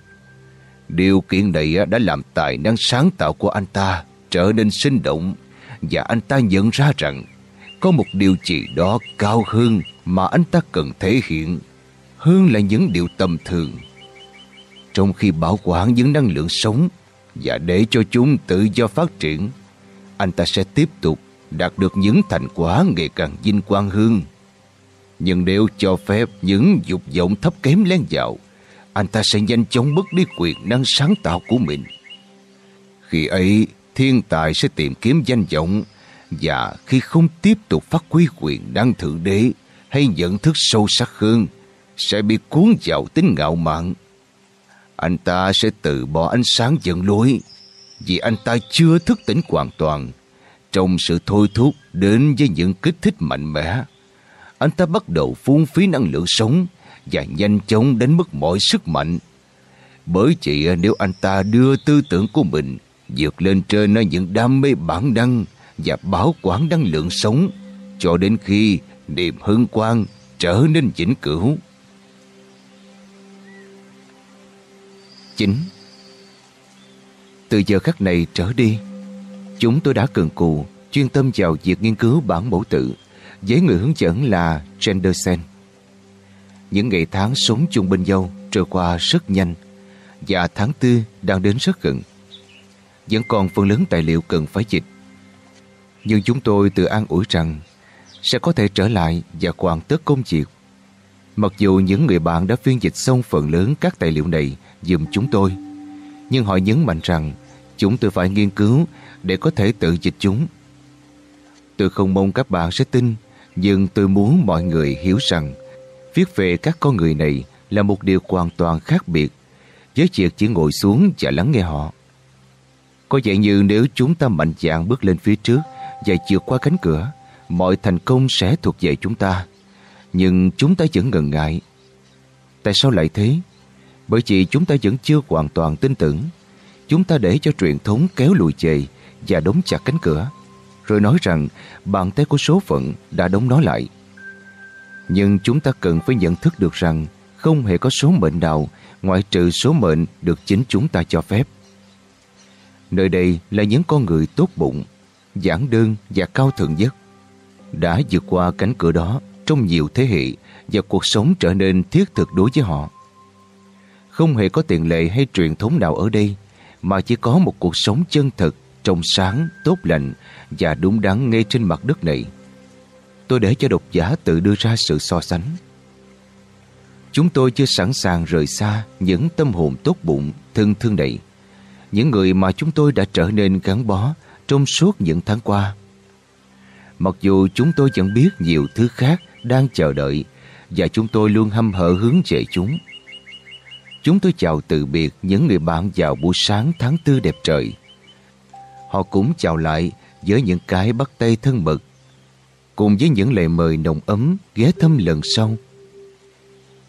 Điều kiện này đã làm tài năng sáng tạo của anh ta trở nên sinh động và anh ta nhận ra rằng có một điều gì đó cao hơn mà anh ta cần thể hiện hơn là những điều tầm thường. Trong khi bảo quản những năng lượng sống và để cho chúng tự do phát triển, anh ta sẽ tiếp tục đạt được những thành quả ngày càng vinh quang hơn. Nhưng nếu cho phép những dục vọng thấp kém len vào, anh ta sẽ nhanh chóng mất đi quyền năng sáng tạo của mình. Khi ấy, thiên tài sẽ tìm kiếm danh vọng và khi không tiếp tục phát huy quyền năng thượng đế hay nhận thức sâu sắc hơn, sẽ bị cuốn vào tính ngạo mạn. Anh ta sẽ từ bỏ ánh sáng dẫn lối vì anh ta chưa thức tỉnh hoàn toàn trong sự thôi thúc đến với những kích thích mạnh mẽ. Anh ta bắt đầu phun phí năng lượng sống và nhanh chóng đánh mất mọi sức mạnh. Bởi chỉ nếu anh ta đưa tư tưởng của mình vượt lên trên những đam mê bản năng và bảo quản năng lượng sống, cho đến khi niềm hưng quang trở nên vĩnh cửu. 9. Từ giờ khắc này trở đi, chúng tôi đã cần cù chuyên tâm vào việc nghiên cứu bản mẫu tự với người hướng dẫn là Gendersen. Những ngày tháng sống chung bên nhau trôi qua rất nhanh và tháng tư đang đến rất gần. Vẫn còn phần lớn tài liệu cần phải dịch. Nhưng chúng tôi tự an ủi rằng sẽ có thể trở lại và hoàn tất công việc. Mặc dù những người bạn đã phiên dịch xong phần lớn các tài liệu này dùm chúng tôi, nhưng họ nhấn mạnh rằng chúng tôi phải nghiên cứu để có thể tự dịch chúng. Tôi không mong các bạn sẽ tin, nhưng tôi muốn mọi người hiểu rằng viết về các con người này là một điều hoàn toàn khác biệt với việc chỉ ngồi xuống và lắng nghe họ. Có vẻ như nếu chúng ta mạnh dạn bước lên phía trước và vượt qua cánh cửa, mọi thành công sẽ thuộc về chúng ta. Nhưng chúng ta vẫn ngần ngại. Tại sao lại thế? Bởi vì chúng ta vẫn chưa hoàn toàn tin tưởng. Chúng ta để cho truyền thống kéo lùi về và đóng chặt cánh cửa, rồi nói rằng bàn tay của số phận đã đóng nó lại. Nhưng chúng ta cần phải nhận thức được rằng không hề có số mệnh nào ngoại trừ số mệnh được chính chúng ta cho phép. Nơi đây là những con người tốt bụng, giản đơn và cao thượng nhất. Đã vượt qua cánh cửa đó trong nhiều thế hệ và cuộc sống trở nên thiết thực đối với họ. Không hề có tiền lệ hay truyền thống nào ở đây mà chỉ có một cuộc sống chân thực, trong sáng, tốt lành và đúng đắn ngay trên mặt đất này. Tôi để cho độc giả tự đưa ra sự so sánh. Chúng tôi chưa sẵn sàng rời xa những tâm hồn tốt bụng, thân thương này. Những người mà chúng tôi đã trở nên gắn bó trong suốt những tháng qua. Mặc dù chúng tôi vẫn biết nhiều thứ khác đang chờ đợi và chúng tôi luôn hâm hở hướng về chúng. Chúng tôi chào từ biệt những người bạn vào buổi sáng tháng tư đẹp trời. Họ cũng chào lại với những cái bắt tay thân mật, cùng với những lời mời nồng ấm ghé thăm lần sau.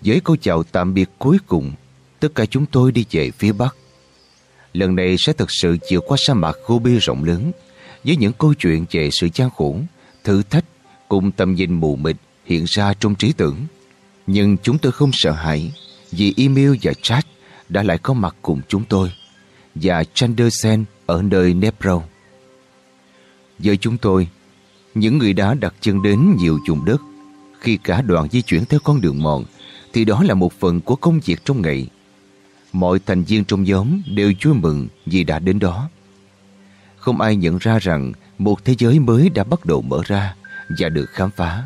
Với câu chào tạm biệt cuối cùng, tất cả chúng tôi đi về phía Bắc. Lần này sẽ thực sự vượt qua sa mạc Gobi rộng lớn với những câu chuyện về sự gian khổ, thử thách cùng tầm nhìn mù mịt hiện ra trong trí tưởng. Nhưng chúng tôi không sợ hãi vì email và chat đã lại có mặt cùng chúng tôi và Chandersen ở nơi Nepro. Với chúng tôi, những người đã đặt chân đến nhiều vùng đất khi cả đoàn di chuyển theo con đường mòn thì đó là một phần của công việc trong ngày. Mọi thành viên trong nhóm đều vui mừng vì đã đến đó. Không ai nhận ra rằng một thế giới mới đã bắt đầu mở ra và được khám phá.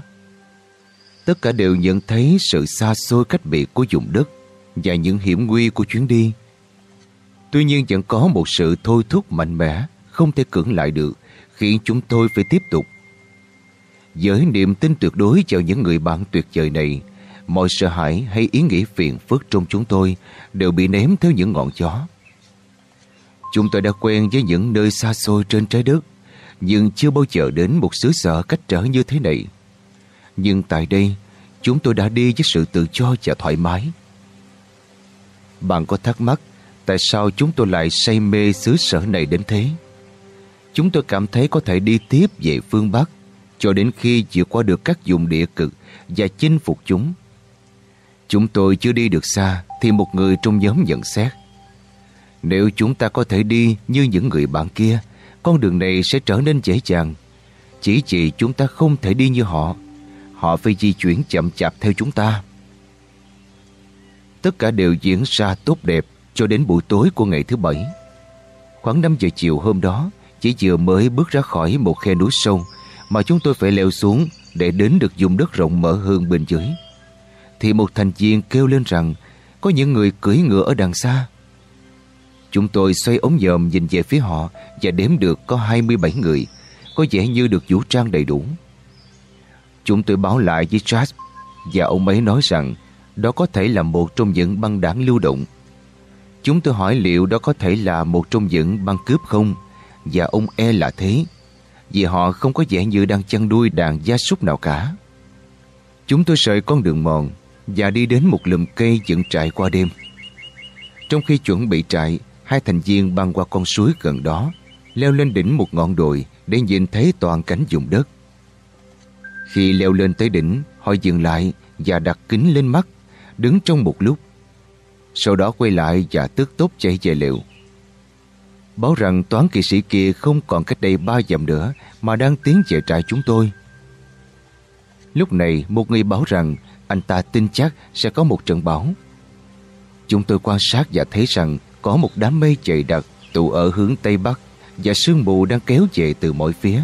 Tất cả đều nhận thấy sự xa xôi cách biệt của vùng đất và những hiểm nguy của chuyến đi. Tuy nhiên vẫn có một sự thôi thúc mạnh mẽ không thể cưỡng lại được khiến chúng tôi phải tiếp tục. Với niềm tin tuyệt đối vào những người bạn tuyệt vời này, mọi sợ hãi hay ý nghĩ phiền phức trong chúng tôi đều bị ném theo những ngọn gió. Chúng tôi đã quen với những nơi xa xôi trên trái đất, nhưng chưa bao giờ đến một xứ sở cách trở như thế này. Nhưng tại đây, chúng tôi đã đi với sự tự do và thoải mái. Bạn có thắc mắc tại sao chúng tôi lại say mê xứ sở này đến thế? Chúng tôi cảm thấy có thể đi tiếp về phương Bắc cho đến khi vượt qua được các vùng địa cực và chinh phục chúng. Chúng tôi chưa đi được xa thì một người trong nhóm nhận xét. Nếu chúng ta có thể đi như những người bạn kia, con đường này sẽ trở nên dễ dàng. Chỉ chỉ chúng ta không thể đi như họ. Họ phải di chuyển chậm chạp theo chúng ta. Tất cả đều diễn ra tốt đẹp cho đến buổi tối của ngày thứ bảy. Khoảng 5 giờ chiều hôm đó, chỉ vừa mới bước ra khỏi một khe núi sâu mà chúng tôi phải leo xuống để đến được vùng đất rộng mở hơn bên dưới. Thì một thành viên kêu lên rằng có những người cưỡi ngựa ở đằng xa. Chúng tôi xoay ống nhòm nhìn về phía họ và đếm được có 27 người, có vẻ như được vũ trang đầy đủ. Chúng tôi báo lại với Charles và ông ấy nói rằng đó có thể là một trong những băng đảng lưu động. Chúng tôi hỏi liệu đó có thể là một trong những băng cướp không và ông e là thế vì họ không có vẻ như đang chăn nuôi đàn gia súc nào cả. Chúng tôi sợi con đường mòn và đi đến một lùm cây dựng trại qua đêm. Trong khi chuẩn bị trại, hai thành viên băng qua con suối gần đó, leo lên đỉnh một ngọn đồi để nhìn thấy toàn cảnh vùng đất. Khi leo lên tới đỉnh, họ dừng lại và đặt kính lên mắt, đứng trong một lúc. Sau đó quay lại và tức tốc chạy về liệu. Báo rằng toán kỵ sĩ kia không còn cách đây ba dặm nữa mà đang tiến về trại chúng tôi. Lúc này một người báo rằng anh ta tin chắc sẽ có một trận bão. Chúng tôi quan sát và thấy rằng có một đám mây dày đặc tụ ở hướng Tây Bắc và sương mù đang kéo về từ mọi phía.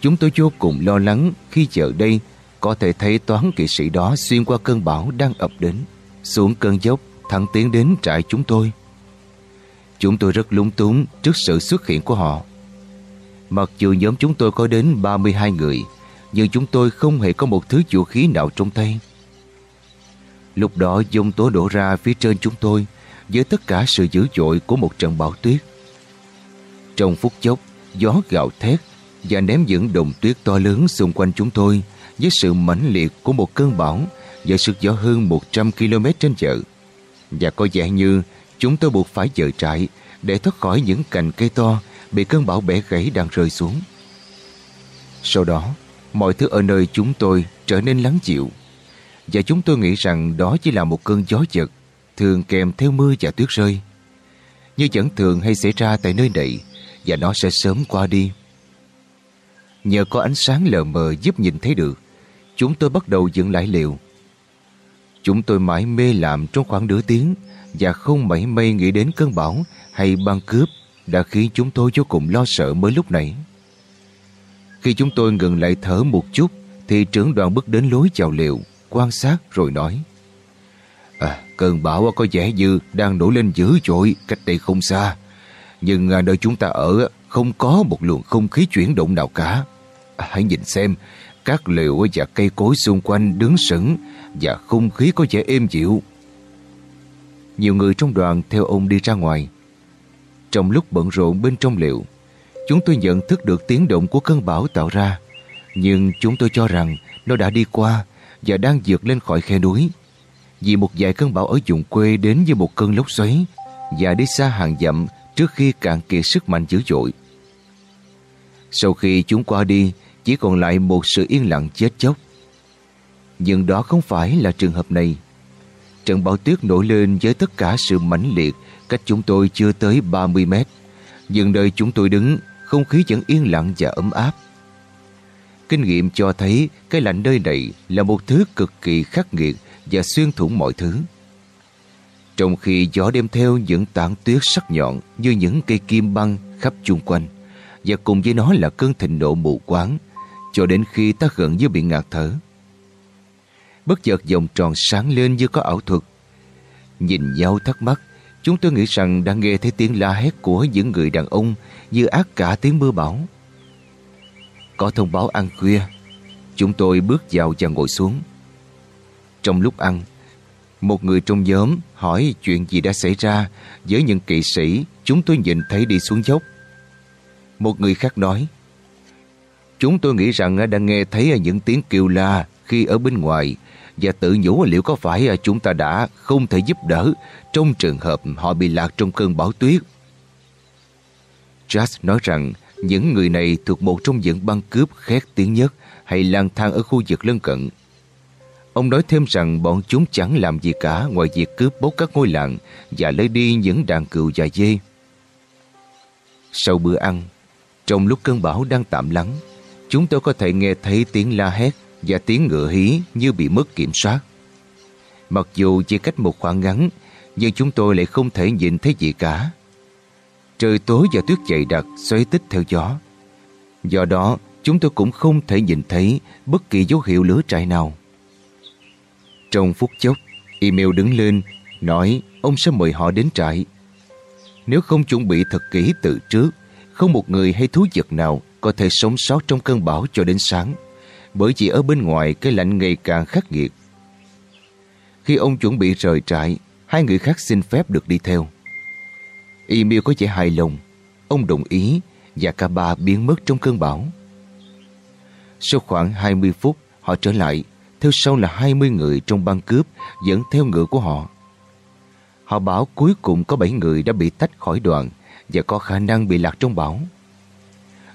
Chúng tôi vô cùng lo lắng khi chờ đây có thể thấy toán kỵ sĩ đó xuyên qua cơn bão đang ập đến, xuống cơn dốc thẳng tiến đến trại chúng tôi. Chúng tôi rất lúng túng trước sự xuất hiện của họ. Mặc dù nhóm chúng tôi có đến 32 người, nhưng chúng tôi không hề có một thứ vũ khí nào trong tay. Lúc đó dông tố đổ ra phía trên chúng tôi với tất cả sự dữ dội của một trận bão tuyết. Trong phút chốc, gió gạo thét và ném những đồng tuyết to lớn xung quanh chúng tôi với sự mãnh liệt của một cơn bão và sức gió hơn 100 km trên giờ. Và có vẻ như chúng tôi buộc phải dời trại để thoát khỏi những cành cây to bị cơn bão bẻ gãy đang rơi xuống. Sau đó, mọi thứ ở nơi chúng tôi trở nên lắng chịu và chúng tôi nghĩ rằng đó chỉ là một cơn gió giật thường kèm theo mưa và tuyết rơi. Như vẫn thường hay xảy ra tại nơi này và nó sẽ sớm qua đi. Nhờ có ánh sáng lờ mờ giúp nhìn thấy được, chúng tôi bắt đầu dựng lại liệu. Chúng tôi mãi mê làm trong khoảng nửa tiếng và không mảy may nghĩ đến cơn bão hay băng cướp đã khiến chúng tôi vô cùng lo sợ mới lúc nãy. Khi chúng tôi ngừng lại thở một chút thì trưởng đoàn bước đến lối chào liệu, quan sát rồi nói À, cơn bão có vẻ như đang nổi lên dữ dội cách đây không xa. Nhưng à, nơi chúng ta ở không có một luồng không khí chuyển động nào cả. Hãy nhìn xem, các liều và cây cối xung quanh đứng sững và không khí có vẻ êm dịu. Nhiều người trong đoàn theo ông đi ra ngoài. Trong lúc bận rộn bên trong liệu, chúng tôi nhận thức được tiếng động của cơn bão tạo ra. Nhưng chúng tôi cho rằng nó đã đi qua và đang vượt lên khỏi khe núi. Vì một vài cơn bão ở vùng quê đến như một cơn lốc xoáy và đi xa hàng dặm trước khi cạn kiệt sức mạnh dữ dội. Sau khi chúng qua đi, chỉ còn lại một sự yên lặng chết chóc. Nhưng đó không phải là trường hợp này. Trận bão tuyết nổi lên với tất cả sự mãnh liệt cách chúng tôi chưa tới 30 mét. Nhưng nơi chúng tôi đứng, không khí vẫn yên lặng và ấm áp. Kinh nghiệm cho thấy cái lạnh nơi này là một thứ cực kỳ khắc nghiệt và xuyên thủng mọi thứ. Trong khi gió đem theo những tảng tuyết sắc nhọn như những cây kim băng khắp chung quanh và cùng với nó là cơn thịnh nộ mù quáng cho đến khi ta gần như bị ngạt thở. Bất chợt vòng tròn sáng lên như có ảo thuật. Nhìn nhau thắc mắc, chúng tôi nghĩ rằng đang nghe thấy tiếng la hét của những người đàn ông như ác cả tiếng mưa bão. Có thông báo ăn khuya, chúng tôi bước vào và ngồi xuống. Trong lúc ăn, một người trong nhóm hỏi chuyện gì đã xảy ra với những kỵ sĩ chúng tôi nhìn thấy đi xuống dốc. Một người khác nói, Chúng tôi nghĩ rằng đang nghe thấy những tiếng kêu la khi ở bên ngoài và tự nhủ liệu có phải chúng ta đã không thể giúp đỡ trong trường hợp họ bị lạc trong cơn bão tuyết. Jazz nói rằng những người này thuộc một trong những băng cướp khét tiếng nhất hay lang thang ở khu vực lân cận. Ông nói thêm rằng bọn chúng chẳng làm gì cả ngoài việc cướp bốc các ngôi làng và lấy đi những đàn cừu và dê. Sau bữa ăn, trong lúc cơn bão đang tạm lắng, chúng tôi có thể nghe thấy tiếng la hét và tiếng ngựa hí như bị mất kiểm soát. Mặc dù chỉ cách một khoảng ngắn, nhưng chúng tôi lại không thể nhìn thấy gì cả. Trời tối và tuyết dày đặc xoay tích theo gió. Do đó, chúng tôi cũng không thể nhìn thấy bất kỳ dấu hiệu lửa trại nào. Trong phút chốc, email đứng lên, nói ông sẽ mời họ đến trại. Nếu không chuẩn bị thật kỹ từ trước, không một người hay thú vật nào có thể sống sót trong cơn bão cho đến sáng, bởi chỉ ở bên ngoài cái lạnh ngày càng khắc nghiệt. Khi ông chuẩn bị rời trại, hai người khác xin phép được đi theo. Emil có vẻ hài lòng, ông đồng ý và cả ba biến mất trong cơn bão. Sau khoảng 20 phút, họ trở lại, theo sau là 20 người trong băng cướp dẫn theo ngựa của họ. Họ bảo cuối cùng có 7 người đã bị tách khỏi đoàn và có khả năng bị lạc trong bão.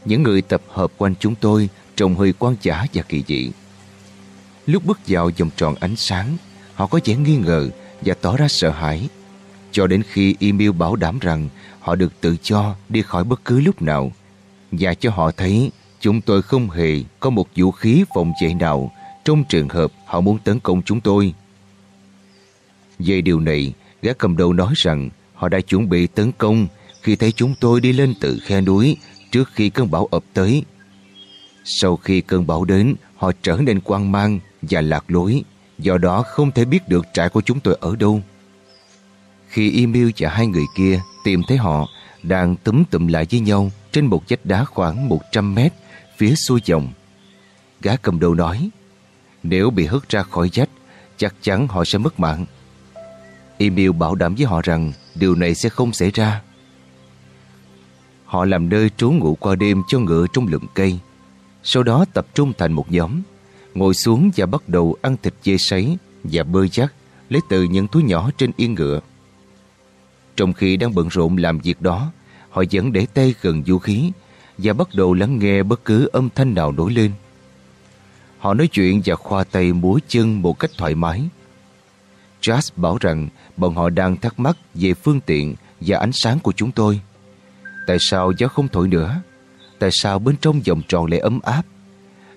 Những người tập hợp quanh chúng tôi trông hơi quan giả và kỳ dị. Lúc bước vào vòng tròn ánh sáng, họ có vẻ nghi ngờ và tỏ ra sợ hãi. Cho đến khi Emil bảo đảm rằng họ được tự cho đi khỏi bất cứ lúc nào và cho họ thấy chúng tôi không hề có một vũ khí phòng vệ nào trong trường hợp họ muốn tấn công chúng tôi. Về điều này, gã cầm đầu nói rằng họ đã chuẩn bị tấn công khi thấy chúng tôi đi lên từ khe núi trước khi cơn bão ập tới. Sau khi cơn bão đến, họ trở nên quan mang và lạc lối, do đó không thể biết được trại của chúng tôi ở đâu. Khi Emil và hai người kia tìm thấy họ đang túm tụm lại với nhau trên một vách đá khoảng 100 mét phía xuôi dòng. Gã cầm đầu nói, nếu bị hất ra khỏi dách, chắc chắn họ sẽ mất mạng. Emil bảo đảm với họ rằng điều này sẽ không xảy ra. Họ làm nơi trú ngủ qua đêm cho ngựa trong lùm cây. Sau đó tập trung thành một nhóm, ngồi xuống và bắt đầu ăn thịt dê sấy và bơi chắc lấy từ những túi nhỏ trên yên ngựa. Trong khi đang bận rộn làm việc đó, họ vẫn để tay gần vũ khí và bắt đầu lắng nghe bất cứ âm thanh nào nổi lên. Họ nói chuyện và khoa tay múa chân một cách thoải mái. Jazz bảo rằng bọn họ đang thắc mắc về phương tiện và ánh sáng của chúng tôi. Tại sao gió không thổi nữa? Tại sao bên trong vòng tròn lại ấm áp?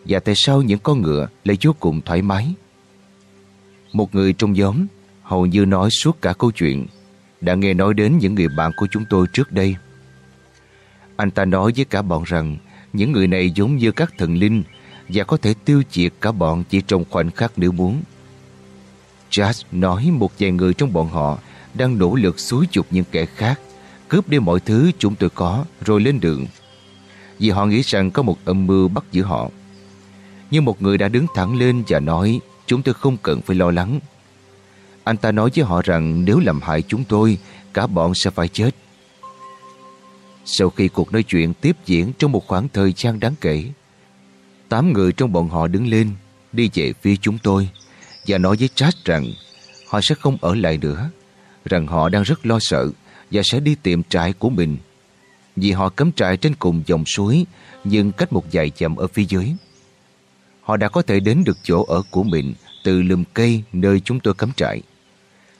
Và tại sao những con ngựa lại vô cùng thoải mái? Một người trong nhóm hầu như nói suốt cả câu chuyện, đã nghe nói đến những người bạn của chúng tôi trước đây. Anh ta nói với cả bọn rằng những người này giống như các thần linh và có thể tiêu diệt cả bọn chỉ trong khoảnh khắc nếu muốn. Jazz nói một vài người trong bọn họ đang nỗ lực xúi dục những kẻ khác cướp đi mọi thứ chúng tôi có rồi lên đường. Vì họ nghĩ rằng có một âm mưu bắt giữ họ. Nhưng một người đã đứng thẳng lên và nói chúng tôi không cần phải lo lắng. Anh ta nói với họ rằng nếu làm hại chúng tôi, cả bọn sẽ phải chết. Sau khi cuộc nói chuyện tiếp diễn trong một khoảng thời gian đáng kể, tám người trong bọn họ đứng lên, đi về phía chúng tôi và nói với Chad rằng họ sẽ không ở lại nữa, rằng họ đang rất lo sợ và sẽ đi tìm trại của mình. Vì họ cắm trại trên cùng dòng suối nhưng cách một vài chậm ở phía dưới. Họ đã có thể đến được chỗ ở của mình từ lùm cây nơi chúng tôi cắm trại.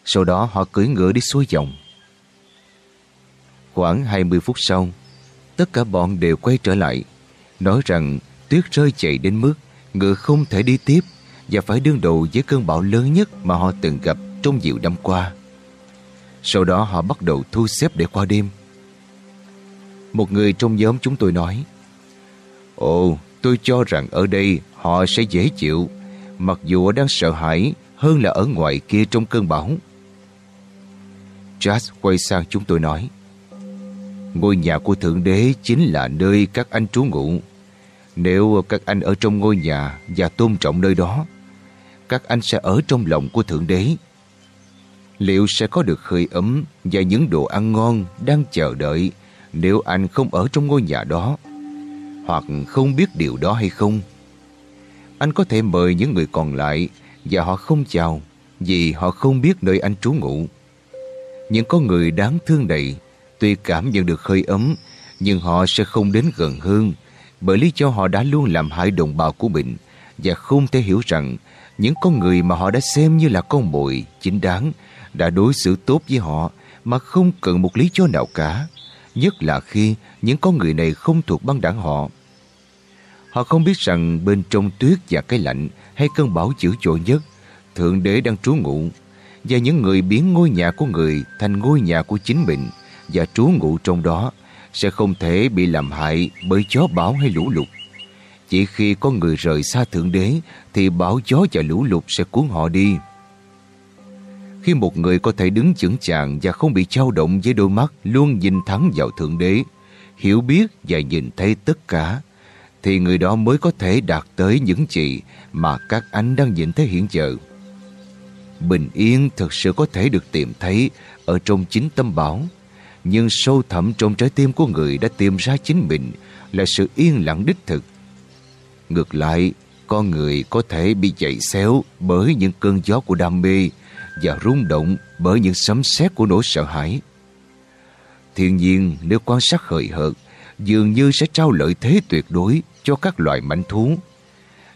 Sau đó họ cưỡi ngựa đi xuôi dòng. Khoảng 20 phút sau, tất cả bọn đều quay trở lại, nói rằng tuyết rơi chạy đến mức ngựa không thể đi tiếp và phải đương đầu với cơn bão lớn nhất mà họ từng gặp trong nhiều năm qua. Sau đó họ bắt đầu thu xếp để qua đêm. Một người trong nhóm chúng tôi nói Ồ, tôi cho rằng ở đây họ sẽ dễ chịu mặc dù đang sợ hãi hơn là ở ngoài kia trong cơn bão. Jazz quay sang chúng tôi nói Ngôi nhà của Thượng Đế chính là nơi các anh trú ngụ. Nếu các anh ở trong ngôi nhà và tôn trọng nơi đó, các anh sẽ ở trong lòng của Thượng Đế. Liệu sẽ có được khơi ấm và những đồ ăn ngon đang chờ đợi nếu anh không ở trong ngôi nhà đó? Hoặc không biết điều đó hay không? Anh có thể mời những người còn lại và họ không chào vì họ không biết nơi anh trú ngụ. Những con người đáng thương này tuy cảm nhận được hơi ấm nhưng họ sẽ không đến gần hơn bởi lý do họ đã luôn làm hại đồng bào của mình và không thể hiểu rằng những con người mà họ đã xem như là con mồi chính đáng đã đối xử tốt với họ mà không cần một lý do nào cả nhất là khi những con người này không thuộc băng đảng họ. Họ không biết rằng bên trong tuyết và cái lạnh hay cơn bão dữ dội nhất, Thượng Đế đang trú ngụ và những người biến ngôi nhà của người thành ngôi nhà của chính mình và trú ngụ trong đó sẽ không thể bị làm hại bởi gió bão hay lũ lụt. Chỉ khi có người rời xa Thượng Đế thì bão gió và lũ lụt sẽ cuốn họ đi. Khi một người có thể đứng chững chạng và không bị trao động với đôi mắt luôn nhìn thẳng vào Thượng Đế, hiểu biết và nhìn thấy tất cả, thì người đó mới có thể đạt tới những gì mà các anh đang nhìn thấy hiện giờ. Bình yên thực sự có thể được tìm thấy ở trong chính tâm bảo, nhưng sâu thẳm trong trái tim của người đã tìm ra chính mình là sự yên lặng đích thực. Ngược lại, con người có thể bị chạy xéo bởi những cơn gió của đam mê và rung động bởi những sấm sét của nỗi sợ hãi. Thiên nhiên nếu quan sát hời hợt dường như sẽ trao lợi thế tuyệt đối cho các loài mảnh thú.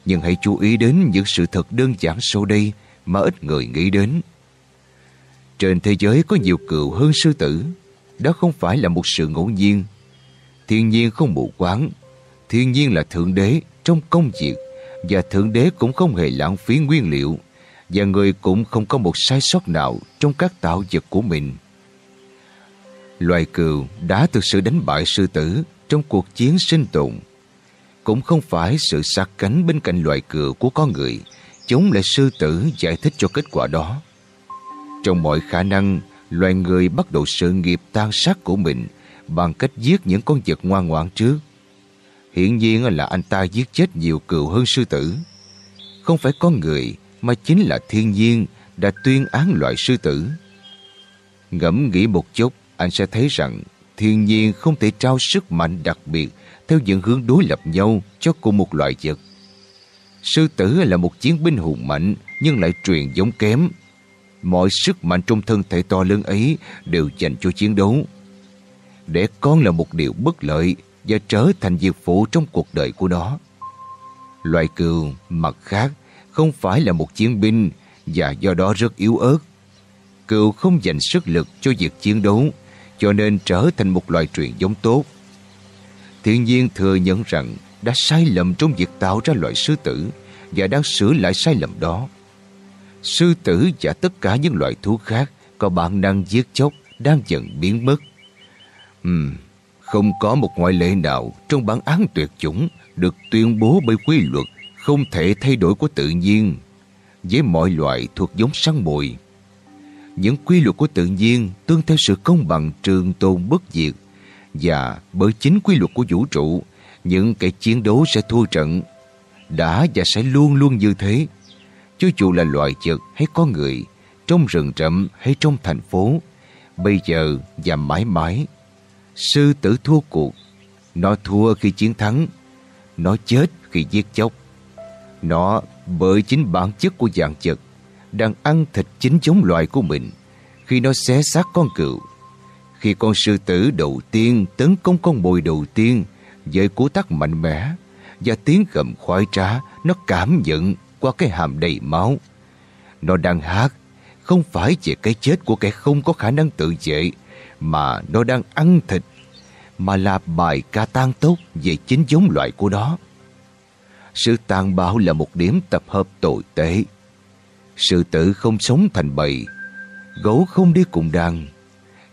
Nhưng hãy chú ý đến những sự thật đơn giản sau đây mà ít người nghĩ đến. Trên thế giới có nhiều cừu hơn sư tử. Đó không phải là một sự ngẫu nhiên. Thiên nhiên không mù quáng. Thiên nhiên là Thượng Đế trong công việc và Thượng Đế cũng không hề lãng phí nguyên liệu và người cũng không có một sai sót nào trong các tạo vật của mình. Loài cừu đã thực sự đánh bại sư tử trong cuộc chiến sinh tồn. Cũng không phải sự sát cánh bên cạnh loài cừu của con người chống lại sư tử giải thích cho kết quả đó. Trong mọi khả năng, loài người bắt đầu sự nghiệp tan sát của mình bằng cách giết những con vật ngoan ngoãn trước. Hiện nhiên là anh ta giết chết nhiều cừu hơn sư tử. Không phải con người mà chính là thiên nhiên đã tuyên án loại sư tử. Ngẫm nghĩ một chút, anh sẽ thấy rằng thiên nhiên không thể trao sức mạnh đặc biệt theo những hướng đối lập nhau cho cùng một loại vật. Sư tử là một chiến binh hùng mạnh nhưng lại truyền giống kém. Mọi sức mạnh trong thân thể to lớn ấy đều dành cho chiến đấu. Để con là một điều bất lợi và trở thành việc phụ trong cuộc đời của nó. Loài cừu, mặt khác, không phải là một chiến binh và do đó rất yếu ớt. Cừu không dành sức lực cho việc chiến đấu cho nên trở thành một loài truyền giống tốt. Thiên nhiên thừa nhận rằng đã sai lầm trong việc tạo ra loại sư tử và đang sửa lại sai lầm đó. Sư tử và tất cả những loại thú khác có bản năng giết chóc đang dần biến mất. Ừm, không có một ngoại lệ nào trong bản án tuyệt chủng được tuyên bố bởi quy luật không thể thay đổi của tự nhiên với mọi loại thuộc giống săn mồi. Những quy luật của tự nhiên tương theo sự công bằng trường tồn bất diệt và bởi chính quy luật của vũ trụ những kẻ chiến đấu sẽ thua trận đã và sẽ luôn luôn như thế Chứ dù là loài vật hay con người, trong rừng rậm hay trong thành phố, bây giờ và mãi mãi, sư tử thua cuộc nó thua khi chiến thắng, nó chết khi giết chóc nó bởi chính bản chất của dạng vật đang ăn thịt chính giống loài của mình khi nó xé xác con cựu. Khi con sư tử đầu tiên tấn công con bồi đầu tiên với cú tắc mạnh mẽ và tiếng gầm khoái trá, nó cảm nhận qua cái hàm đầy máu. Nó đang hát không phải về cái chết của kẻ không có khả năng tự vệ mà nó đang ăn thịt mà là bài ca tan tốt về chính giống loại của đó. sự tàn bạo là một điểm tập hợp tồi tệ. Sự tử không sống thành bầy, gấu không đi cùng đàn.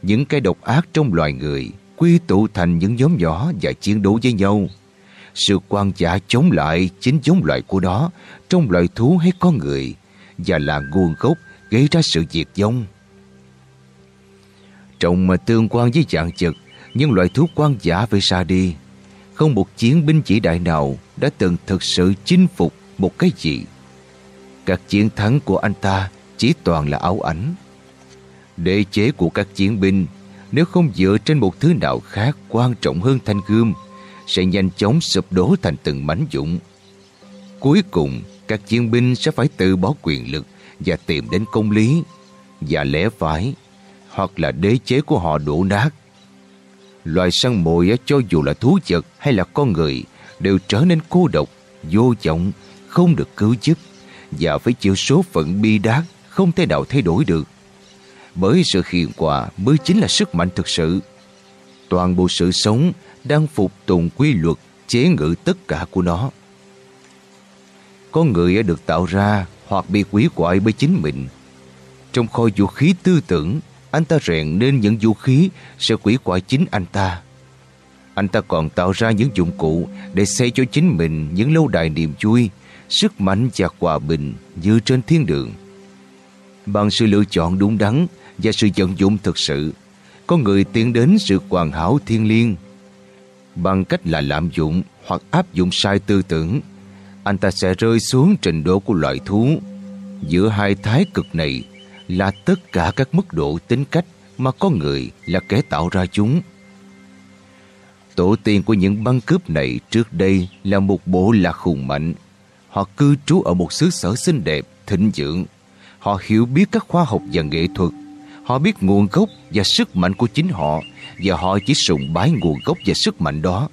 Những cái độc ác trong loài người quy tụ thành những nhóm nhỏ và chiến đấu với nhau. Sự quan giả chống lại chính giống loại của đó trong loài thú hay con người và là nguồn gốc gây ra sự diệt vong. Trong mà tương quan với dạng chật, những loại thú quan giả phải xa đi. Không một chiến binh chỉ đại nào đã từng thực sự chinh phục một cái gì. Các chiến thắng của anh ta chỉ toàn là áo ảnh. Đế chế của các chiến binh nếu không dựa trên một thứ nào khác quan trọng hơn thanh gươm sẽ nhanh chóng sụp đổ thành từng mảnh dụng. Cuối cùng, các chiến binh sẽ phải từ bỏ quyền lực và tìm đến công lý và lẽ phải hoặc là đế chế của họ đổ nát. Loài săn mồi cho dù là thú vật hay là con người đều trở nên cô độc, vô vọng, không được cứu giúp và phải chịu số phận bi đát không thể nào thay đổi được. Bởi sự khiền quả mới chính là sức mạnh thực sự. Toàn bộ sự sống đang phục tùng quy luật chế ngự tất cả của nó. Con người được tạo ra hoặc bị quỷ quại bởi chính mình. Trong kho vũ khí tư tưởng, anh ta rèn nên những vũ khí sẽ quỷ quại chính anh ta. Anh ta còn tạo ra những dụng cụ để xây cho chính mình những lâu đài niềm vui, sức mạnh và hòa bình như trên thiên đường. Bằng sự lựa chọn đúng đắn và sự vận dụng thực sự, có người tiến đến sự hoàn hảo thiên liêng. Bằng cách là lạm dụng hoặc áp dụng sai tư tưởng, anh ta sẽ rơi xuống trình độ của loại thú. Giữa hai thái cực này là tất cả các mức độ tính cách mà con người là kẻ tạo ra chúng. Tổ tiên của những băng cướp này trước đây là một bộ lạc khùng mạnh. Họ cư trú ở một xứ sở xinh đẹp, thịnh dưỡng. Họ hiểu biết các khoa học và nghệ thuật. Họ biết nguồn gốc và sức mạnh của chính họ và họ chỉ sùng bái nguồn gốc và sức mạnh đó.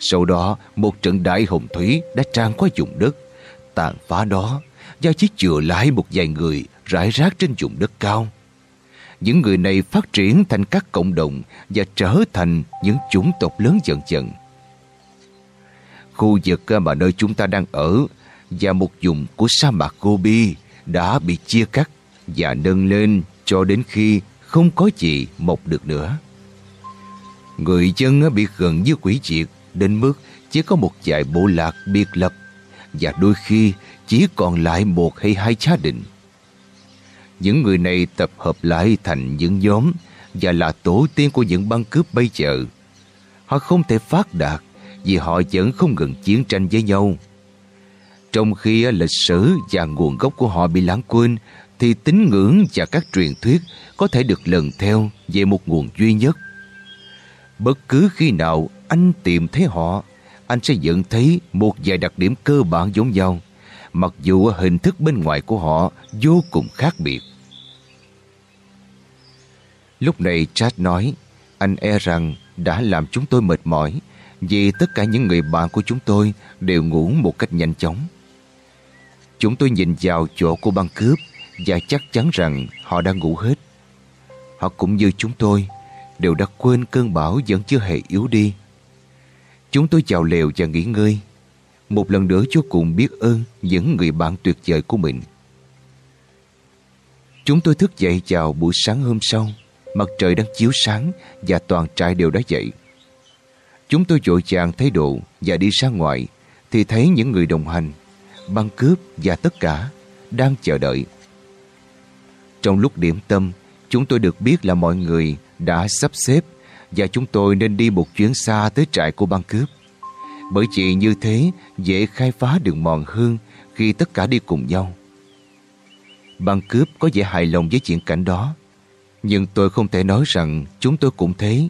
Sau đó, một trận đại hồng thủy đã tràn qua vùng đất, tàn phá đó và chỉ chừa lại một vài người rải rác trên vùng đất cao. Những người này phát triển thành các cộng đồng và trở thành những chủng tộc lớn dần dần. Khu vực mà nơi chúng ta đang ở và một vùng của sa mạc Gobi đã bị chia cắt và nâng lên cho đến khi không có gì mọc được nữa. Người chân bị gần như quỷ diệt, đến mức chỉ có một vài bộ lạc biệt lập, và đôi khi chỉ còn lại một hay hai gia đình. Những người này tập hợp lại thành những nhóm, và là tổ tiên của những băng cướp bây giờ. Họ không thể phát đạt, vì họ vẫn không ngừng chiến tranh với nhau. Trong khi lịch sử và nguồn gốc của họ bị lãng quên thì tín ngưỡng và các truyền thuyết có thể được lần theo về một nguồn duy nhất. Bất cứ khi nào anh tìm thấy họ, anh sẽ nhận thấy một vài đặc điểm cơ bản giống nhau, mặc dù hình thức bên ngoài của họ vô cùng khác biệt. Lúc này Chad nói, anh e rằng đã làm chúng tôi mệt mỏi vì tất cả những người bạn của chúng tôi đều ngủ một cách nhanh chóng. Chúng tôi nhìn vào chỗ của băng cướp và chắc chắn rằng họ đang ngủ hết. Họ cũng như chúng tôi, đều đã quên cơn bão vẫn chưa hề yếu đi. Chúng tôi chào lều và nghỉ ngơi. Một lần nữa chú cùng biết ơn những người bạn tuyệt vời của mình. Chúng tôi thức dậy vào buổi sáng hôm sau. Mặt trời đang chiếu sáng và toàn trại đều đã dậy. Chúng tôi vội vàng thay đồ và đi ra ngoài thì thấy những người đồng hành, băng cướp và tất cả đang chờ đợi. Trong lúc điểm tâm, chúng tôi được biết là mọi người đã sắp xếp và chúng tôi nên đi một chuyến xa tới trại của băng cướp. Bởi chỉ như thế dễ khai phá đường mòn hơn khi tất cả đi cùng nhau. Băng cướp có vẻ hài lòng với chuyện cảnh đó. Nhưng tôi không thể nói rằng chúng tôi cũng thế.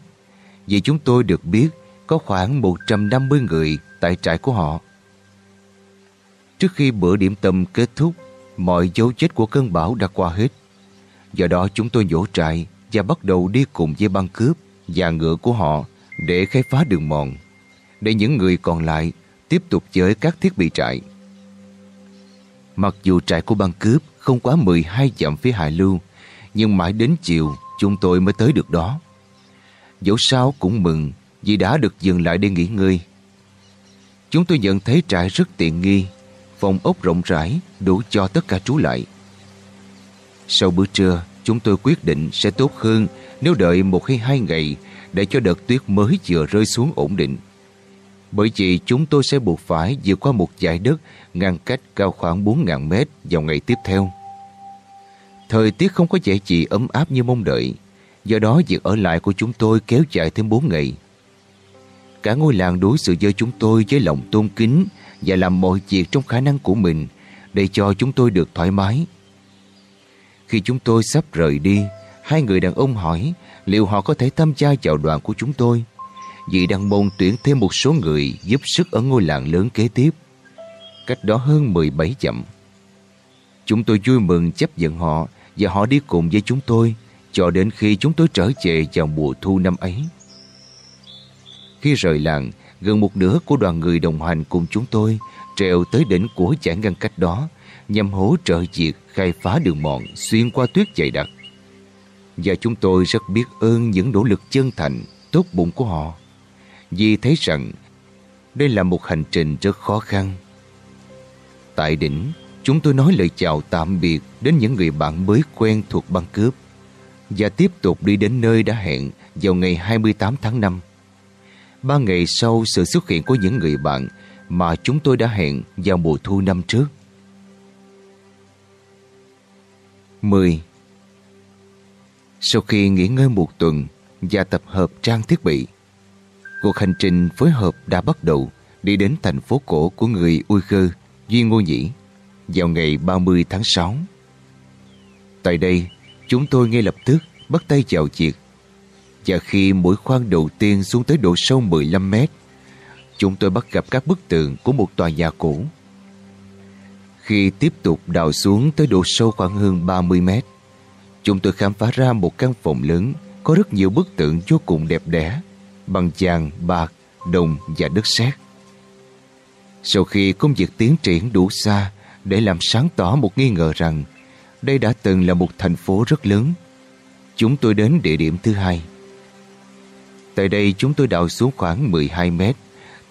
Vì chúng tôi được biết có khoảng 150 người tại trại của họ. Trước khi bữa điểm tâm kết thúc, mọi dấu chết của cơn bão đã qua hết. Do đó chúng tôi nhổ trại và bắt đầu đi cùng với băng cướp và ngựa của họ để khai phá đường mòn, để những người còn lại tiếp tục với các thiết bị trại. Mặc dù trại của băng cướp không quá 12 dặm phía Hải Lưu, nhưng mãi đến chiều chúng tôi mới tới được đó. Dẫu sao cũng mừng vì đã được dừng lại để nghỉ ngơi. Chúng tôi nhận thấy trại rất tiện nghi, phòng ốc rộng rãi, đủ cho tất cả trú lại. Sau bữa trưa, chúng tôi quyết định sẽ tốt hơn nếu đợi một hay hai ngày để cho đợt tuyết mới vừa rơi xuống ổn định. Bởi vì chúng tôi sẽ buộc phải vượt qua một dải đất ngăn cách cao khoảng 4.000 mét vào ngày tiếp theo. Thời tiết không có dễ gì ấm áp như mong đợi, do đó việc ở lại của chúng tôi kéo dài thêm 4 ngày. Cả ngôi làng đối xử với chúng tôi với lòng tôn kính và làm mọi việc trong khả năng của mình để cho chúng tôi được thoải mái. Khi chúng tôi sắp rời đi, hai người đàn ông hỏi liệu họ có thể tham gia vào đoàn của chúng tôi vì đang môn tuyển thêm một số người giúp sức ở ngôi làng lớn kế tiếp. Cách đó hơn 17 dặm. Chúng tôi vui mừng chấp nhận họ và họ đi cùng với chúng tôi cho đến khi chúng tôi trở về vào mùa thu năm ấy. Khi rời làng, gần một nửa của đoàn người đồng hành cùng chúng tôi trèo tới đỉnh của dải ngăn cách đó nhằm hỗ trợ việc khai phá đường mòn xuyên qua tuyết dày đặc. Và chúng tôi rất biết ơn những nỗ lực chân thành, tốt bụng của họ vì thấy rằng đây là một hành trình rất khó khăn. Tại đỉnh, chúng tôi nói lời chào tạm biệt đến những người bạn mới quen thuộc băng cướp và tiếp tục đi đến nơi đã hẹn vào ngày 28 tháng 5. Ba ngày sau sự xuất hiện của những người bạn mà chúng tôi đã hẹn vào mùa thu năm trước. 10. Sau khi nghỉ ngơi một tuần và tập hợp trang thiết bị, cuộc hành trình phối hợp đã bắt đầu đi đến thành phố cổ của người Uyghur Duy Ngô Nhĩ vào ngày 30 tháng 6. Tại đây, chúng tôi ngay lập tức bắt tay vào việc. Và khi mũi khoan đầu tiên xuống tới độ sâu 15 mét, chúng tôi bắt gặp các bức tường của một tòa nhà cũ. Khi tiếp tục đào xuống tới độ sâu khoảng hơn 30 mét, chúng tôi khám phá ra một căn phòng lớn có rất nhiều bức tượng vô cùng đẹp đẽ bằng vàng, bạc, đồng và đất sét. Sau khi công việc tiến triển đủ xa để làm sáng tỏ một nghi ngờ rằng đây đã từng là một thành phố rất lớn, chúng tôi đến địa điểm thứ hai. Tại đây chúng tôi đào xuống khoảng 12 mét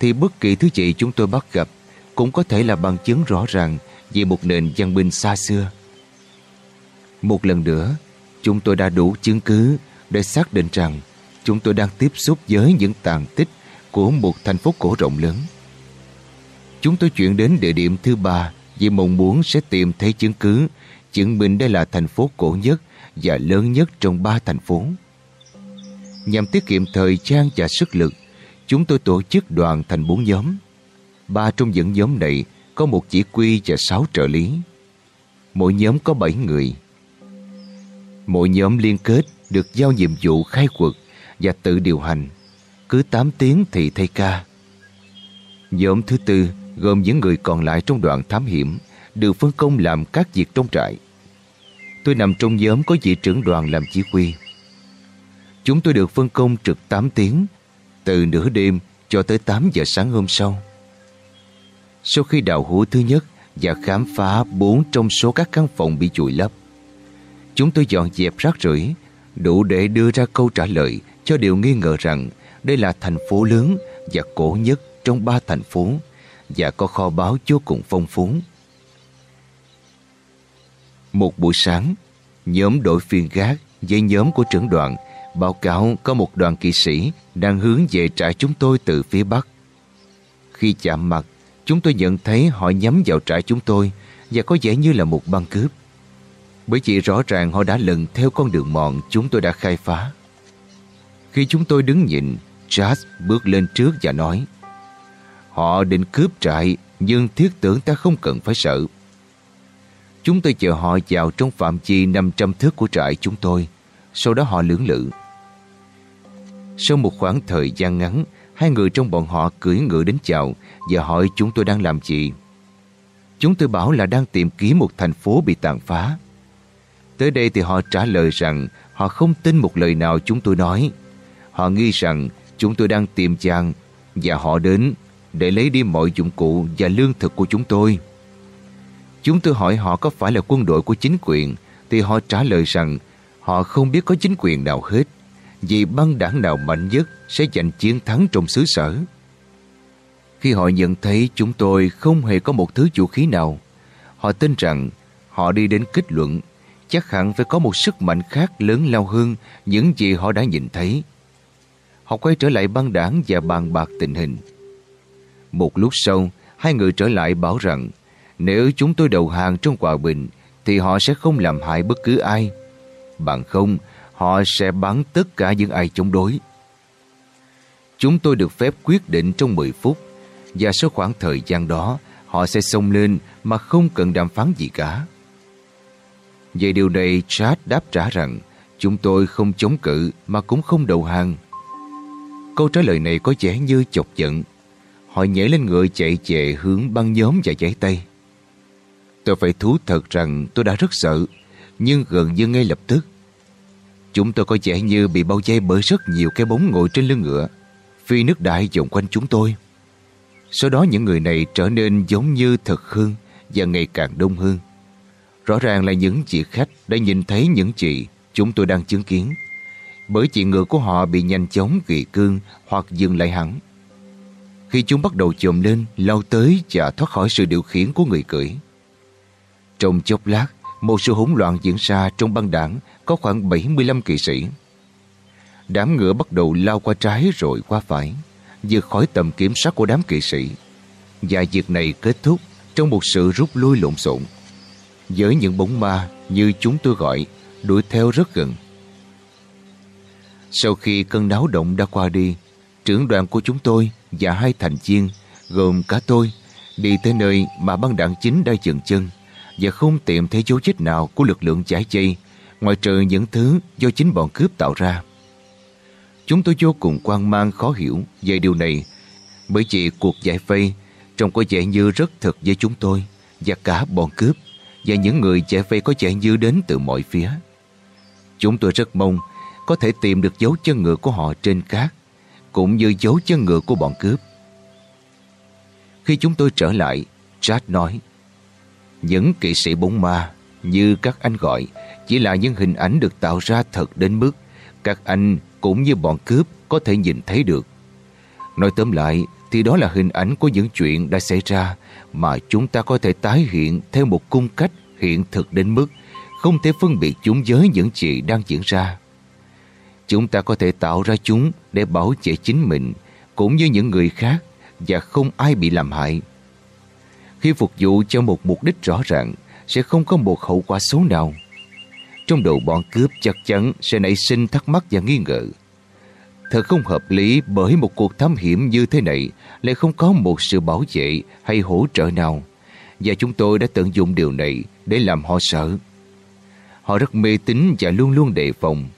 thì bất kỳ thứ gì chúng tôi bắt gặp cũng có thể là bằng chứng rõ ràng về một nền văn minh xa xưa. Một lần nữa, chúng tôi đã đủ chứng cứ để xác định rằng chúng tôi đang tiếp xúc với những tàn tích của một thành phố cổ rộng lớn. Chúng tôi chuyển đến địa điểm thứ ba vì mong muốn sẽ tìm thấy chứng cứ chứng minh đây là thành phố cổ nhất và lớn nhất trong ba thành phố. Nhằm tiết kiệm thời gian và sức lực, chúng tôi tổ chức đoàn thành bốn nhóm. Ba trong những nhóm này có một chỉ quy và sáu trợ lý. Mỗi nhóm có bảy người. Mỗi nhóm liên kết được giao nhiệm vụ khai quật và tự điều hành. Cứ 8 tiếng thì thay ca. Nhóm thứ tư gồm những người còn lại trong đoạn thám hiểm, được phân công làm các việc trong trại. Tôi nằm trong nhóm có vị trưởng đoàn làm chỉ huy. Chúng tôi được phân công trực 8 tiếng, từ nửa đêm cho tới 8 giờ sáng hôm sau. Sau khi đào hố thứ nhất và khám phá 4 trong số các căn phòng bị chùi lấp, chúng tôi dọn dẹp rác rưởi đủ để đưa ra câu trả lời cho điều nghi ngờ rằng đây là thành phố lớn và cổ nhất trong ba thành phố và có kho báu vô cùng phong phú. Một buổi sáng, nhóm đội phiên gác với nhóm của trưởng đoàn báo cáo có một đoàn kỵ sĩ đang hướng về trại chúng tôi từ phía bắc. Khi chạm mặt, chúng tôi nhận thấy họ nhắm vào trại chúng tôi và có vẻ như là một băng cướp. Bởi vì rõ ràng họ đã lần theo con đường mòn chúng tôi đã khai phá. Khi chúng tôi đứng nhìn, Charles bước lên trước và nói Họ định cướp trại nhưng thiết tưởng ta không cần phải sợ. Chúng tôi chờ họ vào trong phạm vi 500 thước của trại chúng tôi, sau đó họ lưỡng lự. Sau một khoảng thời gian ngắn, hai người trong bọn họ cưỡi ngựa đến chào và hỏi chúng tôi đang làm gì. Chúng tôi bảo là đang tìm kiếm một thành phố bị tàn phá. Tới đây thì họ trả lời rằng họ không tin một lời nào chúng tôi nói. Họ nghi rằng chúng tôi đang tìm chàng và họ đến để lấy đi mọi dụng cụ và lương thực của chúng tôi. Chúng tôi hỏi họ có phải là quân đội của chính quyền, thì họ trả lời rằng họ không biết có chính quyền nào hết, vì băng đảng nào mạnh nhất sẽ giành chiến thắng trong xứ sở. Khi họ nhận thấy chúng tôi không hề có một thứ vũ khí nào, họ tin rằng họ đi đến kết luận chắc hẳn phải có một sức mạnh khác lớn lao hơn những gì họ đã nhìn thấy. Họ quay trở lại băng đảng và bàn bạc tình hình. Một lúc sau, hai người trở lại bảo rằng nếu chúng tôi đầu hàng trong hòa bình thì họ sẽ không làm hại bất cứ ai. Bằng không, họ sẽ bắn tất cả những ai chống đối. Chúng tôi được phép quyết định trong 10 phút và sau khoảng thời gian đó họ sẽ xông lên mà không cần đàm phán gì cả. Về điều này Chad đáp trả rằng chúng tôi không chống cự mà cũng không đầu hàng. Câu trả lời này có vẻ như chọc giận. Họ nhảy lên ngựa chạy về hướng băng nhóm và giấy tay. Tôi phải thú thật rằng tôi đã rất sợ, nhưng gần như ngay lập tức. Chúng tôi có vẻ như bị bao dây bởi rất nhiều cái bóng ngồi trên lưng ngựa, phi nước đại dòng quanh chúng tôi. Sau đó những người này trở nên giống như thật hơn và ngày càng đông hơn. Rõ ràng là những chị khách đã nhìn thấy những chị chúng tôi đang chứng kiến. Bởi chị ngựa của họ bị nhanh chóng ghi cương hoặc dừng lại hẳn. Khi chúng bắt đầu chồm lên, lao tới và thoát khỏi sự điều khiển của người cưỡi. Trong chốc lát, một sự hỗn loạn diễn ra trong băng đảng có khoảng 75 kỵ sĩ. Đám ngựa bắt đầu lao qua trái rồi qua phải, vượt khỏi tầm kiểm soát của đám kỵ sĩ. Và việc này kết thúc trong một sự rút lui lộn xộn. Với những bóng ma như chúng tôi gọi, đuổi theo rất gần. Sau khi cơn náo động đã qua đi, trưởng đoàn của chúng tôi và hai thành viên, gồm cả tôi, đi tới nơi mà băng đảng chính đang dừng chân và không tìm thấy dấu vết nào của lực lượng giải chay ngoài trừ những thứ do chính bọn cướp tạo ra. Chúng tôi vô cùng quan mang khó hiểu về điều này bởi vì cuộc giải vây trông có vẻ như rất thật với chúng tôi và cả bọn cướp và những người giải vây có vẻ như đến từ mọi phía. Chúng tôi rất mong có thể tìm được dấu chân ngựa của họ trên cát cũng như dấu chân ngựa của bọn cướp. Khi chúng tôi trở lại, Chad nói những kỵ sĩ bóng ma như các anh gọi chỉ là những hình ảnh được tạo ra thật đến mức các anh cũng như bọn cướp có thể nhìn thấy được. Nói tóm lại, thì đó là hình ảnh của những chuyện đã xảy ra mà chúng ta có thể tái hiện theo một cung cách hiện thực đến mức không thể phân biệt chúng với những chuyện đang diễn ra. Chúng ta có thể tạo ra chúng để bảo vệ chính mình cũng như những người khác và không ai bị làm hại. Khi phục vụ cho một mục đích rõ ràng sẽ không có một hậu quả xấu nào. Trong đầu bọn cướp chắc chắn sẽ nảy sinh thắc mắc và nghi ngờ. Thật không hợp lý bởi một cuộc thám hiểm như thế này lại không có một sự bảo vệ hay hỗ trợ nào. Và chúng tôi đã tận dụng điều này để làm họ sợ. Họ rất mê tín và luôn luôn đề phòng.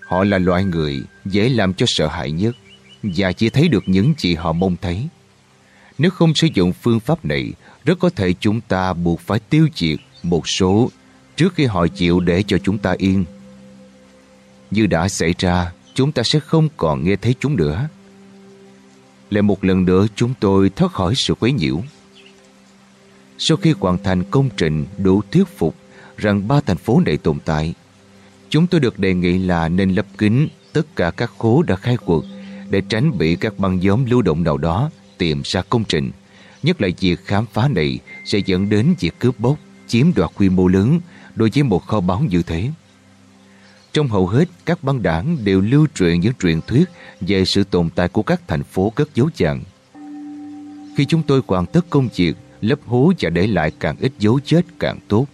Họ là loại người dễ làm cho sợ hãi nhất và chỉ thấy được những gì họ mong thấy. Nếu không sử dụng phương pháp này, rất có thể chúng ta buộc phải tiêu diệt một số trước khi họ chịu để cho chúng ta yên. Như đã xảy ra, chúng ta sẽ không còn nghe thấy chúng nữa. Lại một lần nữa chúng tôi thoát khỏi sự quấy nhiễu. Sau khi hoàn thành công trình đủ thuyết phục rằng ba thành phố này tồn tại, chúng tôi được đề nghị là nên lấp kín tất cả các khố đã khai quật để tránh bị các băng nhóm lưu động nào đó tìm ra công trình. Nhất là việc khám phá này sẽ dẫn đến việc cướp bóc, chiếm đoạt quy mô lớn đối với một kho báu như thế. Trong hầu hết các băng đảng đều lưu truyền những truyền thuyết về sự tồn tại của các thành phố cất dấu chàng. Khi chúng tôi hoàn tất công việc, lấp hố và để lại càng ít dấu chết càng tốt,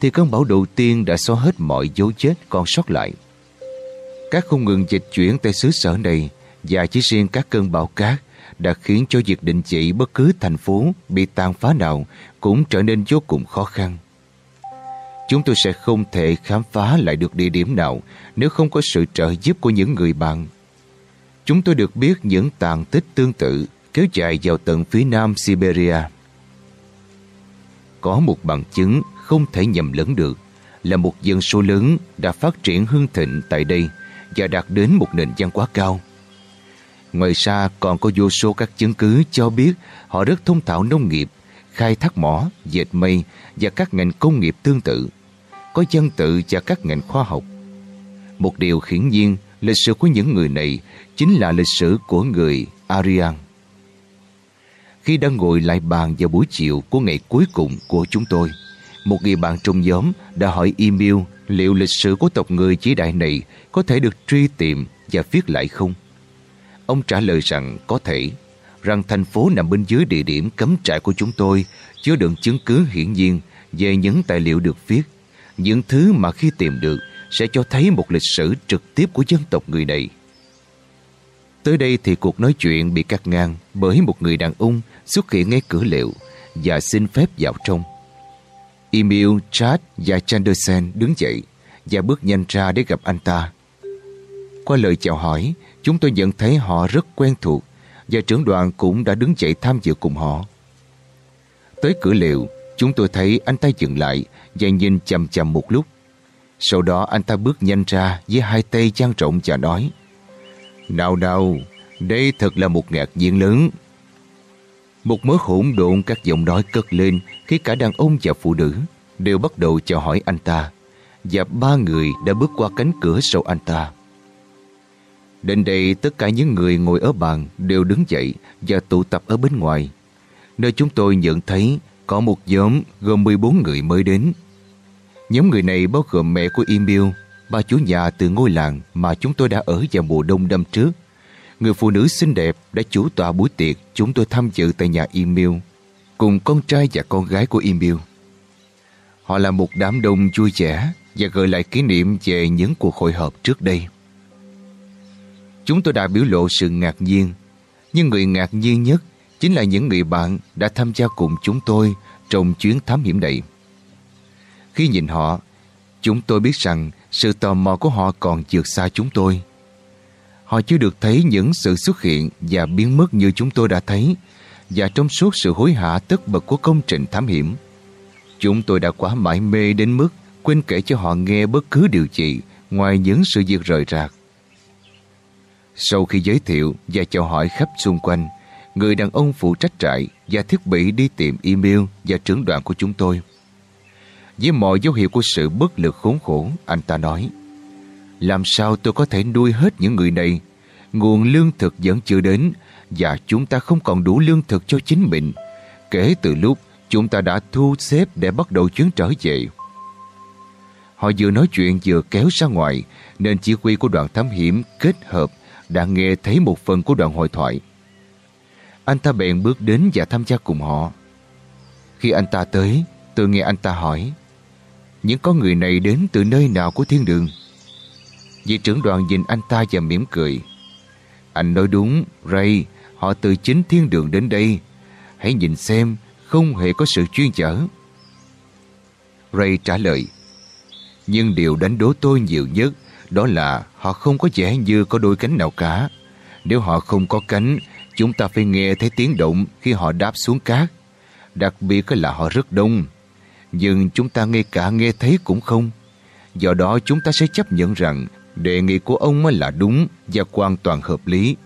thì cơn bão đầu tiên đã xóa hết mọi dấu chết còn sót lại. Các không ngừng dịch chuyển tại xứ sở này và chỉ riêng các cơn bão cát đã khiến cho việc định chỉ bất cứ thành phố bị tàn phá nào cũng trở nên vô cùng khó khăn. Chúng tôi sẽ không thể khám phá lại được địa điểm nào nếu không có sự trợ giúp của những người bạn. Chúng tôi được biết những tàn tích tương tự kéo dài vào tận phía nam Siberia. Có một bằng chứng không thể nhầm lẫn được là một dân số lớn đã phát triển hương thịnh tại đây và đạt đến một nền văn hóa cao. Ngoài ra còn có vô số các chứng cứ cho biết họ rất thông thạo nông nghiệp, khai thác mỏ, dệt mây và các ngành công nghiệp tương tự. Có dân tự và các ngành khoa học. Một điều hiển nhiên, lịch sử của những người này chính là lịch sử của người Aryan. Khi đang ngồi lại bàn vào buổi chiều của ngày cuối cùng của chúng tôi, một người bạn trong nhóm đã hỏi email liệu lịch sử của tộc người chỉ đại này có thể được truy tìm và viết lại không. Ông trả lời rằng có thể, rằng thành phố nằm bên dưới địa điểm cấm trại của chúng tôi chứa đựng chứng cứ hiển nhiên về những tài liệu được viết, những thứ mà khi tìm được sẽ cho thấy một lịch sử trực tiếp của dân tộc người này. Tới đây thì cuộc nói chuyện bị cắt ngang bởi một người đàn ông xuất hiện ngay cửa liệu và xin phép vào trong. Emil, Chad và Chanderson đứng dậy và bước nhanh ra để gặp anh ta. Qua lời chào hỏi, chúng tôi nhận thấy họ rất quen thuộc và trưởng đoàn cũng đã đứng dậy tham dự cùng họ. Tới cửa liệu, chúng tôi thấy anh ta dừng lại và nhìn chầm chầm một lúc. Sau đó anh ta bước nhanh ra với hai tay trang rộng và nói Nào nào, đây thật là một ngạc nhiên lớn. Một mớ hỗn độn các giọng nói cất lên khi cả đàn ông và phụ nữ đều bắt đầu chào hỏi anh ta và ba người đã bước qua cánh cửa sau anh ta. Đến đây tất cả những người ngồi ở bàn đều đứng dậy và tụ tập ở bên ngoài, nơi chúng tôi nhận thấy có một nhóm gồm 14 người mới đến. Nhóm người này bao gồm mẹ của Emil, ba chủ nhà từ ngôi làng mà chúng tôi đã ở vào mùa đông năm trước. Người phụ nữ xinh đẹp đã chủ tọa buổi tiệc chúng tôi tham dự tại nhà Emil, cùng con trai và con gái của Emil. Họ là một đám đông vui vẻ và gợi lại kỷ niệm về những cuộc hội họp trước đây. Chúng tôi đã biểu lộ sự ngạc nhiên, nhưng người ngạc nhiên nhất chính là những người bạn đã tham gia cùng chúng tôi trong chuyến thám hiểm này. Khi nhìn họ, chúng tôi biết rằng sự tò mò của họ còn vượt xa chúng tôi. Họ chưa được thấy những sự xuất hiện và biến mất như chúng tôi đã thấy và trong suốt sự hối hả tất bật của công trình thám hiểm. Chúng tôi đã quá mãi mê đến mức quên kể cho họ nghe bất cứ điều gì ngoài những sự việc rời rạc. Sau khi giới thiệu và chào hỏi khắp xung quanh, người đàn ông phụ trách trại và thiết bị đi tìm email và trưởng đoàn của chúng tôi. Với mọi dấu hiệu của sự bất lực khốn khổ, anh ta nói Làm sao tôi có thể nuôi hết những người này? Nguồn lương thực vẫn chưa đến và chúng ta không còn đủ lương thực cho chính mình. Kể từ lúc chúng ta đã thu xếp để bắt đầu chuyến trở về. Họ vừa nói chuyện vừa kéo ra ngoài nên chỉ huy của đoàn thám hiểm kết hợp đã nghe thấy một phần của đoạn hội thoại. Anh ta bèn bước đến và tham gia cùng họ. Khi anh ta tới, tôi nghe anh ta hỏi những con người này đến từ nơi nào của thiên đường? Vị trưởng đoàn nhìn anh ta và mỉm cười. Anh nói đúng, Ray, họ từ chính thiên đường đến đây. Hãy nhìn xem, không hề có sự chuyên chở. Ray trả lời, nhưng điều đánh đố tôi nhiều nhất đó là họ không có vẻ như có đôi cánh nào cả. Nếu họ không có cánh, chúng ta phải nghe thấy tiếng động khi họ đáp xuống cát. Đặc biệt là họ rất đông. Nhưng chúng ta ngay cả nghe thấy cũng không. Do đó chúng ta sẽ chấp nhận rằng đề nghị của ông mới là đúng và hoàn toàn hợp lý.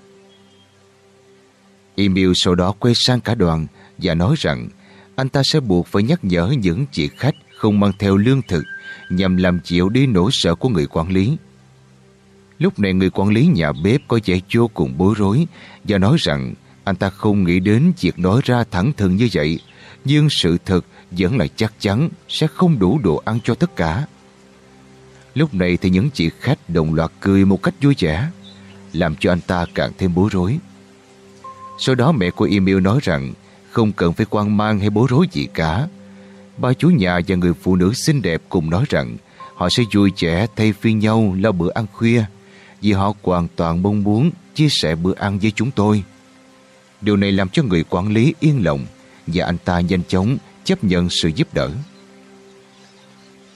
Emil sau đó quay sang cả đoàn và nói rằng anh ta sẽ buộc phải nhắc nhở những chị khách không mang theo lương thực nhằm làm chịu đi nỗi sợ của người quản lý. Lúc này người quản lý nhà bếp có vẻ vô cùng bối rối và nói rằng anh ta không nghĩ đến việc nói ra thẳng thừng như vậy nhưng sự thật vẫn là chắc chắn sẽ không đủ đồ ăn cho tất cả. Lúc này thì những chị khách đồng loạt cười một cách vui vẻ, làm cho anh ta càng thêm bối rối. Sau đó mẹ của Emil nói rằng không cần phải quan mang hay bối rối gì cả. Ba chú nhà và người phụ nữ xinh đẹp cùng nói rằng họ sẽ vui vẻ thay phiên nhau lo bữa ăn khuya vì họ hoàn toàn mong muốn chia sẻ bữa ăn với chúng tôi. Điều này làm cho người quản lý yên lòng và anh ta nhanh chóng chấp nhận sự giúp đỡ.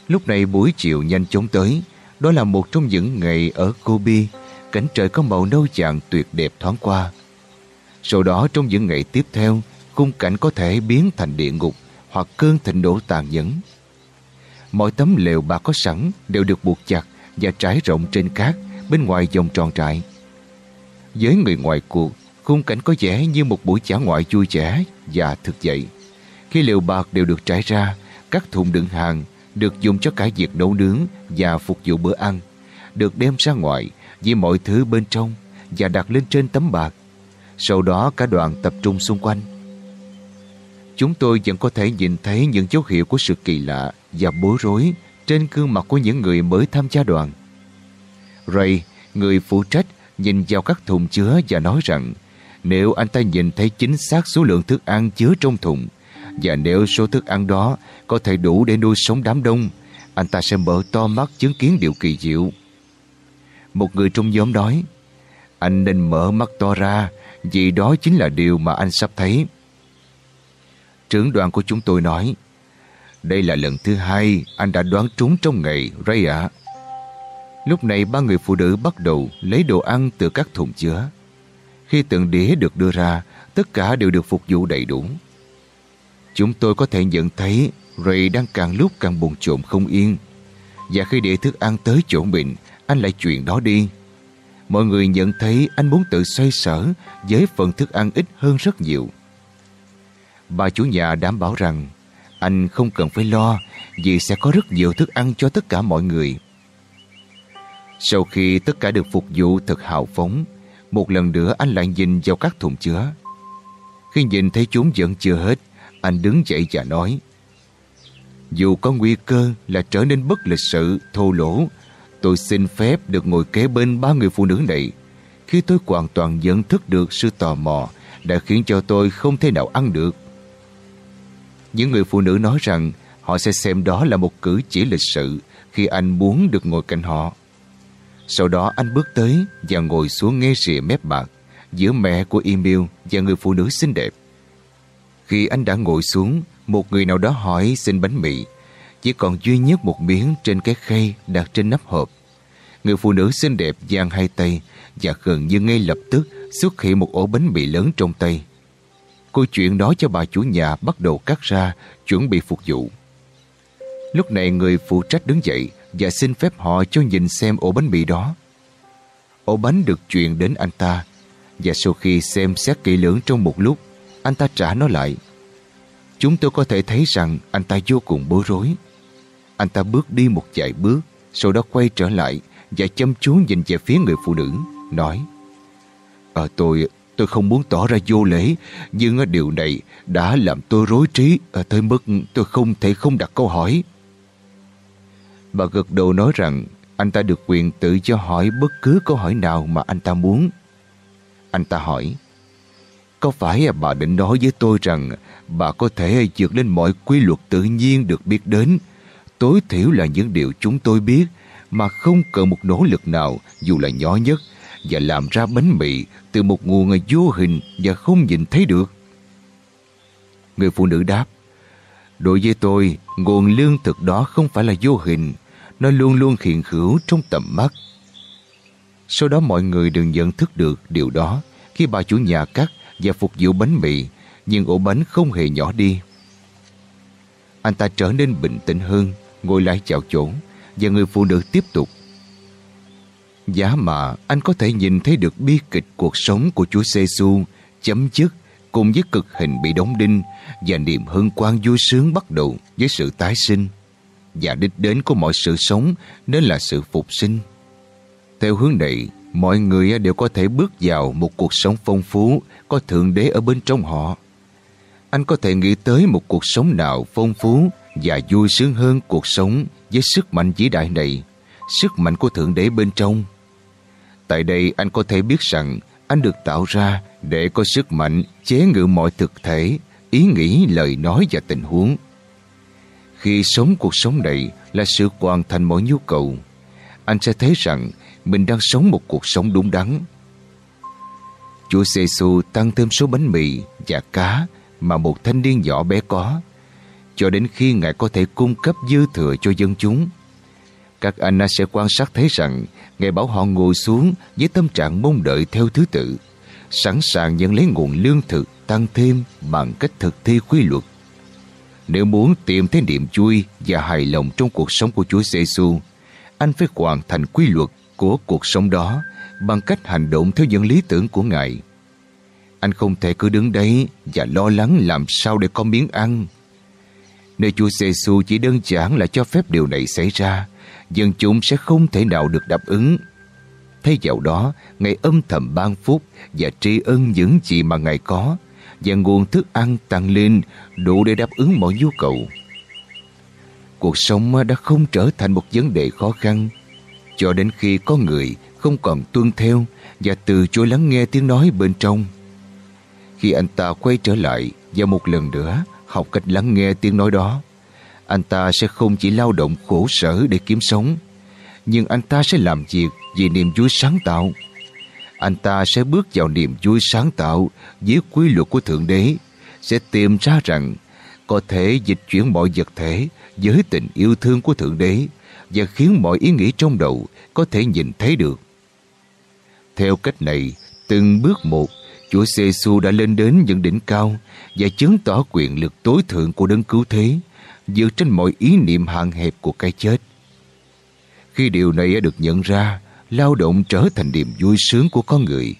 Lúc này buổi chiều nhanh chóng tới, đó là một trong những ngày ở Kobe, cảnh trời có màu nâu vàng tuyệt đẹp thoáng qua. Sau đó trong những ngày tiếp theo, khung cảnh có thể biến thành địa ngục hoặc cơn thịnh nổ tàn nhẫn. Mọi tấm lều bà có sẵn đều được buộc chặt và trải rộng trên cát bên ngoài vòng tròn trại. Với người ngoài cuộc, khung cảnh có vẻ như một buổi trả ngoại vui vẻ và thực dậy. Khi liều bạc đều được trải ra, các thùng đựng hàng được dùng cho cả việc nấu nướng và phục vụ bữa ăn, được đem ra ngoài với mọi thứ bên trong và đặt lên trên tấm bạc. Sau đó cả đoàn tập trung xung quanh. chúng tôi vẫn có thể nhìn thấy những dấu hiệu của sự kỳ lạ và bối rối trên gương mặt của những người mới tham gia đoàn. Ray, người phụ trách, nhìn vào các thùng chứa và nói rằng nếu anh ta nhìn thấy chính xác số lượng thức ăn chứa trong thùng và nếu số thức ăn đó có thể đủ để nuôi sống đám đông, anh ta sẽ mở to mắt chứng kiến điều kỳ diệu. Một người trong nhóm nói, anh nên mở mắt to ra vì đó chính là điều mà anh sắp thấy. Trưởng đoàn của chúng tôi nói, đây là lần thứ hai anh đã đoán trúng trong ngày, Ray ạ. Lúc này ba người phụ nữ bắt đầu lấy đồ ăn từ các thùng chứa. Khi từng đĩa được đưa ra, tất cả đều được phục vụ đầy đủ. Chúng tôi có thể nhận thấy Ray đang càng lúc càng buồn chồn không yên. Và khi để thức ăn tới chỗ mình, anh lại chuyện đó đi. Mọi người nhận thấy anh muốn tự xoay sở với phần thức ăn ít hơn rất nhiều. Bà chủ nhà đảm bảo rằng anh không cần phải lo vì sẽ có rất nhiều thức ăn cho tất cả mọi người. Sau khi tất cả được phục vụ thật hào phóng, một lần nữa anh lại nhìn vào các thùng chứa. Khi nhìn thấy chúng vẫn chưa hết, anh đứng dậy và nói Dù có nguy cơ là trở nên bất lịch sự, thô lỗ, tôi xin phép được ngồi kế bên ba người phụ nữ này. Khi tôi hoàn toàn nhận thức được sự tò mò đã khiến cho tôi không thể nào ăn được. Những người phụ nữ nói rằng họ sẽ xem đó là một cử chỉ lịch sự khi anh muốn được ngồi cạnh họ. Sau đó anh bước tới và ngồi xuống nghe rìa mép bạc giữa mẹ của Emil và người phụ nữ xinh đẹp. Khi anh đã ngồi xuống, một người nào đó hỏi xin bánh mì. Chỉ còn duy nhất một miếng trên cái khay đặt trên nắp hộp. Người phụ nữ xinh đẹp giang hai tay và gần như ngay lập tức xuất hiện một ổ bánh mì lớn trong tay. Cô chuyện đó cho bà chủ nhà bắt đầu cắt ra, chuẩn bị phục vụ. Lúc này người phụ trách đứng dậy và xin phép họ cho nhìn xem ổ bánh mì đó. Ổ bánh được truyền đến anh ta và sau khi xem xét kỹ lưỡng trong một lúc, anh ta trả nó lại. Chúng tôi có thể thấy rằng anh ta vô cùng bối rối. Anh ta bước đi một vài bước, sau đó quay trở lại và chăm chú nhìn về phía người phụ nữ, nói Ờ tôi, tôi không muốn tỏ ra vô lễ, nhưng điều này đã làm tôi rối trí à, tới mức tôi không thể không đặt câu hỏi. Bà gật đầu nói rằng anh ta được quyền tự cho hỏi bất cứ câu hỏi nào mà anh ta muốn. Anh ta hỏi, có phải bà định nói với tôi rằng bà có thể vượt lên mọi quy luật tự nhiên được biết đến, tối thiểu là những điều chúng tôi biết mà không cần một nỗ lực nào dù là nhỏ nhất và làm ra bánh mì từ một nguồn vô hình và không nhìn thấy được. Người phụ nữ đáp, Đối với tôi, nguồn lương thực đó không phải là vô hình, nó luôn luôn hiện hữu trong tầm mắt. Sau đó mọi người đều nhận thức được điều đó khi bà chủ nhà cắt và phục vụ bánh mì, nhưng ổ bánh không hề nhỏ đi. Anh ta trở nên bình tĩnh hơn, ngồi lại chào chỗ, và người phụ nữ tiếp tục. Giá mà anh có thể nhìn thấy được bi kịch cuộc sống của Chúa giê -xu chấm dứt cùng với cực hình bị đóng đinh và niềm hân quang vui sướng bắt đầu với sự tái sinh. Và đích đến của mọi sự sống nên là sự phục sinh. Theo hướng này, mọi người đều có thể bước vào một cuộc sống phong phú, có Thượng Đế ở bên trong họ. Anh có thể nghĩ tới một cuộc sống nào phong phú và vui sướng hơn cuộc sống với sức mạnh vĩ đại này, sức mạnh của Thượng Đế bên trong. Tại đây anh có thể biết rằng anh được tạo ra để có sức mạnh chế ngự mọi thực thể, ý nghĩ, lời nói và tình huống. Khi sống cuộc sống này là sự hoàn thành mọi nhu cầu, anh sẽ thấy rằng mình đang sống một cuộc sống đúng đắn. Chúa giê -xu tăng thêm số bánh mì và cá mà một thanh niên nhỏ bé có, cho đến khi Ngài có thể cung cấp dư thừa cho dân chúng. Các anh sẽ quan sát thấy rằng Ngài bảo họ ngồi xuống với tâm trạng mong đợi theo thứ tự, sẵn sàng nhận lấy nguồn lương thực tăng thêm bằng cách thực thi quy luật. Nếu muốn tìm thấy niềm vui và hài lòng trong cuộc sống của Chúa Giêsu, anh phải hoàn thành quy luật của cuộc sống đó bằng cách hành động theo những lý tưởng của Ngài. Anh không thể cứ đứng đấy và lo lắng làm sao để có miếng ăn. Nơi Chúa Giêsu chỉ đơn giản là cho phép điều này xảy ra, dân chúng sẽ không thể nào được đáp ứng. Thay vào đó, Ngài âm thầm ban phúc và tri ân những gì mà Ngài có, và nguồn thức ăn tăng lên đủ để đáp ứng mọi nhu cầu. Cuộc sống đã không trở thành một vấn đề khó khăn cho đến khi có người không còn tuân theo và từ chối lắng nghe tiếng nói bên trong. Khi anh ta quay trở lại và một lần nữa học cách lắng nghe tiếng nói đó, anh ta sẽ không chỉ lao động khổ sở để kiếm sống, nhưng anh ta sẽ làm việc vì niềm vui sáng tạo. Anh ta sẽ bước vào niềm vui sáng tạo với quy luật của Thượng Đế, sẽ tìm ra rằng có thể dịch chuyển mọi vật thể với tình yêu thương của Thượng Đế và khiến mọi ý nghĩ trong đầu có thể nhìn thấy được. Theo cách này, từng bước một, Chúa giê đã lên đến những đỉnh cao và chứng tỏ quyền lực tối thượng của đấng cứu thế, dựa trên mọi ý niệm hạn hẹp của cái chết. Khi điều này được nhận ra, lao động trở thành niềm vui sướng của con người.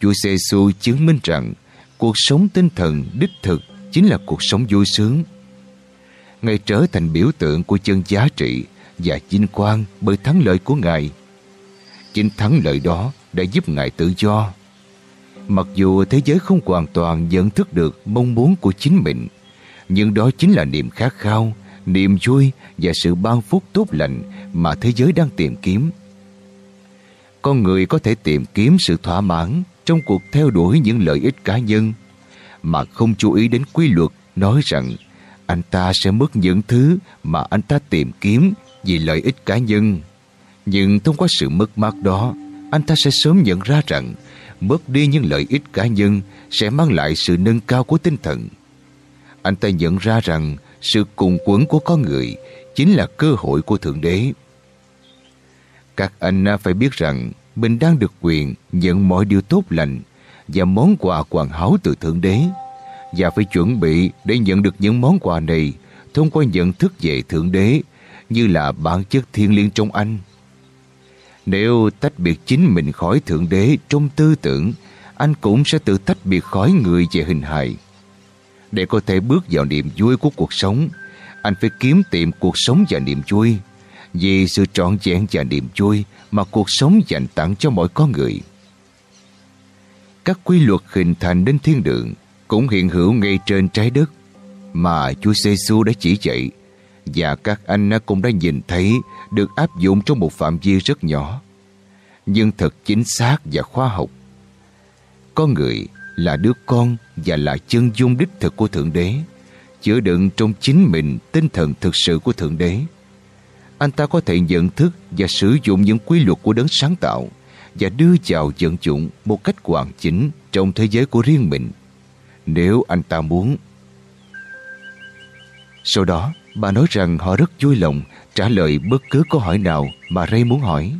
Chúa giê chứng minh rằng cuộc sống tinh thần đích thực chính là cuộc sống vui sướng. Ngài trở thành biểu tượng của chân giá trị và vinh quang bởi thắng lợi của Ngài. Chính thắng lợi đó đã giúp Ngài tự do. Mặc dù thế giới không hoàn toàn nhận thức được mong muốn của chính mình, nhưng đó chính là niềm khát khao, niềm vui và sự ban phúc tốt lành mà thế giới đang tìm kiếm. Con người có thể tìm kiếm sự thỏa mãn trong cuộc theo đuổi những lợi ích cá nhân mà không chú ý đến quy luật nói rằng anh ta sẽ mất những thứ mà anh ta tìm kiếm vì lợi ích cá nhân. Nhưng thông qua sự mất mát đó, anh ta sẽ sớm nhận ra rằng mất đi những lợi ích cá nhân sẽ mang lại sự nâng cao của tinh thần. Anh ta nhận ra rằng sự cùng quấn của con người chính là cơ hội của Thượng Đế. Các anh phải biết rằng mình đang được quyền nhận mọi điều tốt lành và món quà hoàn hảo từ Thượng Đế và phải chuẩn bị để nhận được những món quà này thông qua nhận thức về Thượng Đế như là bản chất thiên liêng trong anh. Nếu tách biệt chính mình khỏi Thượng Đế trong tư tưởng, anh cũng sẽ tự tách biệt khỏi người về hình hài. Để có thể bước vào niềm vui của cuộc sống, anh phải kiếm tìm cuộc sống và niềm vui, vì sự trọn vẹn và niềm vui mà cuộc sống dành tặng cho mỗi con người. Các quy luật hình thành đến thiên đường cũng hiện hữu ngay trên trái đất mà Chúa giê đã chỉ dạy, và các anh cũng đã nhìn thấy được áp dụng trong một phạm vi rất nhỏ, nhưng thật chính xác và khoa học. Con người là đứa con và là chân dung đích thực của Thượng Đế, chứa đựng trong chính mình tinh thần thực sự của Thượng Đế. Anh ta có thể nhận thức và sử dụng những quy luật của đấng sáng tạo và đưa vào vận dụng một cách hoàn chỉnh trong thế giới của riêng mình nếu anh ta muốn. Sau đó, bà nói rằng họ rất vui lòng trả lời bất cứ câu hỏi nào mà Ray muốn hỏi.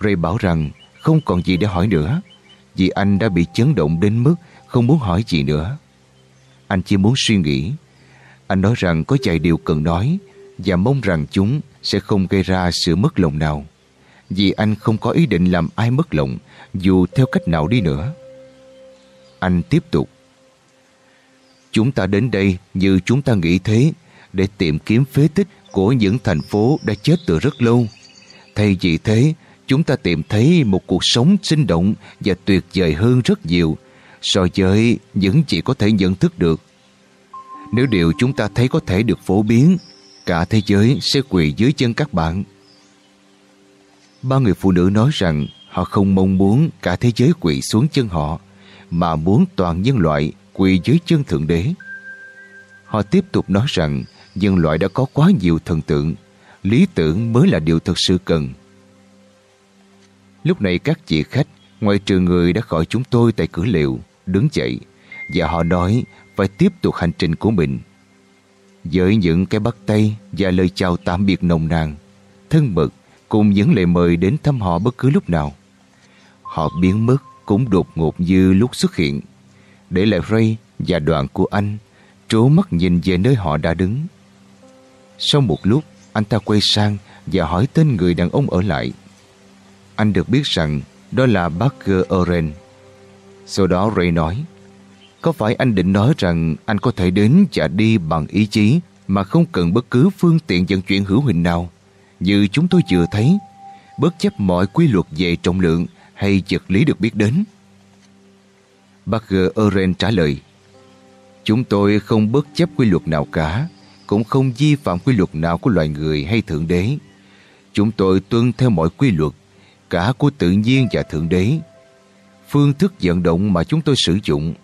Ray bảo rằng không còn gì để hỏi nữa vì anh đã bị chấn động đến mức không muốn hỏi gì nữa. Anh chỉ muốn suy nghĩ. Anh nói rằng có vài điều cần nói và mong rằng chúng sẽ không gây ra sự mất lòng nào vì anh không có ý định làm ai mất lòng dù theo cách nào đi nữa. Anh tiếp tục. Chúng ta đến đây như chúng ta nghĩ thế để tìm kiếm phế tích của những thành phố đã chết từ rất lâu. Thay vì thế, chúng ta tìm thấy một cuộc sống sinh động và tuyệt vời hơn rất nhiều so với những chỉ có thể nhận thức được. Nếu điều chúng ta thấy có thể được phổ biến, cả thế giới sẽ quỳ dưới chân các bạn. Ba người phụ nữ nói rằng họ không mong muốn cả thế giới quỳ xuống chân họ, mà muốn toàn nhân loại quỳ dưới chân Thượng Đế. Họ tiếp tục nói rằng nhân loại đã có quá nhiều thần tượng, lý tưởng mới là điều thực sự cần. Lúc này các chị khách, ngoài trừ người đã gọi chúng tôi tại cửa liệu, đứng dậy, và họ nói phải tiếp tục hành trình của mình. Với những cái bắt tay và lời chào tạm biệt nồng nàn, thân mật cùng những lời mời đến thăm họ bất cứ lúc nào. Họ biến mất cũng đột ngột như lúc xuất hiện, để lại Ray và đoàn của anh trố mắt nhìn về nơi họ đã đứng. Sau một lúc, anh ta quay sang và hỏi tên người đàn ông ở lại. Anh được biết rằng đó là Parker Oren. Sau đó Ray nói, có phải anh định nói rằng anh có thể đến và đi bằng ý chí mà không cần bất cứ phương tiện vận chuyển hữu hình nào, như chúng tôi vừa thấy, bất chấp mọi quy luật về trọng lượng hay vật lý được biết đến? Barger Oren trả lời Chúng tôi không bất chấp quy luật nào cả Cũng không vi phạm quy luật nào của loài người hay Thượng Đế. Chúng tôi tuân theo mọi quy luật Cả của tự nhiên và Thượng Đế. Phương thức vận động mà chúng tôi sử dụng